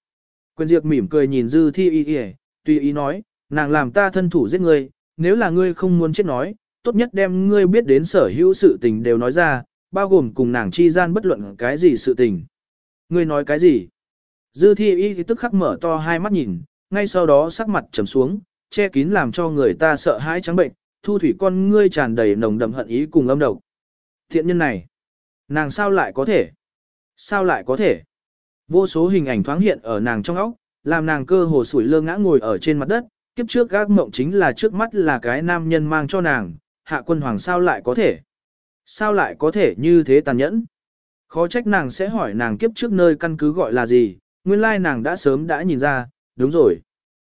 Quyền Diệp mỉm cười nhìn dư thi y y, tùy ý nói, nàng làm ta thân thủ giết ngươi, nếu là ngươi không muốn chết nói, tốt nhất đem ngươi biết đến sở hữu sự tình đều nói ra, bao gồm cùng nàng chi gian bất luận cái gì sự tình. Ngươi nói cái gì? Dư thi y tức khắc mở to hai mắt nhìn, ngay sau đó sắc mặt trầm xuống, che kín làm cho người ta sợ hãi trắng bệnh, thu thủy con ngươi tràn đầy nồng đậm hận ý cùng âm độc. Thiện nhân này, nàng sao lại có thể? Sao lại có thể? Vô số hình ảnh thoáng hiện ở nàng trong óc, làm nàng cơ hồ sủi lơ ngã ngồi ở trên mặt đất, kiếp trước gác mộng chính là trước mắt là cái nam nhân mang cho nàng, hạ quân hoàng sao lại có thể? Sao lại có thể như thế tàn nhẫn? Khó trách nàng sẽ hỏi nàng kiếp trước nơi căn cứ gọi là gì, nguyên lai nàng đã sớm đã nhìn ra, đúng rồi.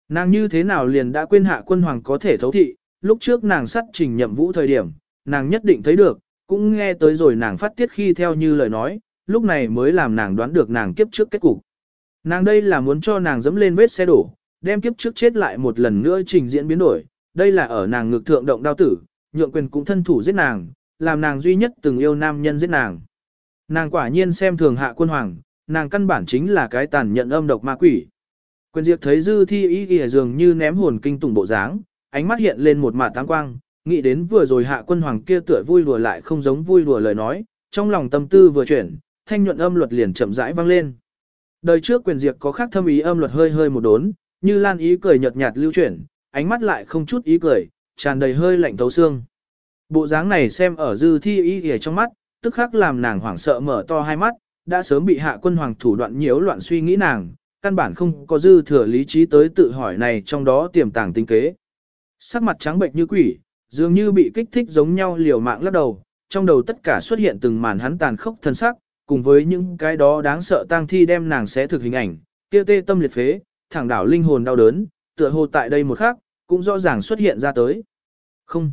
Nàng như thế nào liền đã quên hạ quân hoàng có thể thấu thị, lúc trước nàng sắt trình nhậm vũ thời điểm, nàng nhất định thấy được, cũng nghe tới rồi nàng phát tiết khi theo như lời nói, lúc này mới làm nàng đoán được nàng kiếp trước kết cục. Nàng đây là muốn cho nàng dẫm lên vết xe đổ, đem kiếp trước chết lại một lần nữa trình diễn biến đổi, đây là ở nàng ngược thượng động đao tử, nhượng quyền cũng thân thủ giết nàng, làm nàng duy nhất từng yêu nam nhân giết nàng. Nàng quả nhiên xem thường hạ quân hoàng, nàng căn bản chính là cái tàn nhận âm độc ma quỷ. Quyền diệt thấy dư thi ý kìa dường như ném hồn kinh tủng bộ dáng, ánh mắt hiện lên một mạt táng quang, nghĩ đến vừa rồi hạ quân hoàng kia tựa vui đùa lại không giống vui đùa lời nói, trong lòng tâm tư vừa chuyển, thanh nhuận âm luật liền chậm rãi vang lên. Đời trước quyền diệt có khác thâm ý âm luật hơi hơi một đốn, như lan ý cười nhợt nhạt lưu chuyển, ánh mắt lại không chút ý cười, tràn đầy hơi lạnh thấu xương. Bộ dáng này xem ở dư thi ý kìa trong mắt, tức khắc làm nàng hoảng sợ mở to hai mắt, đã sớm bị hạ quân hoàng thủ đoạn nhiễu loạn suy nghĩ nàng, căn bản không có dư thừa lý trí tới tự hỏi này trong đó tiềm tàng tinh kế. Sắc mặt trắng bệnh như quỷ, dường như bị kích thích giống nhau liều mạng lắc đầu, trong đầu tất cả xuất hiện từng màn hắn tàn khốc thân sắc, cùng với những cái đó đáng sợ tang thi đem nàng xé thực hình ảnh, tiêu tê tâm liệt phế, thẳng đảo linh hồn đau đớn, tựa hồ tại đây một khắc, cũng rõ ràng xuất hiện ra tới. Không,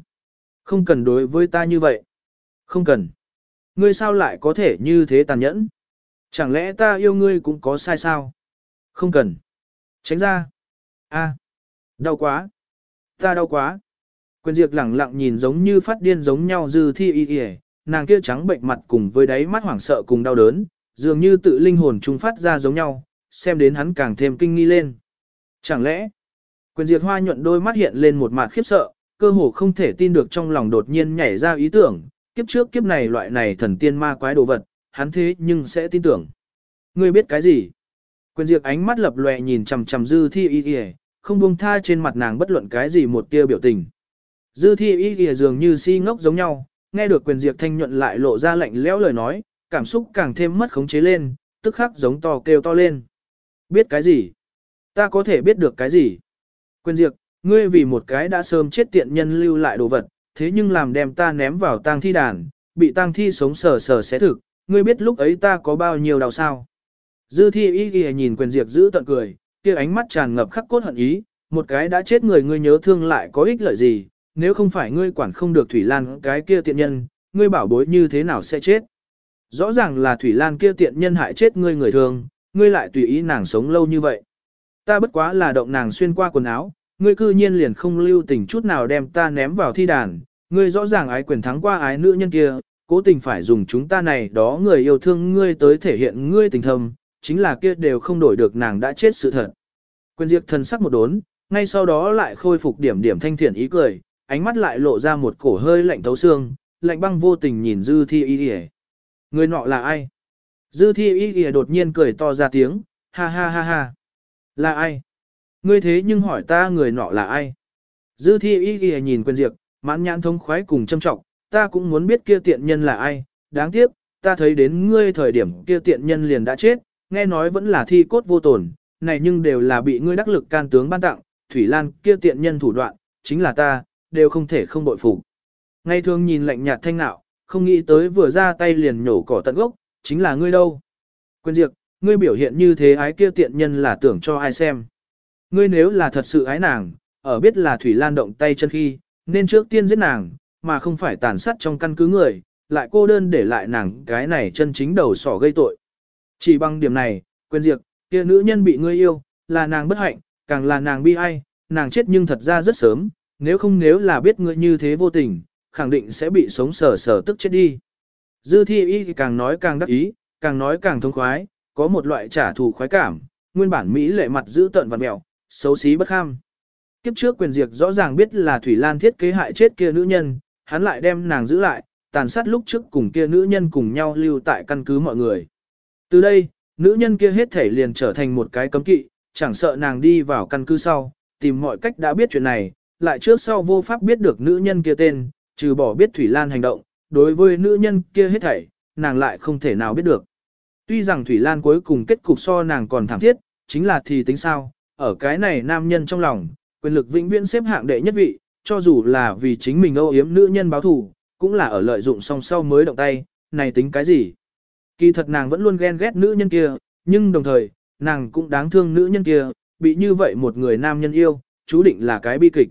không cần đối với ta như vậy. Không cần. Ngươi sao lại có thể như thế tàn nhẫn? Chẳng lẽ ta yêu ngươi cũng có sai sao? Không cần. Tránh ra. A, đau quá. Ta đau quá. Quyền diệt lẳng lặng nhìn giống như phát điên giống nhau dư thi y y, nàng kia trắng bệnh mặt cùng với đáy mắt hoảng sợ cùng đau đớn, dường như tự linh hồn trung phát ra giống nhau, xem đến hắn càng thêm kinh nghi lên. Chẳng lẽ, quyền diệt hoa nhuận đôi mắt hiện lên một mặt khiếp sợ, cơ hồ không thể tin được trong lòng đột nhiên nhảy ra ý tưởng, kiếp trước kiếp này loại này thần tiên ma quái đồ vật, hắn thế nhưng sẽ tin tưởng. Ngươi biết cái gì? Quyền diệt ánh mắt lập lòe nhìn chằm chằm dư thi y y, không buông tha trên mặt nàng bất luận cái gì một tia biểu tình. Dư thi y kìa dường như si ngốc giống nhau, nghe được quyền diệt thanh nhuận lại lộ ra lạnh lẽo lời nói, cảm xúc càng thêm mất khống chế lên, tức khắc giống to kêu to lên. Biết cái gì? Ta có thể biết được cái gì? Quyền diệt, ngươi vì một cái đã sớm chết tiện nhân lưu lại đồ vật, thế nhưng làm đem ta ném vào tang thi đàn, bị tang thi sống sờ sờ xé thực, ngươi biết lúc ấy ta có bao nhiêu đau sao? Dư thi y kìa nhìn quyền diệt giữ tận cười, kia ánh mắt tràn ngập khắc cốt hận ý, một cái đã chết người ngươi nhớ thương lại có ích lợi gì, nếu không phải ngươi quản không được Thủy Lan cái kia tiện nhân, ngươi bảo bối như thế nào sẽ chết. Rõ ràng là Thủy Lan kia tiện nhân hại chết ngươi người thường, ngươi lại tùy ý nàng sống lâu như vậy. Ta bất quá là động nàng xuyên qua quần áo, ngươi cư nhiên liền không lưu tình chút nào đem ta ném vào thi đàn, ngươi rõ ràng ái quyền thắng qua ái nữ nhân kia, cố tình phải dùng chúng ta này đó người yêu thương ngươi tới thể hiện ngươi tình thâm, chính là kia đều không đổi được nàng đã chết sự thật. Quyền diệt thần sắc một đốn, ngay sau đó lại khôi phục điểm điểm thanh thiện ý cười, ánh mắt lại lộ ra một cổ hơi lạnh thấu xương, lạnh băng vô tình nhìn dư thi y y Người nọ là ai? Dư thi y y đột nhiên cười to ra tiếng, ha ha ha ha. Là ai? Ngươi thế nhưng hỏi ta người nọ là ai? Dư thi y y nhìn quyền diệt, mãn nhãn thông khoái cùng châm trọng, ta cũng muốn biết kia tiện nhân là ai, đáng tiếc, ta thấy đến ngươi thời điểm kia tiện nhân liền đã chết, nghe nói vẫn là thi cốt vô tổn, này nhưng đều là bị ngươi đắc lực can tướng ban tặng, Thủy Lan kia tiện nhân thủ đoạn, chính là ta, đều không thể không bội phục. Ngày thường nhìn lạnh nhạt thanh nạo, không nghĩ tới vừa ra tay liền nhổ cỏ tận gốc, chính là ngươi đâu. Quyền diệt, ngươi biểu hiện như thế ái kia tiện nhân là tưởng cho ai xem. Ngươi nếu là thật sự ái nàng, ở biết là Thủy Lan động tay chân khi, nên trước tiên giết nàng, mà không phải tàn sát trong căn cứ người, lại cô đơn để lại nàng cái này chân chính đầu sỏ gây tội. Chỉ bằng điểm này, quyền diệt, kia nữ nhân bị ngươi yêu, là nàng bất hạnh, càng là nàng bi ai, nàng chết nhưng thật ra rất sớm, nếu không nếu là biết ngươi như thế vô tình, khẳng định sẽ bị sống sờ sờ tức chết đi. Dư thi y càng nói càng đắc ý, càng nói càng thông khoái, có một loại trả thù khoái cảm, nguyên bản Mỹ lệ mặt giữ tận vặt mẹo, xấu xí bất kham. Kiếp trước quyền diệt rõ ràng biết là Thủy Lan thiết kế hại chết kia nữ nhân, hắn lại đem nàng giữ lại, tàn sát lúc trước cùng kia nữ nhân cùng nhau lưu tại căn cứ mọi người. Từ đây, nữ nhân kia hết thể liền trở thành một cái cấm kỵ, chẳng sợ nàng đi vào căn cứ sau, tìm mọi cách đã biết chuyện này, lại trước sau vô pháp biết được nữ nhân kia tên, trừ bỏ biết Thủy Lan hành động, đối với nữ nhân kia hết thảy, nàng lại không thể nào biết được. Tuy rằng Thủy Lan cuối cùng kết cục so nàng còn thảm thiết, chính là thì tính sao, ở cái này nam nhân trong lòng, quyền lực vĩnh viễn xếp hạng đệ nhất vị, cho dù là vì chính mình âu yếm nữ nhân báo thù, cũng là ở lợi dụng song sau mới động tay, này tính cái gì? Kỳ thật nàng vẫn luôn ghen ghét nữ nhân kia, nhưng đồng thời, nàng cũng đáng thương nữ nhân kia, bị như vậy một người nam nhân yêu, chú định là cái bi kịch.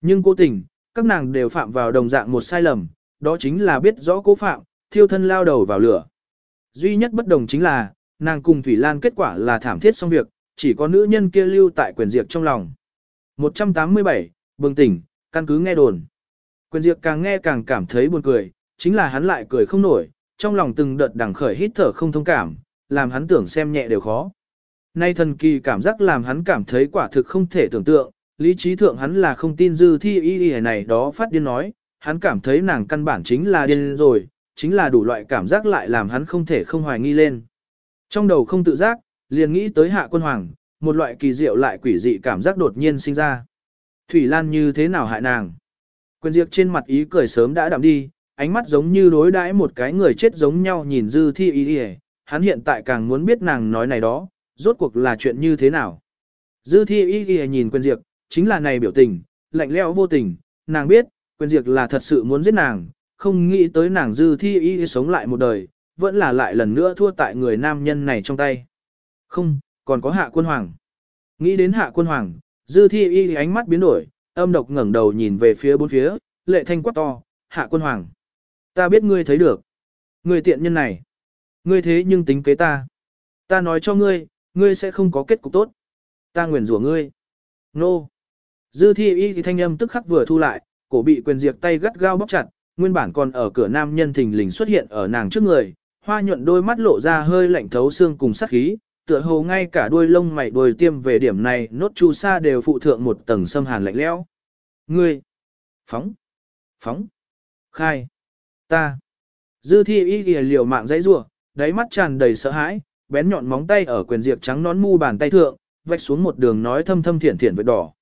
Nhưng cố tình, các nàng đều phạm vào đồng dạng một sai lầm, đó chính là biết rõ cố phạm, thiêu thân lao đầu vào lửa. Duy nhất bất đồng chính là, nàng cùng Thủy Lan kết quả là thảm thiết xong việc, chỉ có nữ nhân kia lưu tại quyền diệt trong lòng. 187, bừng tỉnh, căn cứ nghe đồn. Quyền diệt càng nghe càng cảm thấy buồn cười, chính là hắn lại cười không nổi, trong lòng từng đợt đằng khởi hít thở không thông cảm, làm hắn tưởng xem nhẹ đều khó. Nay thần kỳ cảm giác làm hắn cảm thấy quả thực không thể tưởng tượng, lý trí thượng hắn là không tin dư thi y y này đó phát điên nói, hắn cảm thấy nàng căn bản chính là điên rồi, chính là đủ loại cảm giác lại làm hắn không thể không hoài nghi lên. Trong đầu không tự giác, liền nghĩ tới hạ quân hoàng, một loại kỳ diệu lại quỷ dị cảm giác đột nhiên sinh ra. Thủy Lan như thế nào hại nàng? Quyền diệt trên mặt ý cười sớm đã đạm đi, ánh mắt giống như đối đãi một cái người chết giống nhau nhìn dư thi y y, hắn hiện tại càng muốn biết nàng nói này đó, rốt cuộc là chuyện như thế nào. Dư thi y y nhìn quyền diệt, chính là này biểu tình, lạnh lẽo vô tình, nàng biết, quyền diệt là thật sự muốn giết nàng, không nghĩ tới nàng dư thi y sống lại một đời, vẫn là lại lần nữa thua tại người nam nhân này trong tay. Không, còn có hạ quân hoàng. Nghĩ đến hạ quân hoàng, dư thi y ánh mắt biến đổi, âm độc ngẩng đầu nhìn về phía bốn phía, lệ thanh quát to, hạ quân hoàng. Ta biết ngươi thấy được. Ngươi tiện nhân này. Ngươi thế nhưng tính kế ta. Ta nói cho ngươi, ngươi sẽ không có kết cục tốt. Ta nguyền rủa ngươi. Nô. Dư thi y thì thanh âm tức khắc vừa thu lại, cổ bị quyền diệt tay gắt gao bóp chặt, nguyên bản còn ở cửa nam nhân thình lình xuất hiện ở nàng trước người, hoa nhuận đôi mắt lộ ra hơi lạnh thấu xương cùng sát khí, tựa hồ ngay cả đuôi lông mày đuôi tiêm về điểm này nốt chu sa đều phụ thượng một tầng xâm hàn lạnh lẽo. Ngươi! Phóng! Phóng! Khai! Ta! Dư thi y ghi liều mạng dãy rủa đáy mắt tràn đầy sợ hãi, bén nhọn móng tay ở quyền diệt trắng nón mu bàn tay thượng, vạch xuống một đường nói thâm thâm thiển thiển với đỏ.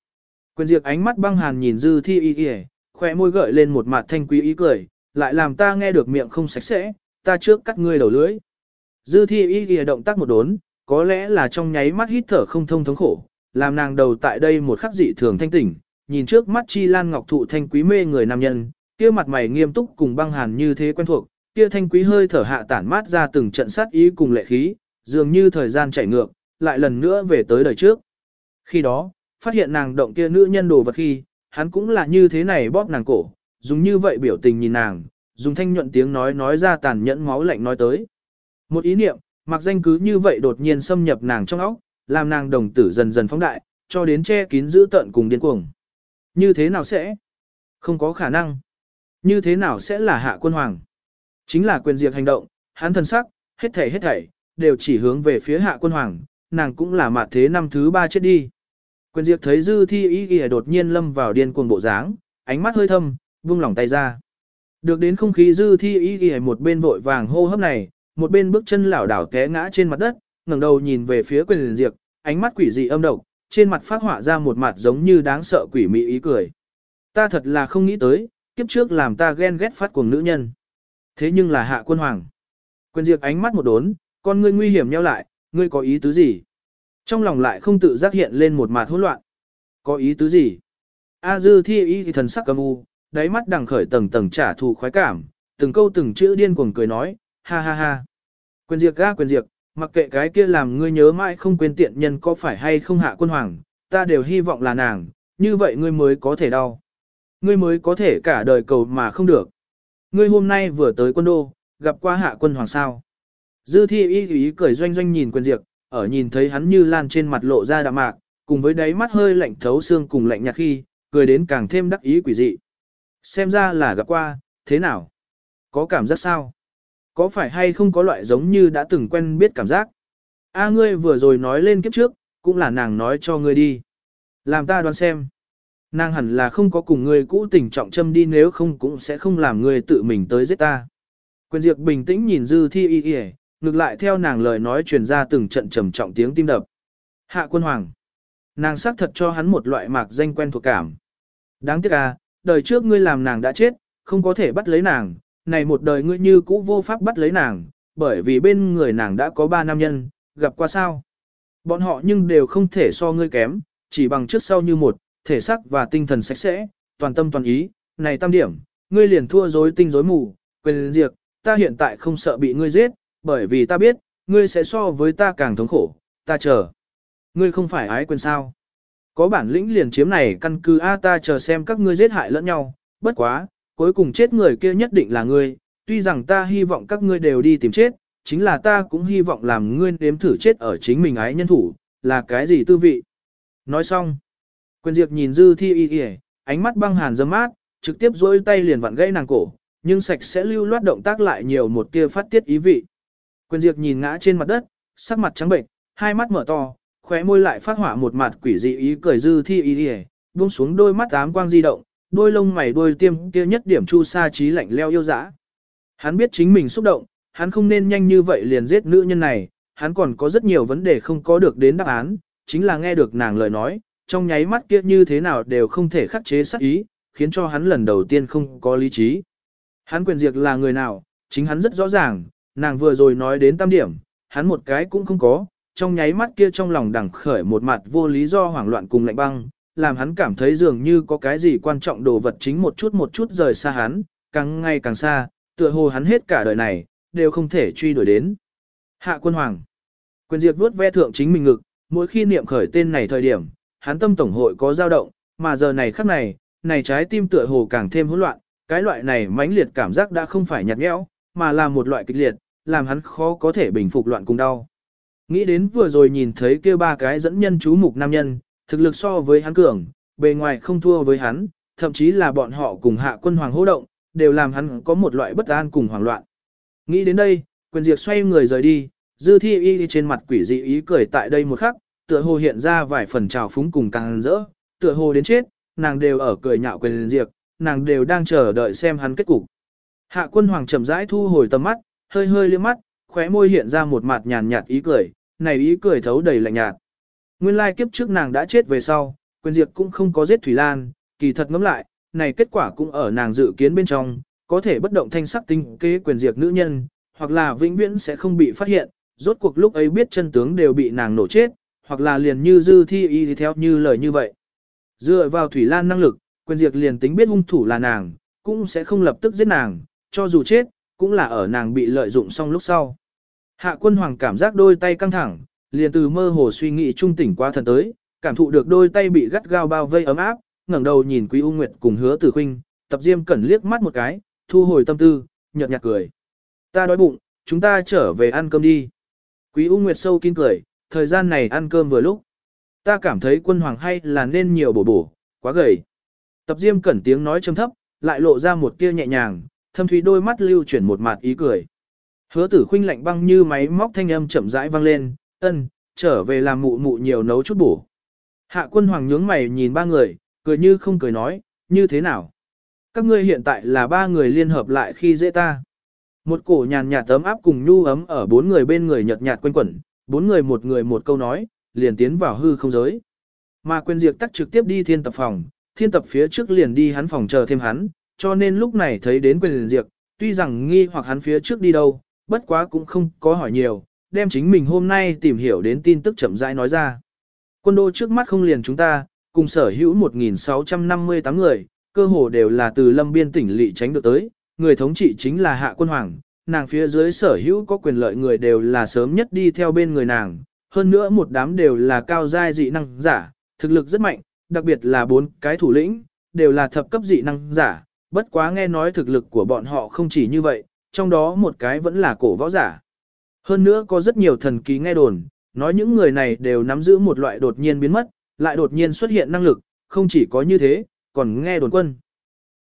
Quyền diệt ánh mắt băng hàn nhìn dư thi y ghi, khỏe môi gợi lên một mặt thanh quý ý cười, lại làm ta nghe được miệng không sạch sẽ, ta trước cắt ngươi đầu lưỡi. Dư thi y ghi động tác một đốn, có lẽ là trong nháy mắt hít thở không thông thống khổ, làm nàng đầu tại đây một khắc dị thường thanh tỉnh, nhìn trước mắt chi lan ngọc thụ thanh quý mê người nam nhân, kia mặt mày nghiêm túc cùng băng hàn như thế quen thuộc, kia thanh quý hơi thở hạ tản mát ra từng trận sát ý cùng lệ khí, dường như thời gian chảy ngược, lại lần nữa về tới đời trước. Khi đó, phát hiện nàng động kia nữ nhân đồ vật khi, hắn cũng là như thế này bóp nàng cổ, dùng như vậy biểu tình nhìn nàng, dùng thanh nhuận tiếng nói nói ra tàn nhẫn máu lạnh nói tới. Một ý niệm, mặc danh cứ như vậy đột nhiên xâm nhập nàng trong óc, làm nàng đồng tử dần dần phóng đại, cho đến che kín giữ tận cùng điên cuồng. Như thế nào sẽ? Không có khả năng. Như thế nào sẽ là hạ quân hoàng? Chính là quyền diệt hành động, hắn thân sắc, hết thảy hết thảy, đều chỉ hướng về phía hạ quân hoàng, nàng cũng là mạt thế năm thứ ba chết đi. Quyền diệt thấy dư thi ý ghi đột nhiên lâm vào điên cuồng bộ dáng, ánh mắt hơi thâm, vung lòng tay ra. Được đến không khí dư thi ý ghi một bên vội vàng hô hấp này, một bên bước chân lảo đảo té ngã trên mặt đất, ngẩng đầu nhìn về phía quyền diệt, ánh mắt quỷ dị âm độc, trên mặt phát họa ra một mặt giống như đáng sợ quỷ mị ý cười. Ta thật là không nghĩ tới, kiếp trước làm ta ghen ghét phát cuồng nữ nhân. Thế nhưng là hạ quân hoàng. Quyền diệt ánh mắt một đốn, con ngươi nguy hiểm nheo lại, ngươi có ý tứ gì? Trong lòng lại không tự giác hiện lên một mặt hỗn loạn. Có ý tứ gì? A dư thi ý thì thần sắc cầm u, đáy mắt đằng khởi tầng tầng trả thù khoái cảm, từng câu từng chữ điên cuồng cười nói, ha ha ha. Quyền diệt ga quyền diệt, mặc kệ cái kia làm ngươi nhớ mãi không quên tiện nhân có phải hay không hạ quân hoàng, ta đều hy vọng là nàng, như vậy ngươi mới có thể đau. Ngươi mới có thể cả đời cầu mà không được. Ngươi hôm nay vừa tới quân đô, gặp qua hạ quân hoàng sao. Dư thi ý ý cười doanh doanh nhìn quyền diệt, ở nhìn thấy hắn như lan trên mặt lộ ra đạm mạc, cùng với đáy mắt hơi lạnh thấu xương cùng lạnh nhạt khi, cười đến càng thêm đắc ý quỷ dị. Xem ra là gặp qua, thế nào? Có cảm giác sao? Có phải hay không có loại giống như đã từng quen biết cảm giác? A ngươi vừa rồi nói lên kiếp trước, cũng là nàng nói cho ngươi đi. Làm ta đoán xem. Nàng hẳn là không có cùng ngươi cũ tình trọng châm đi nếu không cũng sẽ không làm ngươi tự mình tới giết ta. Quyền Diệp bình tĩnh nhìn Dư Thi Y Y, ngược lại theo nàng lời nói truyền ra từng trận trầm trọng tiếng tim đập. Hạ quân hoàng. Nàng xác thật cho hắn một loại mạc danh quen thuộc cảm. Đáng tiếc à, đời trước ngươi làm nàng đã chết, không có thể bắt lấy nàng, này một đời ngươi như cũ vô pháp bắt lấy nàng, bởi vì bên người nàng đã có ba nam nhân, gặp qua sao. Bọn họ nhưng đều không thể so ngươi kém, chỉ bằng trước sau như một, thể sắc và tinh thần sạch sẽ, toàn tâm toàn ý, này tam điểm, ngươi liền thua dối tinh dối mù, quyền diệt, ta hiện tại không sợ bị ngươi giết, bởi vì ta biết, ngươi sẽ so với ta càng thống khổ, ta chờ. Ngươi không phải ái quyền sao. Có bản lĩnh liền chiếm này căn cứ A ta chờ xem các ngươi giết hại lẫn nhau, bất quá, cuối cùng chết người kia nhất định là ngươi, tuy rằng ta hy vọng các ngươi đều đi tìm chết, chính là ta cũng hy vọng làm ngươi nếm thử chết ở chính mình ái nhân thủ, là cái gì tư vị. Nói xong, quyền diệt nhìn dư thi y y, ánh mắt băng hàn dâm mát, trực tiếp dối tay liền vặn gãy nàng cổ, nhưng sạch sẽ lưu loát động tác lại nhiều một tia phát tiết ý vị. Quyền diệt nhìn ngã trên mặt đất, sắc mặt trắng bệnh, hai mắt mở to, khóe môi lại phát hỏa một mặt quỷ dị ý cười dư thi y y, buông xuống đôi mắt ám quang di động, đôi lông mày đôi tiêm kia nhất điểm chu sa trí lạnh leo yêu dã. Hắn biết chính mình xúc động, hắn không nên nhanh như vậy liền giết nữ nhân này, hắn còn có rất nhiều vấn đề không có được đến đáp án, chính là nghe được nàng lời nói, trong nháy mắt kia như thế nào đều không thể khắc chế sát ý, khiến cho hắn lần đầu tiên không có lý trí. Hắn quyền diệt là người nào, chính hắn rất rõ ràng, nàng vừa rồi nói đến tam điểm, hắn một cái cũng không có, trong nháy mắt kia trong lòng đằng khởi một mặt vô lý do hoảng loạn cùng lạnh băng, làm hắn cảm thấy dường như có cái gì quan trọng đồ vật chính một chút một chút rời xa hắn, càng ngày càng xa, tựa hồ hắn hết cả đời này, đều không thể truy đuổi đến. Hạ quân hoàng. Quyền diệt vuốt ve thượng chính mình ngực, mỗi khi niệm khởi tên này thời điểm, hắn tâm tổng hội có dao động, mà giờ này khắc này, này trái tim tựa hồ càng thêm hỗn loạn, cái loại này mãnh liệt cảm giác đã không phải nhạt nhẽo, mà là một loại kịch liệt, làm hắn khó có thể bình phục loạn cùng đau. Nghĩ đến vừa rồi nhìn thấy kia ba cái dẫn nhân chú mục nam nhân, thực lực so với hắn cường, bề ngoài không thua với hắn, thậm chí là bọn họ cùng hạ quân hoàng hô động, đều làm hắn có một loại bất an cùng hoảng loạn. Nghĩ đến đây, quyền diệt xoay người rời đi, dư thi y trên mặt quỷ dị ý cười tại đây một khắc, tựa hồ hiện ra vài phần trào phúng cùng càng rỡ, tựa hồ đến chết, nàng đều ở cười nhạo quyền diệt, nàng đều đang chờ đợi xem hắn kết cục. Hạ quân hoàng chậm rãi thu hồi tầm mắt, hơi hơi liếc mắt, khóe môi hiện ra một mặt nhàn nhạt ý cười, này ý cười thấu đầy lạnh nhạt. Nguyên lai kiếp trước nàng đã chết về sau, quyền diệt cũng không có giết Thủy Lan, kỳ thật ngẫm lại, này kết quả cũng ở nàng dự kiến bên trong, có thể bất động thanh sắc tinh kế quyền diệt nữ nhân, hoặc là vĩnh viễn sẽ không bị phát hiện, rốt cuộc lúc ấy biết chân tướng đều bị nàng nổ chết, hoặc là liền như dư thi y thì theo như lời như vậy. Dựa vào Thủy Lan năng lực, quyền diệt liền tính biết hung thủ là nàng, cũng sẽ không lập tức giết nàng, cho dù chết, cũng là ở nàng bị lợi dụng xong lúc sau. Hạ quân hoàng cảm giác đôi tay căng thẳng, liền từ mơ hồ suy nghĩ trung tỉnh qua thần tới, cảm thụ được đôi tay bị gắt gao bao vây ấm áp, ngẩng đầu nhìn Quý U Nguyệt cùng hứa tử huynh tập diêm cẩn liếc mắt một cái, thu hồi tâm tư, nhợt nhạt cười. Ta đói bụng, chúng ta trở về ăn cơm đi. Quý U Nguyệt sâu kín cười, thời gian này ăn cơm vừa lúc. Ta cảm thấy quân hoàng hay là nên nhiều bổ bổ, quá gầy. Tập diêm cẩn tiếng nói trầm thấp, lại lộ ra một tia nhẹ nhàng, thâm thúy đôi mắt lưu chuyển một mặt ý cười. Hứa tử khinh lạnh băng như máy móc thanh âm chậm rãi vang lên, ân, trở về làm mụ mụ nhiều nấu chút bổ. Hạ quân hoàng nhướng mày nhìn ba người, cười như không cười nói, như thế nào? Các ngươi hiện tại là ba người liên hợp lại khi dễ ta. Một cổ nhàn nhạt tấm áp cùng nhu ấm ở bốn người bên người nhợt nhạt quanh quẩn, bốn người một người một câu nói, liền tiến vào hư không giới. Mà quyền diệt tắc trực tiếp đi thiên tập phòng, thiên tập phía trước liền đi hắn phòng chờ thêm hắn, cho nên lúc này thấy đến quyền diệt, tuy rằng nghi hoặc hắn phía trước đi đâu, bất quá cũng không có hỏi nhiều, đem chính mình hôm nay tìm hiểu đến tin tức chậm rãi nói ra. Quân đô trước mắt không liền chúng ta, cùng sở hữu 1.658 người, cơ hồ đều là từ lâm biên tỉnh lỵ tránh được tới, người thống trị chính là hạ quân hoàng, nàng phía dưới sở hữu có quyền lợi người đều là sớm nhất đi theo bên người nàng, hơn nữa một đám đều là cao giai dị năng giả, thực lực rất mạnh, đặc biệt là bốn cái thủ lĩnh, đều là thập cấp dị năng giả, bất quá nghe nói thực lực của bọn họ không chỉ như vậy, trong đó một cái vẫn là cổ võ giả. Hơn nữa có rất nhiều thần ký nghe đồn, nói những người này đều nắm giữ một loại đột nhiên biến mất, lại đột nhiên xuất hiện năng lực, không chỉ có như thế, còn nghe đồn quân.